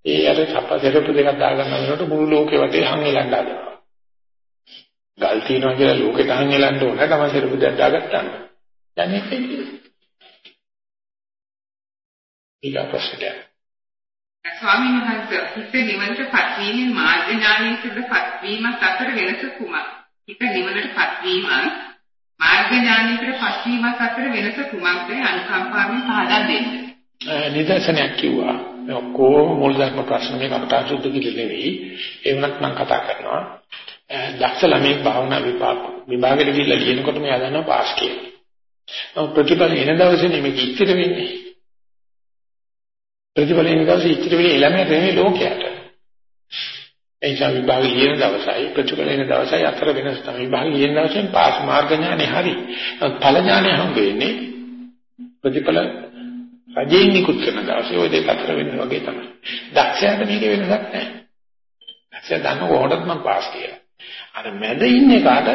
ඒ අර සපසරප දෙකක් දාගන්න වෙනකොට මුළු ලෝකෙ වටේ හංගෙලන්න හදනවා. ගල් තියනවා කියලා ලෝකෙට හංගෙලන්න ඕනේ තමයි සරප දෙයක් දාගත්තාම. දැන් ඒකයි ඊළඟ ප්‍රශ්නය ස්වාමීන් වහන්සේ හිත නිවනට පත්වීමෙන් මාර්ග ඥානයේද පත්වීමත් අතර වෙනස කුමක්? හිත නිවනට පත්වීම මාර්ග ඥානයේද පත්වීමත් අතර වෙනස කුමක්ද? අනුකම්පාවෙන් පහදා දෙන්න. නිදර්ශනයක් කිව්වා. මේ ඔක්කොම මූල ධර්ම ප්‍රශ්න මේක අපට සුද්ධ කිලි නෙවෙයි. ඒ වුණත් මම කතා කරනවා. දක්ෂ ළමෙක් භාවනා විපාක විභාගෙට ගිහිල්ලා ලියනකොට මෙයා දන්නවා පාස් කියලා. නමුත් ප්‍රතිඵල එන දවසේ නෙමෙයි ඉතිර වෙන්නේ. ප්‍රතිඵලයෙන් ගාස ඉතිරි වෙන්නේ ළමයට නෙමෙයි ලෝකයට. ඒ නිසා විභාග ලියන දවසයි ප්‍රතිඵලයෙන් දවසයි අතර වෙනස තමයි. විභාග ලියන දවසෙන් පාස් මාර්ග ඥානෙ හරි. ඵල ඥානෙ හම් වෙන්නේ ප්‍රතිඵල රජයෙන් නිකුත් කරන දවසේ ওই දෙක අතර වෙන වගේ තමයි. දක්ෂයාට මේක වෙනසක් නැහැ. දක්ෂයා දන්න කොහොමද මම පාස් කියලා. අර මැද ඉන්නේ කාට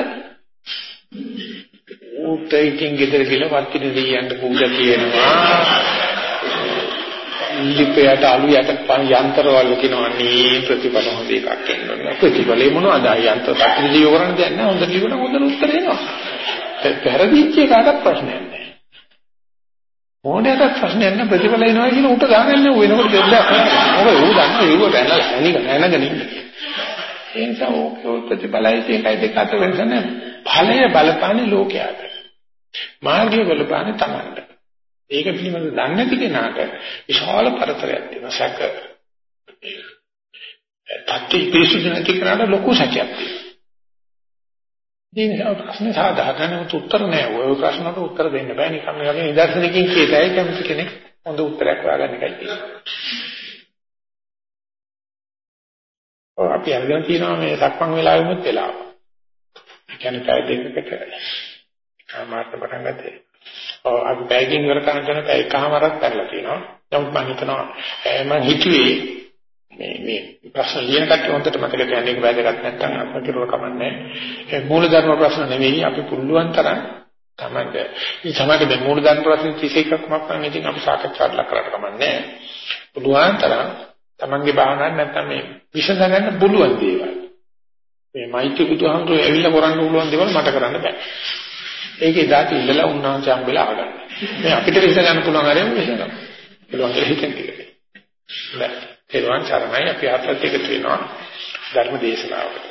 ඌට ඉතින් ගෙදර ගිහලා වත්තින දෙයියන්ට පූජා කියනවා. ලිපයට අලු යට යන්ත්‍රවල කියනවනේ ප්‍රතිඵල හොඳ එකක් එන්නවා ප්‍රතිඵලේ මොනවද? යන්ත්‍ර ප්‍රතිදීව කරන්න දෙයක් නැහැ. හොඳ ලියුණ හොඳ උත්තර එනවා. පෙරදිච්ච එකකට ප්‍රශ්නයක් නැහැ. ඕනෑකට ප්‍රශ්නයක් නැහැ. ප්‍රතිඵල එනවා කියන උට ගානන්නේ ඌ එනකොට දෙන්නක් මොකද ඌ දන්නවා ඒව දැනලා අනික නැනගෙන ඉන්නේ. ඒ නිසා ඕක ප්‍රතිඵලයි ඒකයි දෙක අතර වෙනස නැහැ. ඵලය බලපාන්නේ ලෝකයට. මාර්ගය බලපාන්නේ තමන්ට ඒක පිළිබඳව දන්නේ නැති කෙනාට විශාල පරතරයක් තියෙනවා සැක. තත්ති පිසුදු නැති කෙනාට ලොකු සැකයක් තියෙනවා. ඉතින් ප්‍රශ්නේ සාධාරණව උත්තර නෑ. ඔය ප්‍රශ්නට උත්තර දෙන්න බෑ. නිකන් මේ වගේ නිදර්ශනකින් කියතයි කැමති කෙනෙක් හොඳ උත්තරයක් හොයාගන්න එකයි තියෙන්නේ. ඔව් අපි අරගෙන තියෙනවා මේ සක්මන් වෙලාවෙමුත් වෙලාව. ඒ කියන්නේ පැය දෙකකට කාමාර්ථ පටන් ගත්තේ. අපි බෑගින් ඉවර කරන තැන පැය එකමාරක් පැනලා තියෙනවා. නමුත් මම හිතනවා මම හිතුවේ මේ මේ ප්‍රශ්න ලියන කට්ටිය හොඳට මතක තියාගන්න එක වැදගත් නැත්නම් අපිට කිරුව කමන්නේ. ඒ මූලධර්ම ප්‍රශ්න නෙවෙයි අපි පුළුවන් තරම් තමයි මේ සමහර මේ මූලධර්ම ප්‍රශ්න 31ක් මක්කන් ඉතින් අපි සාකච්ඡාට ලක් කරලා කමන්නේ. පුළුවන් තරම් තමන්ගේ භාවනාවක් නැත්නම් මේ විසඳගන්න පුළුවන් දේවල්. මේ මෛත්‍රී බුදුහාමුදුරුවෝ ඇවිල්ලා කරන්න පුළුවන් දේවල් මට කරන්න බෑ. ඒක එදාට ඉඳලා උන්වහන්සේ හම්බෙලා ආගන්න. මේ අපිට විශ්ස ගන්න පුළුවන් අරගෙන විශ්ස ගන්න. පුළුවන් කියලා හිතෙන් කියලා. බෑ. ඒවන් චරණයි අපි අත්‍යත් එකතු වෙනවා ධර්ම දේශනාවකට.